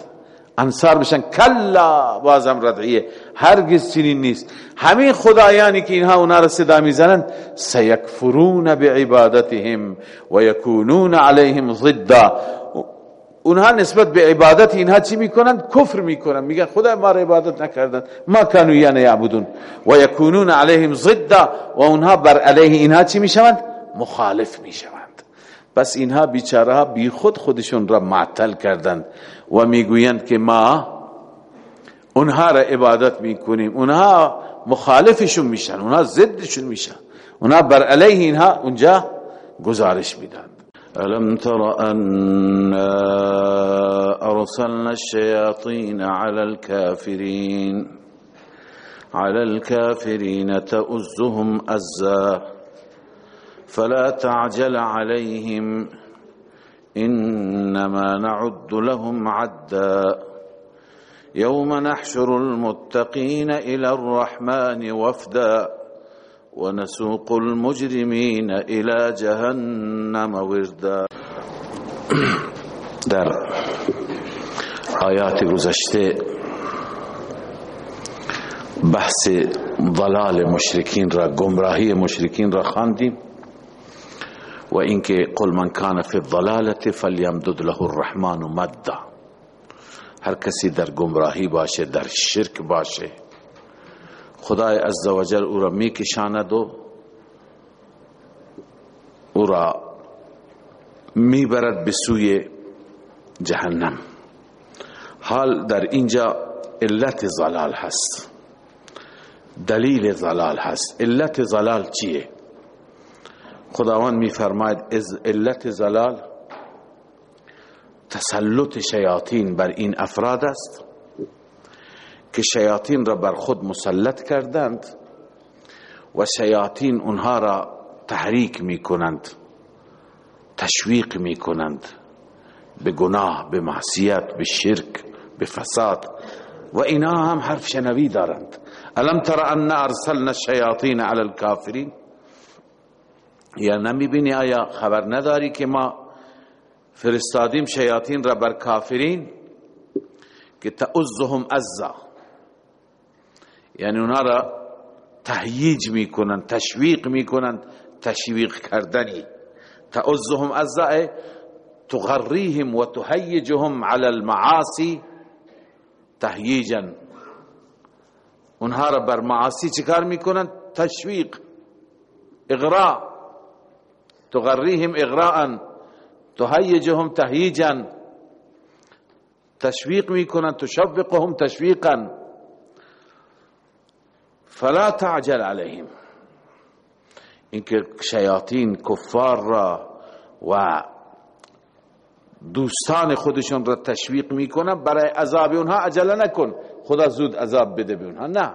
انصار بشن کلا بازم ردعیه هرگز چنین نیست. همین خدایانی که اینها اونا را صدا می‌زنند سیکفرون بعبادتهم و یکونون علیهم ضدا. اونها نسبت به عبادت اینها چی می‌کنند؟ کفر می‌کنند. میگن خدا ما را عبادت نکردن ما کانو یعنی یعبدون. و یکونون علیهم ضد و اونها بر علیه اینها چی می‌شوند؟ مخالف می‌شوند. بس اینها بیچاره بی خود خودشون را معطل کردند. و می‌گویند که ما اونها را عبادت می‌کنیم. اونها مخالفشون میشن. اونها ضدشون میشن. اونها بر علیه اینها اونجا گزارش میدن ألم تر أنا أرسلنا الشياطين على الكافرين على الكافرين تؤزهم أزا فلا تعجل عليهم إنما نعد لهم عدا. يوم نحشر المتقين إلى الرحمن وفدا. ونسوق المجرمين إلى جهنم وردا. [coughs] در آیات گذشته بحث ضلال مشرکین را گمراهی مشرکین را خواندیم. و اینکه قل من کان فی الضلالت فلیمدد له الرحمن مدا. هر کسی در گمراهی باشه در شرک باشه. خدای عزوجل او را میکشاند و او را می‌برد به سوی جهنم. حال در اینجا علت زلال هست. دلیل زلال هست. علت زلال چیه؟ خداوند میفرماید علت زلال تسلط شیاطین بر این افراد است که شیاطین را بر خود مسلط کردند و شیاطین اونها را تحریک می کنند تشویق می کنند به گناه به معصیت به شرک به فساد و اینا هم حرف شنوی دارند. الم تر ان ارسلنا الشیاطین علی الكافرین یا نمی بینی آیا خبر نداری که ما فرستادیم شیاطین را بر کافرین که تعزهم عزا. یعنی اونا را تهییج می‌کنن تشویق می‌کنن تشویق کردنی. تعزهم عزا تغریهم و تهیجهم على المعاصی تهییجا. اونها را بر معاصی چکار می‌کنن تشویق اغراء. تغریهم اغراءا تهیجهم تهییجا تشویق می‌کنن تشوقهم تشویقا فلا تعجل عليهم. اینکه شیاطین کفار را و دوستان خودشون را تشویق می‌کنن برای عذاب اونها عجله نکن. خدا زود عذاب بده به اونها. نه.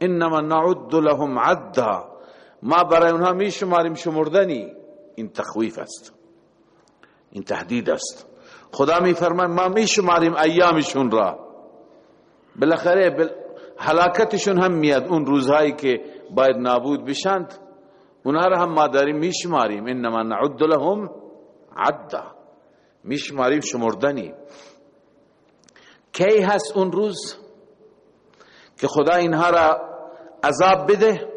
انما نعد لهم عدا. ما برای اونها میشماریم شمردنی. این تخویف است. این تهدید است. خدا میفرماید ما میشماریم ایامشون را. بالاخره بل حلاکتشون هم میاد. اون روزهایی که باید نابود بشند اونها را هم ما داریم میشماریم. انما نعد لهم عدا. میشماریم شمردنی. کی هست اون روز که خدا اینها را عذاب بده؟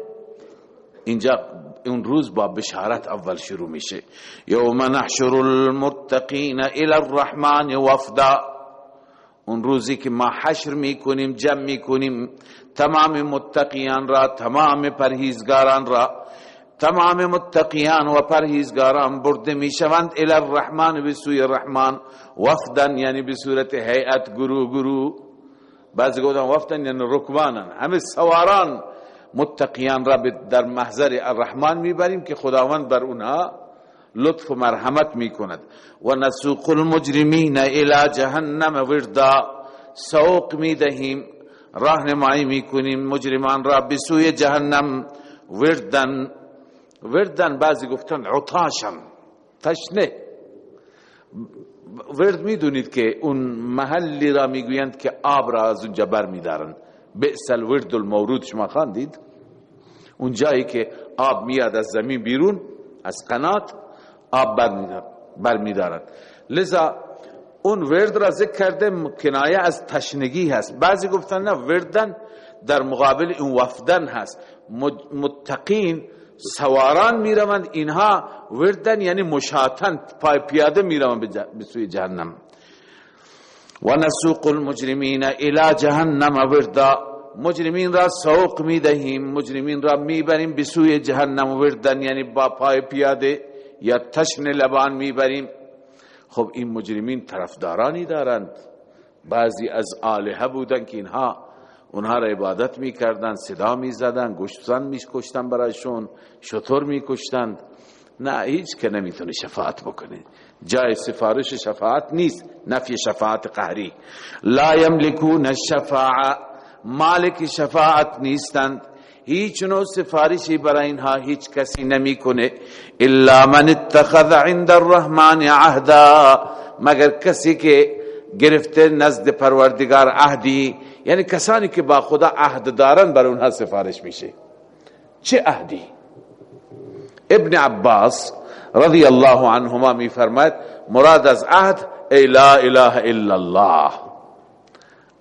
اینجا اون روز با بشارت اول شروع میشه. یوم نحشر المتقین الى الرحمن وفدا. اون روزی که ما حشر می‌کنیم جمع می‌کنیم تمام متقیان را تمام پرهیزگاران را تمام متقیان و پرهیزگاران برده می‌شوند الى الرحمن به سوی رحمان. وفدن یعنی به صورت هیئت گروه گروه. بعضی گفتن وفدن یعنی رکبانن. همه سواران. متقیان را در محضر الرحمن می‌بریم که خداوند بر اونها لطف و مرحمت می‌کند. و نسوق المجرمین الى جهنم وردا. سوق می‌دهیم راهنمایی می‌کنیم مجرمان را به سوی جهنم وردن. وردن بعضی گفتن عطاشم تشنه. ورد می‌دونید که اون محلی را می‌گویند که آب را از اونجا بر میدارن بئس الورد المورود شما خواندید اون جایی که آب میاد از زمین بیرون از قنات آب بر میدارد لذا اون ورد را ذکر کرده کنایه از تشنگی هست. بعضی گفتن نه وردن در مقابل این وفدن هست. متقین سواران می‌روند اینها وردن یعنی مشاتن پای پیاده می‌روند به سوی جهنم. و نسوق المجرمین الى جهنم وردا. مجرمین را سوق می دهیم مجرمین را می‌بریم به سوی جهنم وردن یعنی با پای پیاده یا تشن لبان می‌بریم. خب این مجرمین طرفدارانی دارند. بعضی از آلهه بودن که اینها اونها را عبادت می‌کردن صدا می‌زدن گشتن میکشتن برایشون شطور میکشتند. نه هیچ که نمی‌تونه شفاعت بکنه. جای سفارش شفاعت نیست نفی شفاعت قهری. لا یملکون الشفاعه مالک شفاعت نیستند. هیچ نوع سفارشی برای اینها هیچ کسی نمی‌کنه. الا من اتخذ عند الرحمن عهدا مگر کسی که گرفته نزد پروردگار عهدی یعنی کسانی که با خدا عهد دارن بر اونها سفارش میشه. چه عهدی؟ ابن عباس رضی الله عنهما می فرماید مراد از عهد ای لا اله الا الله.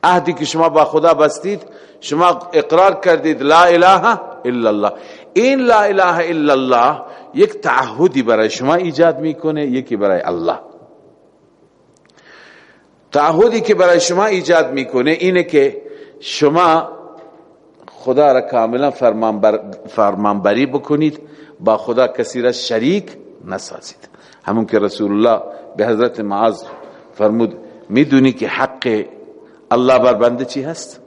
عهدی که شما با خدا بستید شما اقرار کردید لا اله الا الله. این لا اله الا الله یک تعهدی برای شما ایجاد می‌کنه یکی برای الله. تعهدی که برای شما ایجاد می‌کنه اینه که شما خدا را کاملا فرمانبری بکنید با خدا کسی را شریک نسازید. همون که رسول الله به حضرت معاذ فرمود می‌دونی که حق الله بر بنده چی هست؟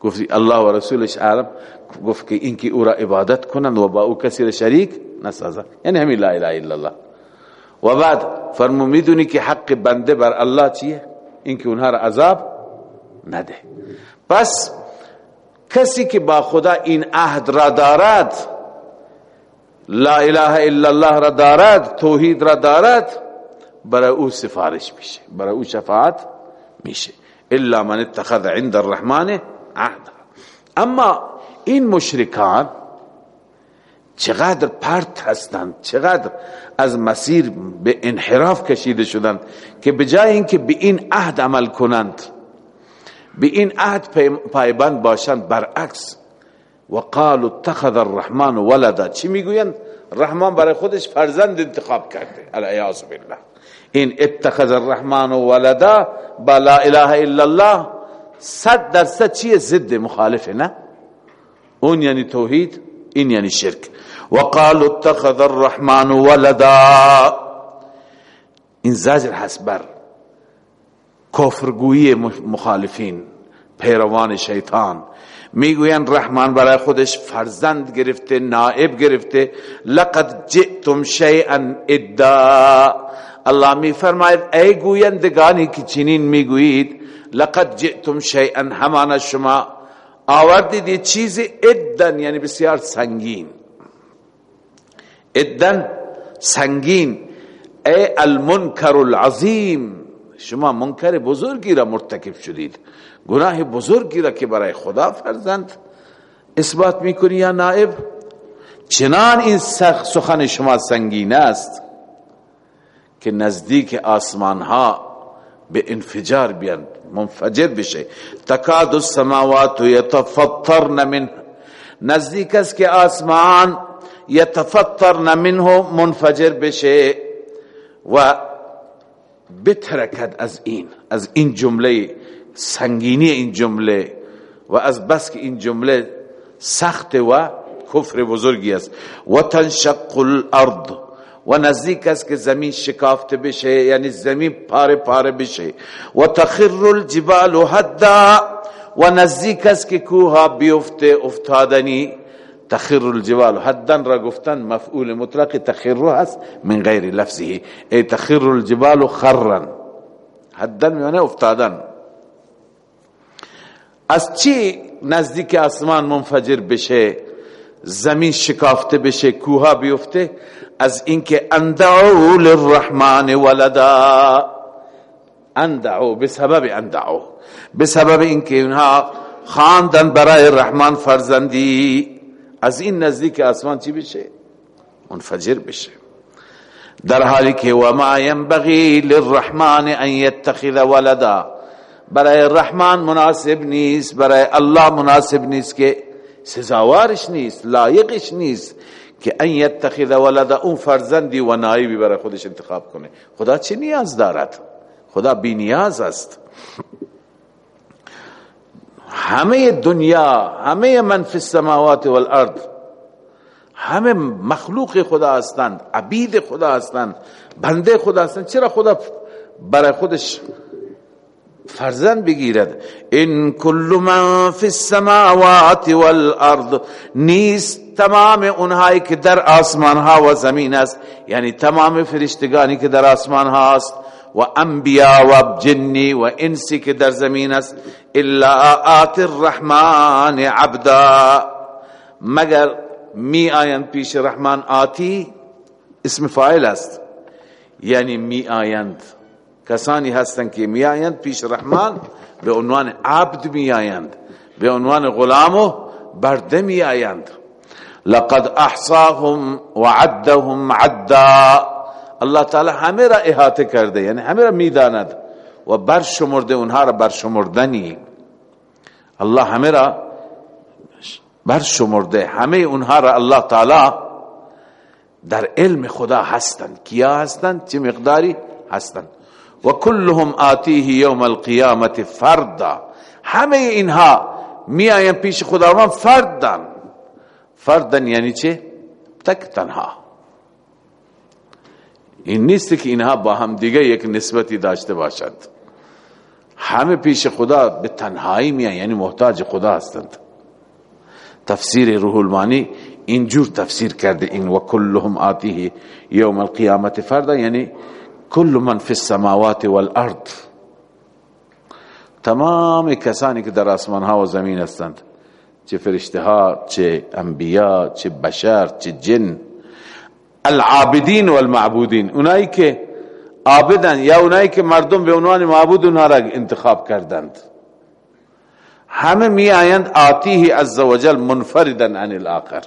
گفتی الله و رسولش عالم گفت که اینکه او را عبادت کنند و با او کسی را شریک نسازند. یعنی همین لا اله الا الله. و بعد فرمو می‌دونی که حق بنده بر الله چیه؟ اینکه اونها را عذاب نده. پس کسی که با خدا این عهد را دارد لا اله الا الله را دارد توحید را دارد برای او سفارش میشه برای او شفاعت میشه. الا من اتخذ عند الرحمن عهد اما این مشرکان چقدر پرت هستند چقدر از مسیر به انحراف کشیده شدند که به جای اینکه به این عهد عمل کنند به این عهد پایبند باشند برعکس و قالوا اتخذ الرحمن ولدا چی می‌گویند رحمان برای خودش فرزند انتخاب کرده العیاذ بالله این اتخذ الرحمن ولدا با لا اله الا الله صد درصد چیه ضد مخالفه نه اون یعنی توحید این یعنی شرک و قالوا اتخذ الرحمن ولدا این زجر هست بر کفرگویی مخالفین پیروان شیطان می‌گوین رحمان برای خودش فرزند گرفته نائب گرفته. لقد جئتم شیئا ادا. الله می فرماید ای گویندگانی که چنین می‌گویید لقد جئتم شیئا همان شما آوردید چیز ادن یعنی بسیار سنگین. ادن سنگین. ای المنکر العظیم. شما منکر بزرگی را مرتکب شدید. گناه بزرگی را که برای خدا فرزند اثبات می‌کنی یا نائب؟ چنان این سخن شما سنگین است که نزدیک آسمان ها به انفجار بیان منفجر بشه. تکاد السماوات یتفطرن من نزدیک است که آسمان یتفطرن منه منفجر بشه. و بترکد از این از این جمله سنگینی این جمله و از بس که این جمله سخت و کفر بزرگی است. و تنشق الارض و نزدیک است که زمین شکافته بشه یعنی زمین پاره پاره بشه. و تخر الجبال حدا و نزدیک است که کوها بیفته افتادنی. تخر الجبال حدا را گفتن مفعول مطلق تخر هست من غیر لفظه ای تخر الجبال خرا حدا میانه افتادن. از چی نزدیک آسمان منفجر بشه؟ زمین شکافته بشه کوها بیفته؟ از اینکه اندعو للرحمن ولدا. اندعو بسبب اندعو. بسبب اینکه اونها خواندن برای رحمان فرزندی. از این نزدیک آسمان چی بشه؟ منفجر بشه. در حالی که وما ينبغي للرحمن ان يتخذ ولدا. برای رحمان مناسب نیست برای الله مناسب نیست که سزاوارش نیست لایقش نیست که ان یتخذ ولد اون فرزندی و نایبی برای خودش انتخاب کنه. خدا چه نیاز دارد؟ خدا بی نیاز است. همه دنیا همه من فی السماوات والارض همه مخلوق خدا هستند عبید خدا هستند بنده خدا هستند. چرا خدا برای خودش فرزند بگیرد. این کل من فی السماوات والارض. نیست تمام اونهایی که در آسمان ها و زمین است. یعنی تمام فرشتگانی که در آسمان ها است. و انبیا و جنی و انسی که در زمین است. الا آت الرحمن عبدا. مگر می آیند پیش رحمان آتی؟ اسم فاعل است. یعنی می آیند کسانی هستند که می آیند پیش رحمان به عنوان عبد می آیند به عنوان غلام و برده می آیند لقد احصاهم وعدهم عدا. الله تعالی همه را احاطه کرده یعنی همه را می‌داند و برشمرده اونها را برشمردنی. الله همه را برشمرده همه اونها را الله تعالی در علم خدا هستند. کیا هستند؟ چه مقداری هستند؟ و کلهم آتیه یوم القیامت فردا. همه اینها میآیند پیش خداوند فردن فردن یعنی چه؟ تک تنها. این نیست که اینها با هم دیگه یک نسبتی داشته باشد همه پیش خدا به تنهایی میان یعنی محتاج خدا هستند. تفسیر روح المانی اینجور تفسیر کرده این و کلهم آتیه یوم القیامت فردا یعنی کل من فی السماوات والارض تمام کسانی که در آسمان ها و زمین هستند چه فرشته ها چه انبیا چه بشر چه جن. العابدین والمعبودین اونایی که عابدن یا اونایی که مردم به عنوان معبود اونها را انتخاب کردند. همه می آیند آتیه عز وجل منفردن عن الاخر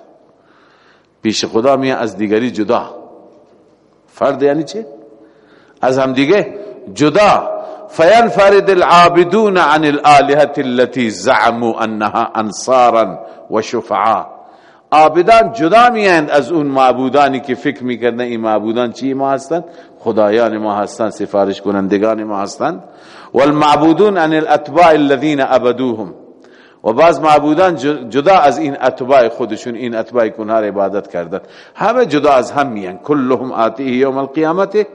پیش خدا می از دیگری جدا. فرد یعنی چه؟ از هم دیگه جدا. فینفرد العابدون عن الالهة التي زعموا انها انصارا و عابدان جدا میاند از اون معبودانی که فکر می‌کردن این معبودان چی ما هستند؟ خدایان ما هستند سفارش کنندگان ما هستند. والمعبودون عن الاتباع الذين عبدوهم. و بعض معبودان جدا از این اتباع خودشون این اتباع کنها عبادت کردن. همه جدا از هم میان کلهم آتیه یوم القیامت.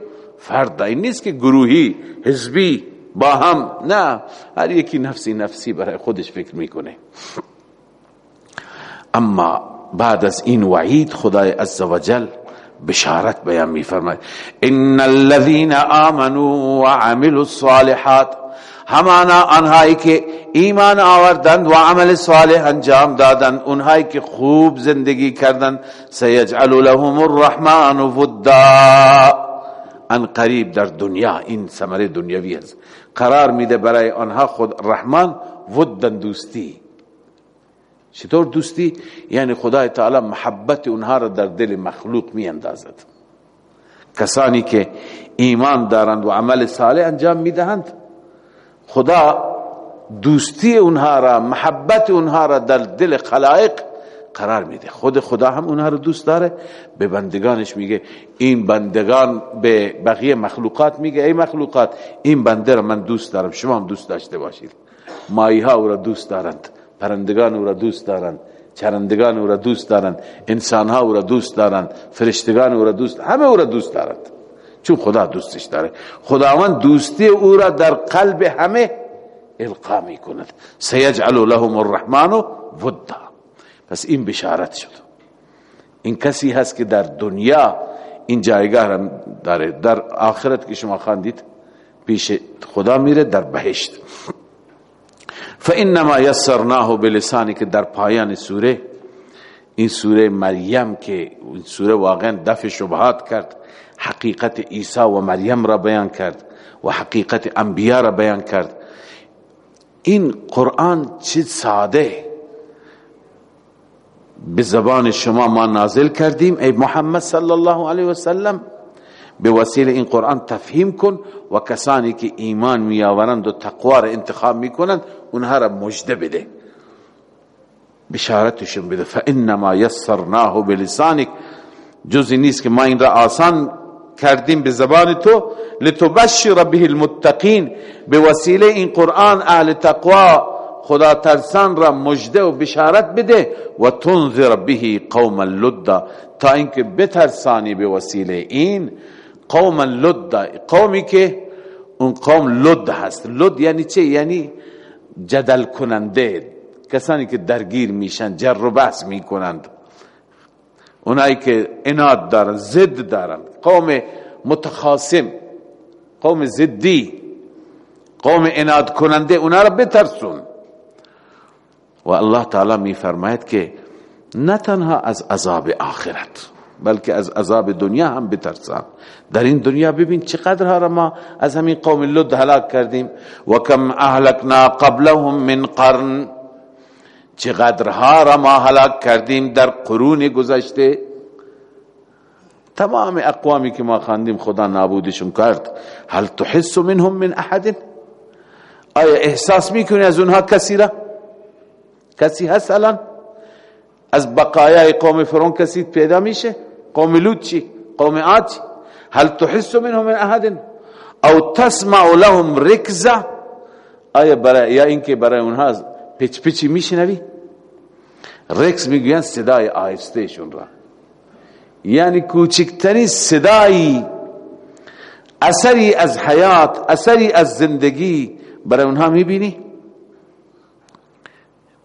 فرد این نیست که گروهی حزبی با هم نه هر یکی نفسی نفسی برای خودش فکر می‌کنه. اما بعد از این وعید خدای عزوجل بشارت بیان می فرماید ان الذين امنوا وعملوا الصالحات همانا آنهایی که ایمان آوردند و عمل صالح انجام دادند اونهایی که خوب زندگی کردند سیجعل لهم الرحمن ودا ان قریب در دنیا این ثمره دنیوی است. قرار میده برای آنها خود رحمان ودن دوستی. چطور دوستی؟ یعنی خدای تعالی محبت اونها را در دل مخلوق می اندازد کسانی که ایمان دارند و عمل صالح انجام می‌دهند خدا دوستی اونها را محبت اونها را در دل خلائق قرار میده. خود خدا هم اونها رو دوست داره. به بندگانش میگه این بندگان به بقیه مخلوقات میگه ای مخلوقات این بنده را من دوست دارم شما هم دوست داشته باشید. مایی ها او را دوست دارند پرندگان او را دوست دارند چرندگان او را دوست دارند انسان ها او را دوست دارند فرشتگان او را دوست همه او را دوست دارند. چون خدا دوستش داره. خداوند دوستی او را در قلب همه القا می کند سیجعل لهم الرحمن ودا پس این بشارت شد. این کسی هست که در دنیا این جایگاه را داره. در آخرت که شما خواندید پیش خدا میره در بهشت. فانما یسرناه بلسانی که در پایان سوره این سوره مریم که این سوره واقعا دفع شبهات کرد حقیقت عیسی و مریم را بیان کرد و حقیقت انبیا را بیان کرد. این قرآن چه ساده! به زبان شما ما نازل کردیم. ای محمد صلی الله علیه وسلم به وسیله این قرآن تفهیم کن و کسانی که ایمان میآورند و تقوا را انتخاب می‌کنند اونها را مجده بده. بشارتشون بده. فانما یسرناه بلسانک. جزی نیست که ما این را آسان کردیم به زبان تو. لتبشر به المتقین. به وسیله این قرآن اهل تقوا خدا ترسان را مجده و بشارت بده و تنذر به قوم لد. تا اینکه بترسانی به وسیله این قوم لد. قومی که اون قوم لد هست. لد یعنی چه؟ یعنی جدل کننده. کسانی که درگیر میشن جر و بحث می‌کنند. اونایی که اناد دارن زد دارن. قوم متخاصم قوم زدی قوم اناد کننده اونا را بترسون. و الله تعالی می فرماید که نه تنها از عذاب آخرت بلکه از عذاب دنیا هم بترسان. در این دنیا ببین چقدر ها ما از همین قوم لد هلاک کردیم و کم اهلکنا قبلهم من قرن. چقدر ها را ما هلاک کردیم در قرون گذشته. تمام اقوامی که ما خواندیم خدا نابودشون کرد. هل تحس منهم من احد؟ آیا احساس می‌کنی از اونها کسی را؟ کسی هست الان؟ از بقایای قوم فرون کسی پیدا میشه؟ قوم لوط چی؟ قوم عاد هل تحس منهم من احد؟ او تسمع لهم رکزه؟ آیا برای یا اینکه برای اونها پچ پچی میشنوی؟ رکس می‌گوین صدای آهستهشون را. یعنی کوچکترین صدایی اثری از حیات اثری از زندگی برای اونها می‌بینی؟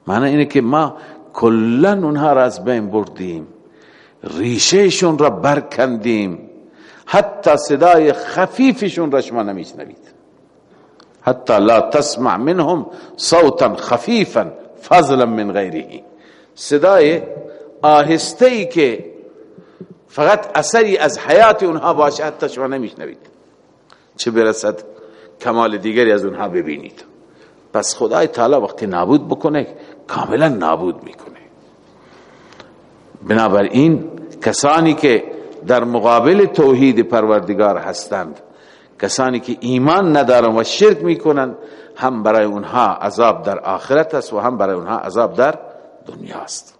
معنی اینه که ما کلا اونها را از بین بردیم. ریشهشون را برکندیم. حتی صدای خفیفشون را شما نمیشنوید. حتی لا تسمع منهم صوتا خفیفا فضلا من غیره. صدای آهسته ای که فقط اثری از حیات اونها باشه حتی شما نمیشنوید. چه برسد کمال دیگری از اونها ببینید. پس خدای تعالی وقتی نابود بکنه کاملا نابود می‌کنه. بنابراین کسانی که در مقابل توحید پروردگار هستند کسانی که ایمان ندارن و شرک می‌کنن هم برای اونها عذاب در آخرت است و هم برای اونها عذاب در دنیا است.